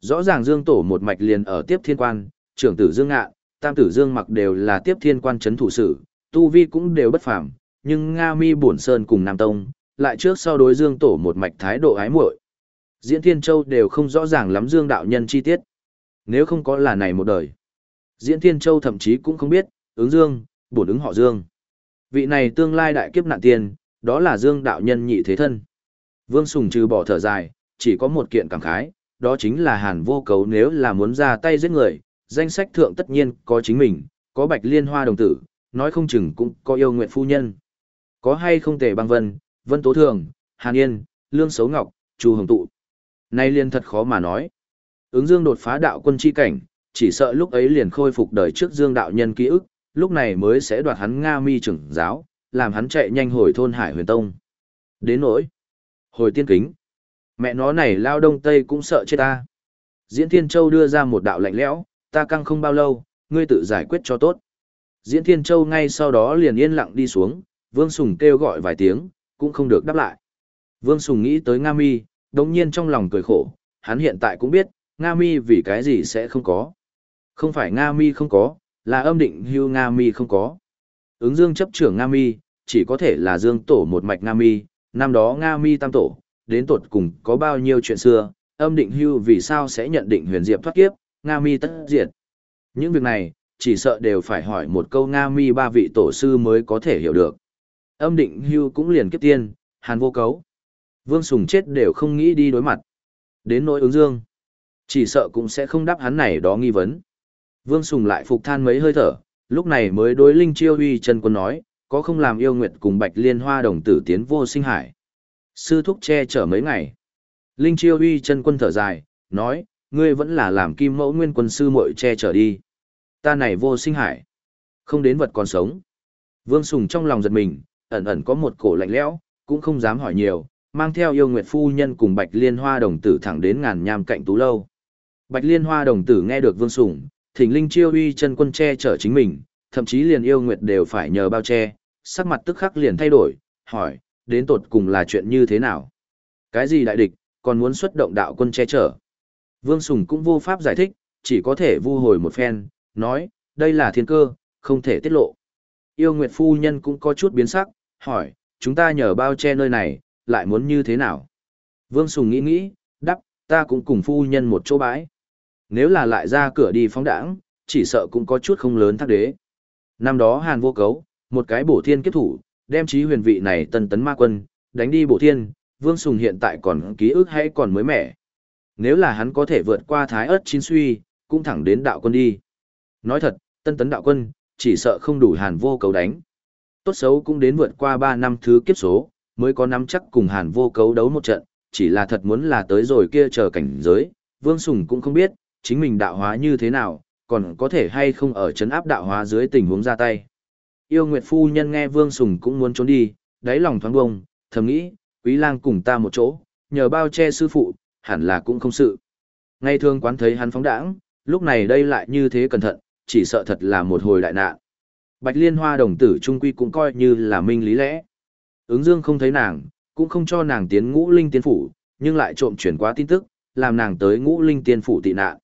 [SPEAKER 1] Rõ ràng Dương tổ một mạch liền ở tiếp thiên quan, trưởng tử Dương Ngạ, tam tử Dương Mặc đều là tiếp thiên quan chấn thủ sự, tu vi cũng đều bất phàm, nhưng Nga Mi Bổn Sơn cùng Nam Tông, lại trước sau đối Dương tổ một mạch thái độ ái muội. Diễn Thiên Châu đều không rõ ràng lắm Dương đạo nhân chi tiết. Nếu không có là này một đời. Diễn Thiên Châu thậm chí cũng không biết, ứng Dương, bổn ứng họ Dương. Vị này tương lai đại kiếp nạn tiền, đó là Dương đạo nhân nhị thế thân. Vương Sùng trừ bỏ thở dài, chỉ có một kiện cảm khái, đó chính là Hàn Vô Cấu nếu là muốn ra tay giết người, danh sách thượng tất nhiên có chính mình, có Bạch Liên Hoa đồng tử, nói không chừng cũng có yêu nguyện phu nhân. Có hay không Tề Băng Vân, Vân Tố Thường, Hàn Yên, Lương Sấu Ngọc, Chu Hồng Tụ. Nay liên thật khó mà nói. Ứng Dương đột phá đạo quân chi cảnh, chỉ sợ lúc ấy liền khôi phục đời trước Dương đạo nhân ký ức, lúc này mới sẽ đoạt hắn Nga Mi trưởng giáo, làm hắn chạy nhanh hồi thôn Hải Huyền Tông. Đến nỗi hồi tiên kính, mẹ nó này lao đông tây cũng sợ chết ta. Diễn Thiên Châu đưa ra một đạo lạnh lẽo, ta căng không bao lâu, ngươi tự giải quyết cho tốt. Diễn Thiên Châu ngay sau đó liền yên lặng đi xuống, Vương Sùng kêu gọi vài tiếng, cũng không được đáp lại. Vương Sùng nghĩ tới Nga Mi, đồng nhiên trong lòng cười khổ, hắn hiện tại cũng biết, Nga Mi vì cái gì sẽ không có. Không phải Nga Mi không có, là âm định hưu Nga Mi không có. Ứng dương chấp trưởng Nga Mi, chỉ có thể là dương tổ một mạch Nga Mi, năm đó Nga Mi tam tổ, đến tột cùng có bao nhiêu chuyện xưa, âm định hưu vì sao sẽ nhận định huyền diệp thoát kiếp, Nga Mi tất diệt. Những việc này, chỉ sợ đều phải hỏi một câu Nga Mi ba vị tổ sư mới có thể hiểu được. Âm định hưu cũng liền kiếp tiên, hàn vô cấu. Vương Sùng chết đều không nghĩ đi đối mặt. Đến nỗi ứng dương. Chỉ sợ cũng sẽ không đáp hắn này đó nghi vấn. Vương Sùng lại phục than mấy hơi thở, lúc này mới đối Linh Chiêu Huy chân quân nói, có không làm yêu nguyệt cùng Bạch Liên Hoa đồng tử tiến vô sinh hải. Sư thúc che chở mấy ngày. Linh Chiêu Huy chân quân thở dài, nói, ngươi vẫn là làm kim mẫu nguyên quân sư muội che chở đi. Ta này vô sinh hải. Không đến vật còn sống. Vương Sùng trong lòng giật mình, ẩn ẩn có một cổ lạnh lẽo, cũng không dám hỏi nhiều, mang theo yêu nguyệt phu nhân cùng Bạch Liên Hoa đồng tử thẳng đến ngàn nham cạnh tú lâu. Bạch Liên Hoa đồng tử nghe được Vương Sùng, thỉnh linh chiêu uy chân quân che chở chính mình, thậm chí liền yêu nguyệt đều phải nhờ bao che, sắc mặt tức khắc liền thay đổi, hỏi, đến tột cùng là chuyện như thế nào? Cái gì đại địch, còn muốn xuất động đạo quân che chở? Vương Sùng cũng vô pháp giải thích, chỉ có thể vu hồi một phen, nói, đây là thiên cơ, không thể tiết lộ. Yêu Nguyệt Phu Nhân cũng có chút biến sắc, hỏi, chúng ta nhờ bao che nơi này, lại muốn như thế nào? Vương Sùng nghĩ nghĩ, đắp, ta cũng cùng Phu Nhân một chỗ bãi. Nếu là lại ra cửa đi phóng đảng, chỉ sợ cũng có chút không lớn thác đế. Năm đó Hàn vô cấu, một cái bổ thiên kiếp thủ, đem trí huyền vị này tân tấn ma quân, đánh đi bổ thiên, Vương Sùng hiện tại còn ký ức hay còn mới mẻ. Nếu là hắn có thể vượt qua thái ớt chín suy, cũng thẳng đến đạo quân đi. Nói thật, tân tấn đạo quân, chỉ sợ không đủ hàn vô cấu đánh. Tốt xấu cũng đến vượt qua 3 năm thứ kiếp số, mới có nắm chắc cùng hàn vô cấu đấu một trận, chỉ là thật muốn là tới rồi kia chờ cảnh giới, Vương Sùng cũng không biết, chính mình đạo hóa như thế nào, còn có thể hay không ở chấn áp đạo hóa dưới tình huống ra tay. Yêu Nguyệt Phu Nhân nghe Vương Sùng cũng muốn trốn đi, đáy lòng thoáng bông, thầm nghĩ, quý lang cùng ta một chỗ, nhờ bao che sư phụ, hẳn là cũng không sự. Ngay thường quán thấy hắn phóng đãng, lúc này đây lại như thế cẩn thận, chỉ sợ thật là một hồi đại nạn. Bạch Liên Hoa đồng tử trung quy cũng coi như là minh lý lẽ. Ứng Dương không thấy nàng, cũng không cho nàng tiến ngũ linh tiên phủ, nhưng lại trộm chuyển qua tin tức, làm nàng tới ngũ linh tiên phủ tị nạn.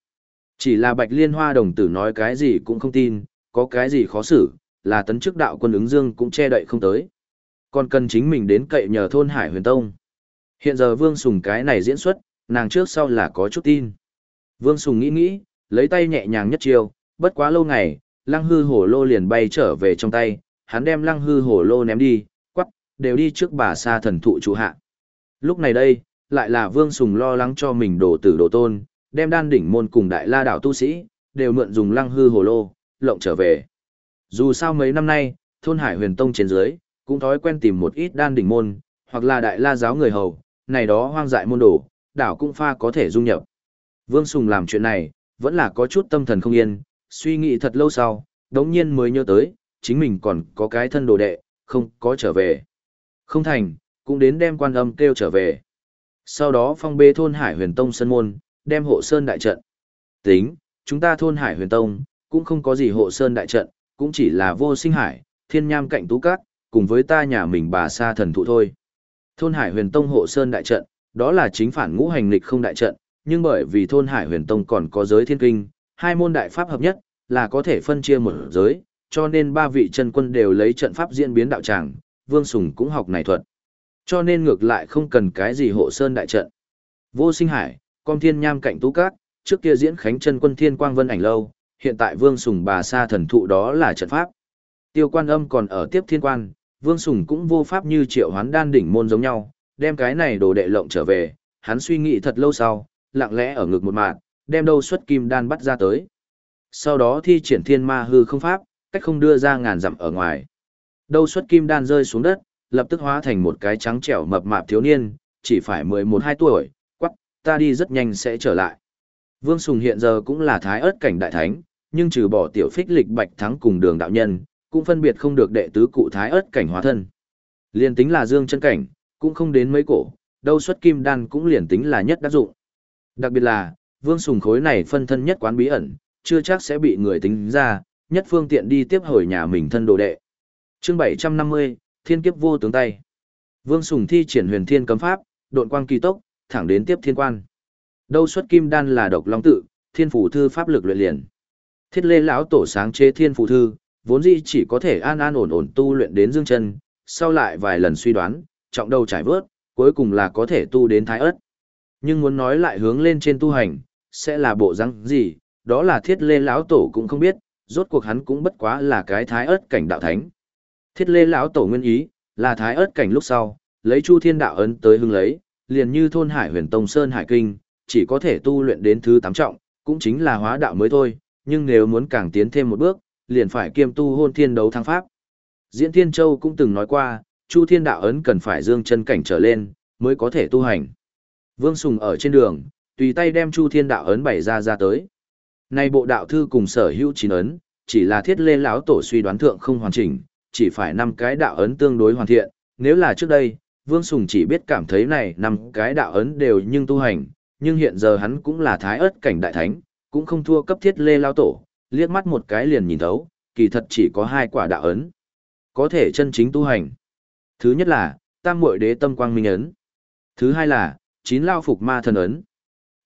[SPEAKER 1] Chỉ là Bạch Liên Hoa đồng tử nói cái gì cũng không tin, có cái gì khó xử, là tấn chức đạo quân ứng Dương cũng che đậy không tới. Còn cần chính mình đến cậy nhờ thôn Hải Huyền Tông. Hiện giờ Vương Sùng cái này diễn xuất, nàng trước sau là có chút tin. Vương Sùng nghĩ nghĩ, lấy tay nhẹ nhàng nhất chiêu, bất quá lâu ngày, lăng hư hổ lô liền bay trở về trong tay, hắn đem lăng hư hổ lô ném đi, quắc, đều đi trước bà sa thần thụ trụ hạ. Lúc này đây, lại là Vương Sùng lo lắng cho mình đổ tử đổ tôn, đem đan đỉnh môn cùng đại la đảo tu sĩ, đều mượn dùng lăng hư hổ lô, lộng trở về. Dù sao mấy năm nay, thôn Hải Huyền Tông trên dưới, cũng thói quen tìm một ít đan đỉnh môn, hoặc là đại la giáo người hầu, này đó hoang dại môn đồ, đảo cũng pha có thể dung nhập. Vương Sùng làm chuyện này, vẫn là có chút tâm thần không yên, suy nghĩ thật lâu sau, đống nhiên mới nhớ tới, chính mình còn có cái thân đồ đệ, không có trở về. Không thành, cũng đến đem quan âm kêu trở về. Sau đó phong bê thôn Hải Huyền Tông sân môn, đem hộ sơn đại trận. Tính, chúng ta thôn Hải Huyền Tông, cũng không có gì hộ sơn đại trận, cũng chỉ là vô sinh hải, thiên nham cạnh tú cát, cùng với ta nhà mình bà sa thần thụ thôi. Thôn Hải Huyền Tông hộ sơn đại trận, đó là chính phản ngũ hành lịch không đại trận, nhưng bởi vì thôn Hải Huyền Tông còn có giới thiên kinh, hai môn đại pháp hợp nhất, là có thể phân chia một giới, cho nên ba vị chân quân đều lấy trận pháp diễn biến đạo tràng, Vương Sùng cũng học này thuật. Cho nên ngược lại không cần cái gì hộ sơn đại trận. Vô sinh hải, con thiên nham cạnh tú cát, trước kia diễn khánh chân quân thiên quang vân ảnh lâu, hiện tại Vương Sùng bà sa thần thụ đó là trận pháp. Tiêu quan âm còn ở tiếp thiên quan, Vương Sùng cũng vô pháp như triệu hoán đan đỉnh môn giống nhau, đem cái này đồ đệ lộng trở về, hắn suy nghĩ thật lâu sau, lặng lẽ ở ngực một mạng, đem đâu xuất kim đan bắt ra tới. Sau đó thi triển thiên ma hư không pháp, cách không đưa ra ngàn dặm ở ngoài. Đâu xuất kim đan rơi xuống đất, lập tức hóa thành một cái trắng trẻo mập mạp thiếu niên, chỉ phải 11-12 tuổi, quắc, ta đi rất nhanh sẽ trở lại. Vương Sùng hiện giờ cũng là thái ớt cảnh đại thánh, nhưng trừ bỏ tiểu phích lịch bạch thắng cùng đường đạo nhân, cũng phân biệt không được đệ tứ cụ thái ớt cảnh hóa thân. Liên tính là dương chân cảnh, cũng không đến mấy cổ, đâu xuất kim đan cũng liền tính là nhất đắc dụng. Đặc biệt là, vương sùng khối này phân thân nhất quán bí ẩn, chưa chắc sẽ bị người tính ra, nhất phương tiện đi tiếp hồi nhà mình thân đồ đệ. chương 750, Thiên kiếp vô tướng tay. Vương Sùng thi triển huyền thiên cấm pháp, độn quang kỳ tốc, thẳng đến tiếp thiên quan. Đâu xuất kim đan là độc long tự, thiên phủ thư pháp lực luyện liền. Thiết lê lão tổ sáng chế thiên phủ thư, vốn dĩ chỉ có thể an an ổn ổn tu luyện đến dương chân, sau lại vài lần suy đoán, trọng đầu trải vớt, cuối cùng là có thể tu đến thái ớt. Nhưng muốn nói lại hướng lên trên tu hành, sẽ là bộ răng gì, đó là thiết lê lão tổ cũng không biết, rốt cuộc hắn cũng bất quá là cái thái ớt cảnh đạo thánh. Thiết lê lão tổ nguyên ý, là thái ớt cảnh lúc sau, lấy chu thiên đạo ấn tới hưng lấy, liền như thôn hải huyền tông sơn hải kinh, chỉ có thể tu luyện đến thứ tám trọng, cũng chính là hóa đạo mới thôi, nhưng nếu muốn càng tiến thêm một bước, liền phải kiêm tu hôn thiên đấu thăng pháp. Diễn Thiên Châu cũng từng nói qua, Chu Thiên Đạo Ấn cần phải dương chân cảnh trở lên, mới có thể tu hành. Vương Sùng ở trên đường, tùy tay đem Chu Thiên Đạo Ấn bày ra ra tới. Nay bộ đạo thư cùng sở hữu chín ấn, chỉ là thiết lê lão tổ suy đoán thượng không hoàn chỉnh, chỉ phải năm cái đạo ấn tương đối hoàn thiện. Nếu là trước đây, Vương Sùng chỉ biết cảm thấy này năm cái đạo ấn đều nhưng tu hành, nhưng hiện giờ hắn cũng là thái ớt cảnh đại thánh, cũng không thua cấp thiết lê lao tổ, liếc mắt một cái liền nhìn thấu, kỳ thật chỉ có hai quả đạo ấn. Có thể chân chính tu hành. Thứ nhất là, tam muội đế tâm quang minh ấn. Thứ hai là, chín lao phục ma thần ấn.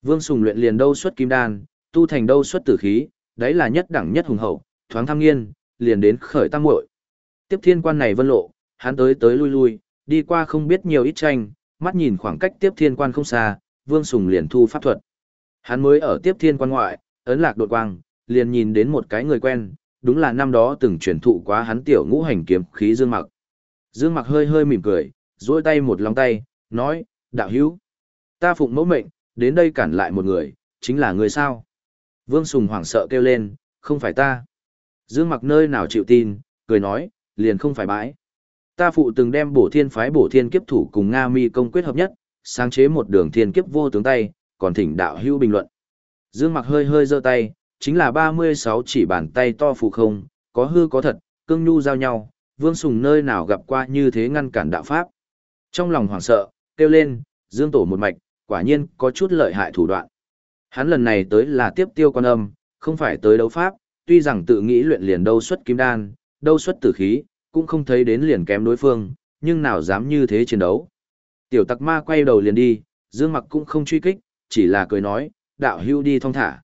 [SPEAKER 1] Vương Sùng luyện liền đâu xuất kim đan, tu thành đâu xuất tử khí, đấy là nhất đẳng nhất hùng hậu, thoáng tham nghiên, liền đến khởi tam muội. Tiếp thiên quan này vân lộ, hắn tới tới lui lui, đi qua không biết nhiều ít tranh, mắt nhìn khoảng cách tiếp thiên quan không xa, Vương Sùng liền thu pháp thuật. Hắn mới ở tiếp thiên quan ngoại, ấn lạc đột quang, liền nhìn đến một cái người quen, đúng là năm đó từng truyền thụ quá hắn tiểu ngũ hành kiếm khí Dương Mặc. Dương Mặc hơi hơi mỉm cười, duỗi tay một lòng tay, nói, đạo hữu, ta phụng mẫu mệnh, đến đây cản lại một người, chính là người sao. Vương Sùng hoảng sợ kêu lên, không phải ta. Dương Mặc nơi nào chịu tin, cười nói, liền không phải bãi. Ta phụ từng đem bổ thiên phái bổ thiên kiếp thủ cùng Nga mi công quyết hợp nhất, sáng chế một đường thiên kiếp vô tướng tay, còn thỉnh đạo hữu bình luận. Dương Mặc hơi hơi giơ tay, chính là 36 chỉ bàn tay to phù không, có hư có thật, cương nhu giao nhau, Vương Sùng nơi nào gặp qua như thế ngăn cản đạo pháp. Trong lòng hoảng sợ, kêu lên, Dương Tổ một mạch, quả nhiên có chút lợi hại thủ đoạn. Hắn lần này tới là tiếp tiêu quan âm, không phải tới đấu pháp, tuy rằng tự nghĩ luyện liền đâu xuất kim đan, đâu xuất tử khí, cũng không thấy đến liền kém đối phương, nhưng nào dám như thế chiến đấu. Tiểu tặc ma quay đầu liền đi, Dương Mặc cũng không truy kích, chỉ là cười nói, đạo hưu đi thong thả.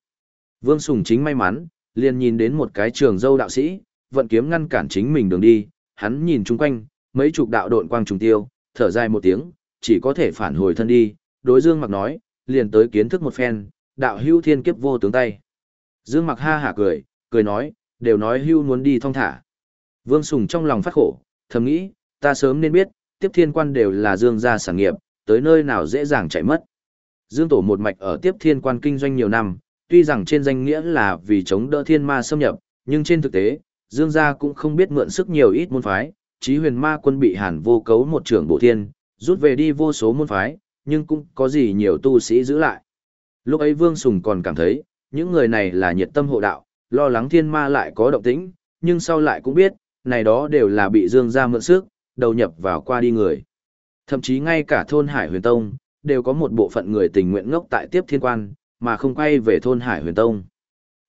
[SPEAKER 1] Vương Sùng chính may mắn, liền nhìn đến một cái trường dâu đạo sĩ, vận kiếm ngăn cản chính mình đường đi, hắn nhìn chung quanh, mấy chục đạo độn quang trùng tiêu, thở dài một tiếng, chỉ có thể phản hồi thân đi, đối Dương Mặc nói, liền tới kiến thức một phen, đạo hưu thiên kiếp vô tướng tay. Dương Mặc ha hả cười, cười nói, đều nói hưu muốn đi thong thả. Vương Sùng trong lòng phát khổ, thầm nghĩ, ta sớm nên biết, tiếp thiên quan đều là Dương gia sản nghiệp, tới nơi nào dễ dàng chạy mất. Dương Tổ một mạch ở tiếp thiên quan kinh doanh nhiều năm, tuy rằng trên danh nghĩa là vì chống đỡ thiên ma xâm nhập, Nhưng trên thực tế, Dương gia cũng không biết mượn sức nhiều ít môn phái, chí huyền ma quân bị hàn vô cấu một trưởng bộ thiên, rút về đi vô số môn phái, nhưng cũng có gì nhiều tu sĩ giữ lại. Lúc ấy Vương Sùng còn cảm thấy, những người này là nhiệt tâm hộ đạo, lo lắng thiên ma lại có động tĩnh, nhưng sau lại cũng biết, này đó đều là bị Dương gia mượn sức, đầu nhập vào qua đi người. Thậm chí ngay cả thôn Hải Huyền Tông, đều có một bộ phận người tình nguyện ngốc tại tiếp thiên quan, mà không quay về thôn Hải Huyền Tông.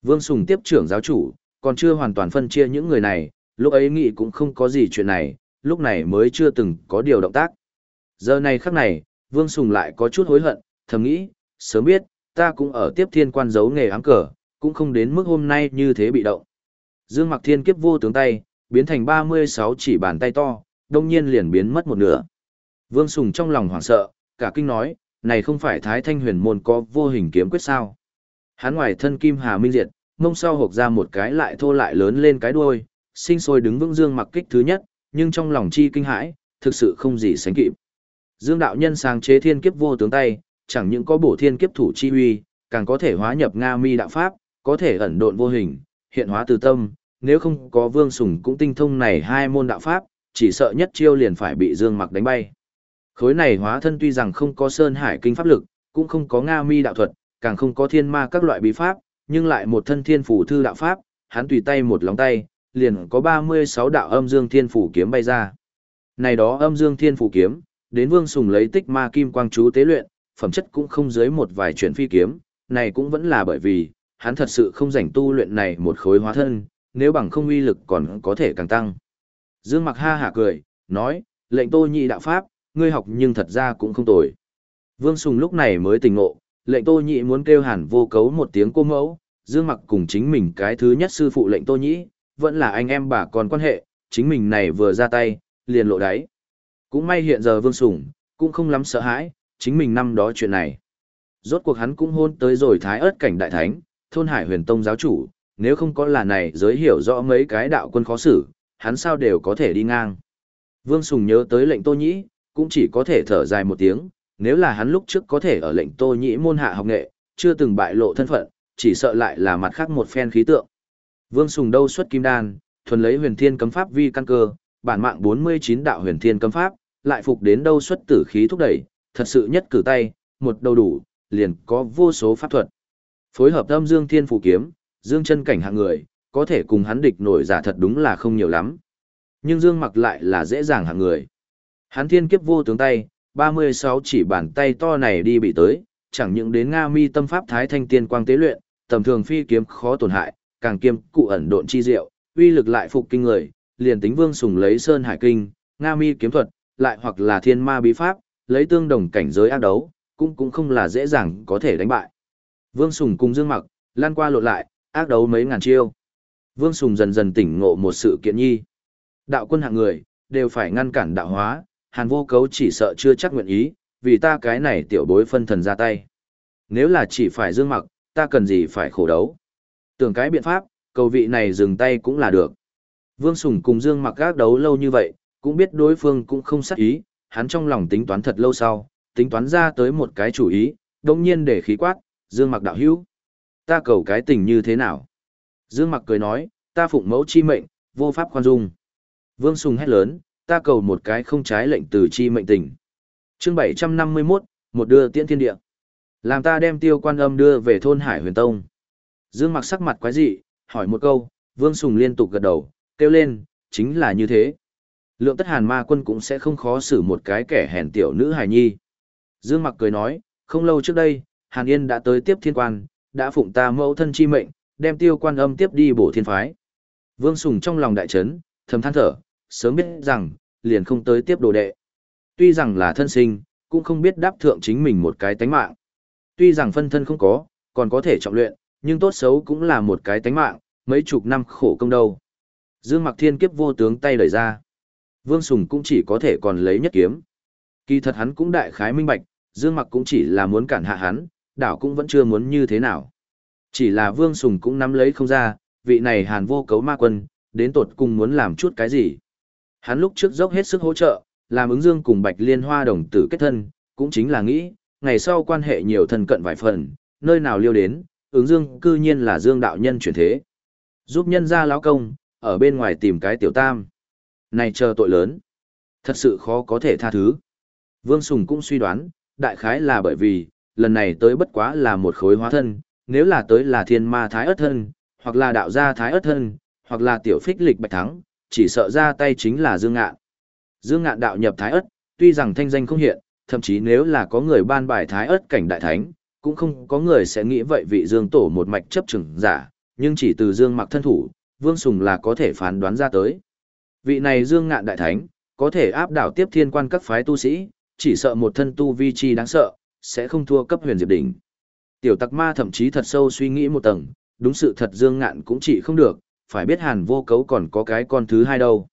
[SPEAKER 1] Vương Sùng tiếp trưởng giáo chủ, còn chưa hoàn toàn phân chia những người này, lúc ấy nghĩ cũng không có gì chuyện này, lúc này mới chưa từng có điều động tác. Giờ này khắc này, Vương Sùng lại có chút hối hận, thầm nghĩ, sớm biết, ta cũng ở tiếp thiên quan giấu nghề ám cờ, cũng không đến mức hôm nay như thế bị động. Dương Mặc Thiên kiếp vô tướng tay, biến thành 36 chỉ bàn tay to, đông nhiên liền biến mất một nửa. Vương Sùng trong lòng hoảng sợ, cả kinh nói, này không phải Thái Thanh huyền môn có vô hình kiếm quyết sao. Hắn ngoài thân Kim Hà Minh Diệt, mông sau hộp ra một cái lại thô lại lớn lên cái đuôi, sinh sôi đứng vững Dương Mặc kích thứ nhất, nhưng trong lòng chi kinh hãi, thực sự không gì sánh kịp. Dương đạo nhân sáng chế thiên kiếp vô tướng tay, chẳng những có bổ thiên kiếp thủ chi uy, càng có thể hóa nhập Nga mi đạo pháp, có thể ẩn độn vô hình, hiện hóa từ tâm, nếu không có Vương Sùng cũng tinh thông này hai môn đạo pháp, chỉ sợ nhất chiêu liền phải bị Dương Mặc đánh bay. Khối này hóa thân tuy rằng không có sơn hải kinh pháp lực, cũng không có Nga mi đạo thuật, càng không có thiên ma các loại bí pháp, nhưng lại một thân thiên phủ thư đạo pháp, hắn tùy tay một lòng tay, liền có 36 đạo âm dương thiên phủ kiếm bay ra. Này đó âm dương thiên phủ kiếm, đến Vương Sùng lấy tích ma kim quang chú tế luyện, phẩm chất cũng không dưới một vài chuyển phi kiếm, này cũng vẫn là bởi vì, hắn thật sự không rảnh tu luyện này một khối hóa thân, nếu bằng không uy lực còn có thể càng tăng. Dương Mặc ha hả cười, nói, lệnh tô nhị đạo pháp, ngươi học nhưng thật ra cũng không tồi. Vương Sùng lúc này mới tỉnh ngộ, lệnh tô nhị muốn kêu hàn vô cấu một tiếng cô mẫu, Dương Mặc cùng chính mình cái thứ nhất sư phụ lệnh tô nhị, vẫn là anh em bà con quan hệ, chính mình này vừa ra tay, liền lộ đáy. Cũng may hiện giờ Vương Sùng, cũng không lắm sợ hãi, chính mình năm đó chuyện này. Rốt cuộc hắn cũng hôn tới rồi thái Ức cảnh đại thánh, thôn hải huyền tông giáo chủ, nếu không có là này giới hiểu rõ mấy cái đạo quân khó xử, hắn sao đều có thể đi ngang. Vương Sùng nhớ tới lệnh Tô Nhĩ, cũng chỉ có thể thở dài một tiếng, nếu là hắn lúc trước có thể ở lệnh Tô Nhĩ môn hạ học nghệ, chưa từng bại lộ thân phận, chỉ sợ lại là mặt khác một phen khí tượng. Vương Sùng đâu xuất kim đan, thuần lấy huyền thiên cấm pháp vi căn cơ, bản mạng 49 đạo huyền thiên cấm pháp, lại phục đến đâu xuất tử khí thúc đẩy, thật sự nhất cử tay, một đầu đủ, liền có vô số pháp thuật. Phối hợp âm dương thiên phù kiếm, dương chân cảnh hạng người, có thể cùng hắn địch nổi giả thật đúng là không nhiều lắm. Nhưng dương mặc lại là dễ dàng hạng người. Hắn thiên kiếp vô tướng tay, 36 chỉ bàn tay to này đi bị tới, chẳng những đến Nga mi tâm pháp thái thanh tiên quang tế luyện, tầm thường phi kiếm khó tổn hại, càng kiêm cụ ẩn độn chi diệu, uy lực lại phục kinh người, liền tính vương sùng lấy sơn hải kinh, Nga mi kiếm thuật, lại hoặc là thiên ma bí pháp, lấy tương đồng cảnh giới ác đấu, cũng cũng không là dễ dàng có thể đánh bại. Vương Sùng cùng Dương Mặc, lan qua lộn lại, ác đấu mấy ngàn chiêu. Vương Sùng dần dần tỉnh ngộ một sự kiện nhi. Đạo quân hạng người, đều phải ngăn cản đạo hóa, hàn vô cấu chỉ sợ chưa chắc nguyện ý, vì ta cái này tiểu bối phân thần ra tay. Nếu là chỉ phải Dương Mặc, ta cần gì phải khổ đấu. Tưởng cái biện pháp, cầu vị này dừng tay cũng là được. Vương Sùng cùng Dương Mặc gác đấu lâu như vậy, cũng biết đối phương cũng không sát ý, hắn trong lòng tính toán thật lâu sau, tính toán ra tới một cái chủ ý, đồng nhiên để khí quát, Dương Mặc đạo hữu. Ta cầu cái tình như thế nào? Dương Mặc cười nói, ta phụng mẫu chi mệnh, vô pháp khoan dung. Vương Sùng hét lớn, ta cầu một cái không trái lệnh từ chi mệnh tình. chương 751, một đưa tiễn thiên địa. Làm ta đem tiêu quan âm đưa về thôn Hải huyền tông. Dương Mặc sắc mặt quái dị, hỏi một câu, Vương Sùng liên tục gật đầu, kêu lên, chính là như thế. Lượng tất hàn ma quân cũng sẽ không khó xử một cái kẻ hèn tiểu nữ hài nhi. Dương Mặc cười nói, không lâu trước đây, Hàn Yên đã tới tiếp thiên quan, đã phụng ta mẫu thân chi mệnh, đem tiêu quan âm tiếp đi bổ thiên phái. Vương Sùng trong lòng đại chấn, thầm than thở, sớm biết rằng, liền không tới tiếp đồ đệ. Tuy rằng là thân sinh, cũng không biết đáp thượng chính mình một cái tánh mạng. Tuy rằng phân thân không có, còn có thể trọng luyện, nhưng tốt xấu cũng là một cái tánh mạng, mấy chục năm khổ công đâu. Dương Mặc Thiên kiếp vô tướng tay đẩy ra. Vương Sùng cũng chỉ có thể còn lấy nhất kiếm. Kỳ thật hắn cũng đại khái minh bạch, Dương Mặc cũng chỉ là muốn cản hạ hắn, đảo cũng vẫn chưa muốn như thế nào. Chỉ là Vương Sùng cũng nắm lấy không ra, vị này hàn vô cấu ma quân, đến tột cùng muốn làm chút cái gì. Hắn lúc trước dốc hết sức hỗ trợ, làm ứng dương cùng Bạch Liên Hoa đồng tử kết thân, cũng chính là nghĩ, ngày sau quan hệ nhiều thân cận vài phần, nơi nào liêu đến, ứng dương cư nhiên là dương đạo nhân chuyển thế. Giúp nhân ra lão công, ở bên ngoài tìm cái tiểu tam. Này chờ tội lớn. Thật sự khó có thể tha thứ. Vương Sùng cũng suy đoán, đại khái là bởi vì, lần này tới bất quá là một khối hóa thân, nếu là tới là thiên ma thái ớt thân, hoặc là đạo gia thái ớt thân, hoặc là tiểu phích lịch bạch thắng, chỉ sợ ra tay chính là Dương Ngạn. Dương Ngạn đạo nhập thái ớt, tuy rằng thanh danh không hiện, thậm chí nếu là có người ban bài thái ớt cảnh đại thánh, cũng không có người sẽ nghĩ vậy vị Dương Tổ một mạch chấp chừng giả, nhưng chỉ từ Dương mặc thân thủ, Vương Sùng là có thể phán đoán ra tới. Vị này Dương Ngạn đại thánh, có thể áp đảo tiếp thiên quan các phái tu sĩ, chỉ sợ một thân tu vi chi đáng sợ, sẽ không thua cấp huyền diệp đỉnh. Tiểu tặc ma thậm chí thật sâu suy nghĩ một tầng, đúng sự thật Dương Ngạn cũng chỉ không được, phải biết hàn vô cấu còn có cái con thứ hai đâu.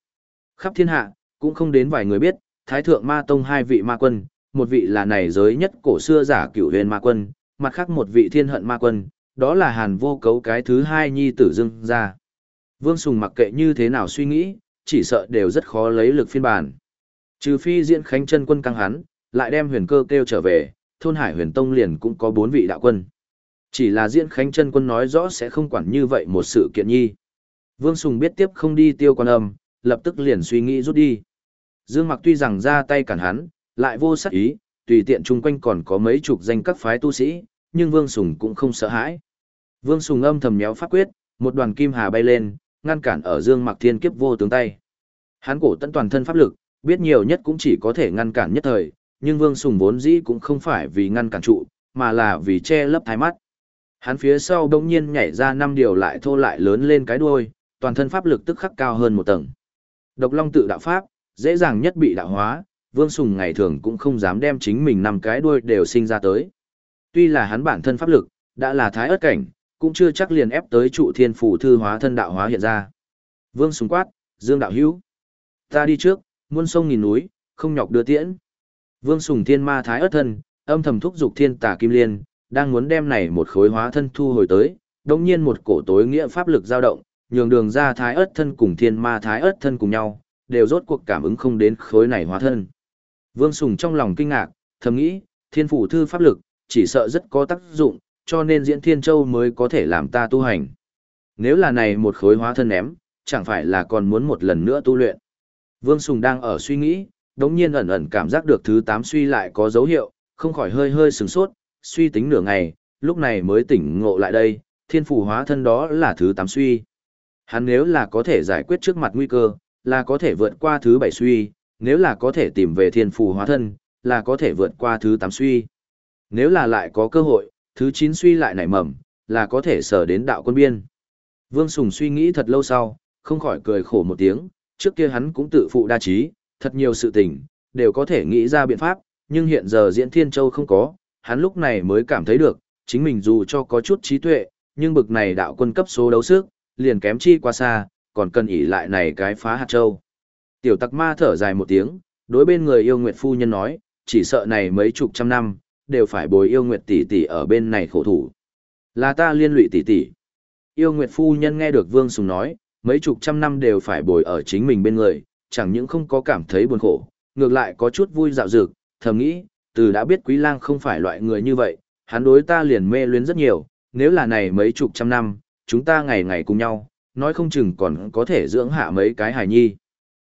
[SPEAKER 1] Khắp thiên hạ, cũng không đến vài người biết, Thái Thượng Ma Tông hai vị ma quân, một vị là này giới nhất cổ xưa giả cửu huyền ma quân, mặt khác một vị thiên hận ma quân, đó là hàn vô cấu cái thứ hai nhi tử dương ra. Vương Sùng mặc kệ như thế nào suy nghĩ, chỉ sợ đều rất khó lấy lực phiên bản. Trừ phi diễn khánh chân quân căng hắn, lại đem huyền cơ kêu trở về, thôn hải huyền tông liền cũng có bốn vị đạo quân. Chỉ là diễn khánh chân quân nói rõ sẽ không quản như vậy một sự kiện nhi. Vương Sùng biết tiếp không đi tiêu quan âm, lập tức liền suy nghĩ rút đi. Dương Mặc tuy rằng ra tay cản hắn, lại vô sắc ý, tùy tiện chung quanh còn có mấy chục danh các phái tu sĩ, nhưng Vương Sùng cũng không sợ hãi. Vương Sùng âm thầm méo pháp quyết, một đoàn kim hà bay lên, ngăn cản ở Dương Mặc thiên kiếp vô tướng tay. Hắn cổ tận toàn thân pháp lực, biết nhiều nhất cũng chỉ có thể ngăn cản nhất thời, nhưng Vương Sùng vốn dĩ cũng không phải vì ngăn cản trụ, mà là vì che lấp thái mắt. Hắn phía sau đông nhiên nhảy ra năm điều lại thô lại lớn lên cái đuôi, toàn thân pháp lực tức khắc cao hơn một tầng. Độc Long tự đạo pháp, dễ dàng nhất bị đạo hóa, Vương Sùng ngày thường cũng không dám đem chính mình năm cái đuôi đều sinh ra tới. Tuy là hắn bản thân pháp lực, đã là thái ớt cảnh, cũng chưa chắc liền ép tới trụ thiên phủ thư hóa thân đạo hóa hiện ra. Vương Sùng quát, Dương đạo hữu. Ta đi trước, muôn sông nghìn núi, không nhọc đưa tiễn. Vương Sùng thiên ma thái ớt thân, âm thầm thúc dục thiên tà kim liên, đang muốn đem này một khối hóa thân thu hồi tới, đột nhiên một cổ tối nghĩa pháp lực dao động, nhường đường ra thái ớt thân cùng thiên ma thái ớt thân cùng nhau, đều rốt cuộc cảm ứng không đến khối này hóa thân. Vương Sùng trong lòng kinh ngạc, thầm nghĩ, thiên phủ thư pháp lực, chỉ sợ rất có tác dụng, cho nên diễn thiên châu mới có thể làm ta tu hành. Nếu là này một khối hóa thân ném, chẳng phải là còn muốn một lần nữa tu luyện. Vương Sùng đang ở suy nghĩ, đống nhiên ẩn ẩn cảm giác được thứ tám suy lại có dấu hiệu, không khỏi hơi hơi sừng sốt, suy tính nửa ngày, lúc này mới tỉnh ngộ lại đây, thiên phủ hóa thân đó là thứ tám suy. Hắn nếu là có thể giải quyết trước mặt nguy cơ, là có thể vượt qua thứ bảy suy, nếu là có thể tìm về thiên phủ hóa thân, là có thể vượt qua thứ tám suy. Nếu là lại có cơ hội, thứ chín suy lại nảy mầm, là có thể sở đến đạo quân biên. Vương Sùng suy nghĩ thật lâu sau, không khỏi cười khổ một tiếng, trước kia hắn cũng tự phụ đa trí, thật nhiều sự tình, đều có thể nghĩ ra biện pháp, nhưng hiện giờ diễn thiên châu không có, hắn lúc này mới cảm thấy được, chính mình dù cho có chút trí tuệ, nhưng bực này đạo quân cấp số đấu sức, liền kém chi qua xa, còn cần ỉ lại này cái phá hạt châu. Tiểu tặc ma thở dài một tiếng, đối bên người yêu nguyệt phu nhân nói, chỉ sợ này mấy chục trăm năm, đều phải bồi yêu nguyệt tỷ tỷ ở bên này khổ thủ. Là ta liên lụy tỷ tỷ. Yêu nguyệt phu nhân nghe được Vương Sùng nói, mấy chục trăm năm đều phải bồi ở chính mình bên người, chẳng những không có cảm thấy buồn khổ, ngược lại có chút vui dạo dực, thầm nghĩ, từ đã biết quý lang không phải loại người như vậy, hắn đối ta liền mê luyến rất nhiều, nếu là này mấy chục trăm năm, chúng ta ngày ngày cùng nhau, nói không chừng còn có thể dưỡng hạ mấy cái hài nhi.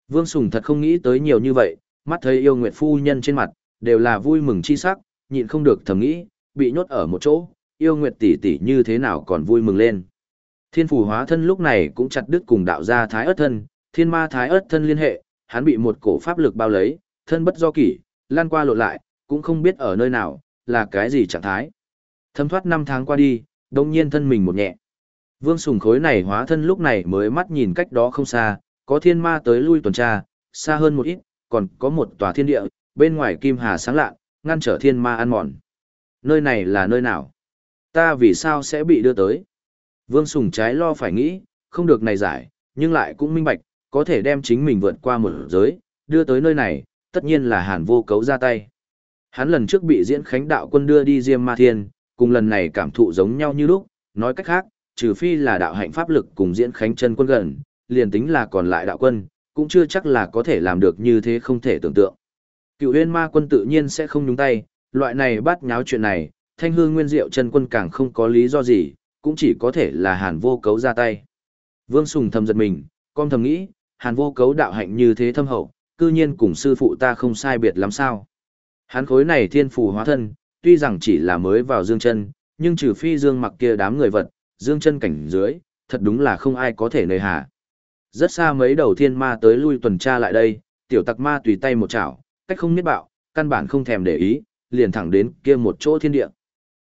[SPEAKER 1] Vương Sùng thật không nghĩ tới nhiều như vậy, mắt thấy yêu nguyệt phu nhân trên mặt, đều là vui mừng chi sắc, nhịn không được thầm nghĩ, bị nhốt ở một chỗ, yêu nguyệt tỷ tỷ như thế nào còn vui mừng lên. Thiên phù hóa thân lúc này cũng chặt đứt cùng đạo gia thái ớt thân, thiên ma thái ớt thân liên hệ, hắn bị một cổ pháp lực bao lấy, thân bất do kỷ, lan qua lộ lại, cũng không biết ở nơi nào, là cái gì trạng thái. Thâm thoát năm tháng qua đi, đông nhiên thân mình một nhẹ. Vương sùng khối này hóa thân lúc này mới mắt nhìn cách đó không xa, có thiên ma tới lui tuần tra, xa hơn một ít, còn có một tòa thiên địa, bên ngoài kim hà sáng lạ, ngăn trở thiên ma ăn mòn. Nơi này là nơi nào? Ta vì sao sẽ bị đưa tới? Vương Sùng trái lo phải nghĩ, không được này giải, nhưng lại cũng minh bạch, có thể đem chính mình vượt qua một giới, đưa tới nơi này, tất nhiên là hàn vô cấu ra tay. Hắn lần trước bị diễn khánh đạo quân đưa đi Diêm Ma Thiên, cùng lần này cảm thụ giống nhau như lúc, nói cách khác, trừ phi là đạo hạnh pháp lực cùng diễn khánh chân quân gần, liền tính là còn lại đạo quân, cũng chưa chắc là có thể làm được như thế không thể tưởng tượng. Cựu huyên ma quân tự nhiên sẽ không nhúng tay, loại này bắt nháo chuyện này, thanh hương nguyên diệu chân quân càng không có lý do gì, cũng chỉ có thể là hàn vô cấu ra tay. Vương Sùng thầm giật mình, con thầm nghĩ, hàn vô cấu đạo hạnh như thế thâm hậu, cư nhiên cùng sư phụ ta không sai biệt lắm sao. Hắn khối này thiên phù hóa thân, tuy rằng chỉ là mới vào dương chân, nhưng trừ phi dương mặc kia đám người vật, dương chân cảnh dưới, thật đúng là không ai có thể nơi hạ. Rất xa mấy đầu thiên ma tới lui tuần tra lại đây, tiểu tặc ma tùy tay một chảo, cách không miết bạo, căn bản không thèm để ý, liền thẳng đến kia một chỗ thiên địa.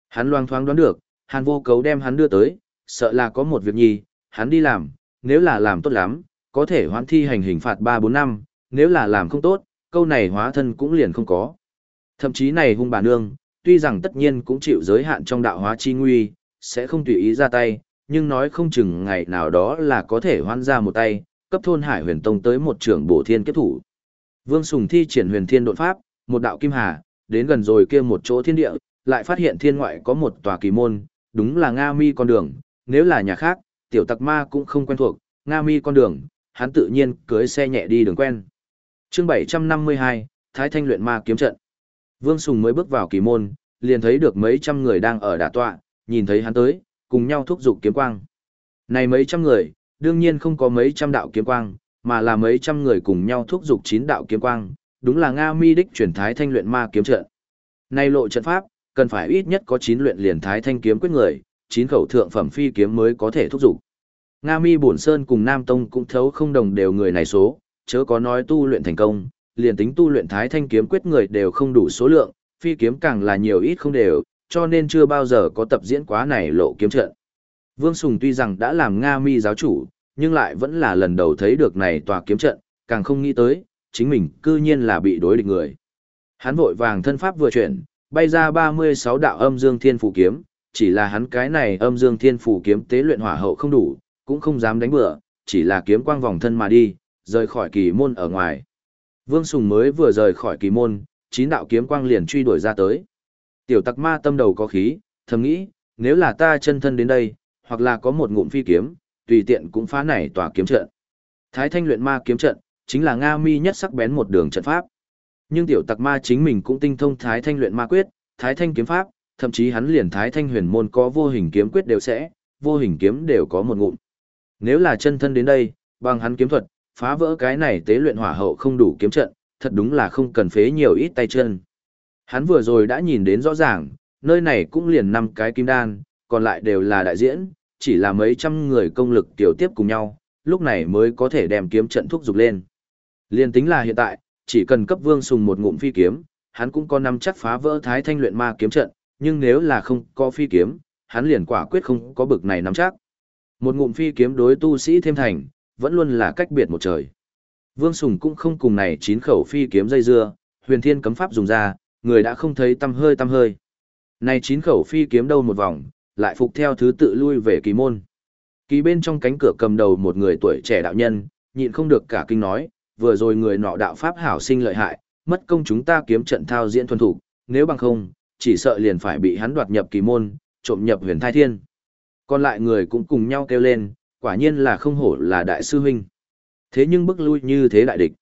[SPEAKER 1] Hắn loang thoáng đoán được, hàn vô cấu đem hắn đưa tới, sợ là có một việc nhì, hắn đi làm, nếu là làm tốt lắm, có thể hoãn thi hành hình phạt 3-4 năm, nếu là làm không tốt, câu này hóa thân cũng liền không có. Thậm chí này hung bà nương, tuy rằng tất nhiên cũng chịu giới hạn trong đạo hóa chi nguy, sẽ không tùy ý ra tay, nhưng nói không chừng ngày nào đó là có thể hoãn ra một tay, cấp thôn hải huyền tông tới một trưởng bổ thiên kết thủ. Vương Sùng thi triển huyền thiên đột pháp, một đạo kim hà, đến gần rồi kia một chỗ thiên địa, lại phát hiện thiên ngoại có một tòa kỳ môn, đúng là Nga mi con đường, nếu là nhà khác, tiểu tặc ma cũng không quen thuộc, Nga mi con đường, hắn tự nhiên cưới xe nhẹ đi đường quen. chương 752, Thái Thanh luyện ma kiếm trận. Vương Sùng mới bước vào kỳ môn, liền thấy được mấy trăm người đang ở đả tọa, nhìn thấy hắn tới, cùng nhau thúc giục kiếm quang. Này mấy trăm người, đương nhiên không có mấy trăm đạo kiếm quang, mà là mấy trăm người cùng nhau thúc giục chín đạo kiếm quang, đúng là Nga Mi đích chuyển thái thanh luyện ma kiếm trận. Này lộ trận pháp, cần phải ít nhất có 9 luyện liền thái thanh kiếm quyết người, 9 khẩu thượng phẩm phi kiếm mới có thể thúc giục. Nga Mi Bổn Sơn cùng Nam Tông cũng thấu không đồng đều người này số, chớ có nói tu luyện thành công, liền tính tu luyện thái thanh kiếm quyết người đều không đủ số lượng, phi kiếm càng là nhiều ít không đều, cho nên chưa bao giờ có tập diễn quá này lộ kiếm trận. Vương Sùng tuy rằng đã làm Nga Mi giáo chủ, nhưng lại vẫn là lần đầu thấy được này tòa kiếm trận, càng không nghĩ tới, chính mình cư nhiên là bị đối địch người. Hắn vội vàng thân pháp vừa chuyển, bay ra 36 đạo âm dương thiên phủ kiếm, chỉ là hắn cái này âm dương thiên phủ kiếm tế luyện hỏa hậu không đủ, cũng không dám đánh bựa, chỉ là kiếm quang vòng thân mà đi, rời khỏi kỳ môn ở ngoài. Vương Sùng mới vừa rời khỏi kỳ môn, chín đạo kiếm quang liền truy đuổi ra tới. Tiểu tặc ma tâm đầu có khí, thầm nghĩ, nếu là ta chân thân đến đây, hoặc là có một ngụm phi kiếm, tùy tiện cũng phá nảy tòa kiếm trận. Thái thanh luyện ma kiếm trận, chính là Nga mi nhất sắc bén một đường trận pháp. Nhưng tiểu tặc ma chính mình cũng tinh thông thái thanh luyện ma quyết, thái thanh kiếm pháp, thậm chí hắn liền thái thanh huyền môn có vô hình kiếm quyết đều sẽ, vô hình kiếm đều có một ngụm. Nếu là chân thân đến đây, bằng hắn kiếm thuật, phá vỡ cái này tế luyện hỏa hậu không đủ kiếm trận, thật đúng là không cần phế nhiều ít tay chân. Hắn vừa rồi đã nhìn đến rõ ràng, nơi này cũng liền năm cái kim đan, còn lại đều là đại diễn, chỉ là mấy trăm người công lực tiểu tiếp cùng nhau, lúc này mới có thể đem kiếm trận thúc dục lên. Liên tính là hiện tại, chỉ cần cấp vương sùng một ngụm phi kiếm, hắn cũng có năm chắc phá vỡ thái thanh luyện ma kiếm trận, nhưng nếu là không có phi kiếm, hắn liền quả quyết không có bực này nắm chắc. Một ngụm phi kiếm đối tu sĩ thêm thành, vẫn luôn là cách biệt một trời. Vương Sùng cũng không cùng này chín khẩu phi kiếm dây dưa, huyền thiên cấm pháp dùng ra, người đã không thấy tâm hơi tâm hơi. Này chín khẩu phi kiếm đâu một vòng, lại phục theo thứ tự lui về kỳ môn. Kỳ bên trong cánh cửa cầm đầu một người tuổi trẻ đạo nhân, nhịn không được cả kinh nói, vừa rồi người nọ đạo pháp hảo sinh lợi hại, mất công chúng ta kiếm trận thao diễn thuần thủ, nếu bằng không, chỉ sợ liền phải bị hắn đoạt nhập kỳ môn, trộm nhập huyền thai thiên. Còn lại người cũng cùng nhau kêu lên, quả nhiên là không hổ là đại sư huynh. Thế nhưng bức lui như thế đại địch.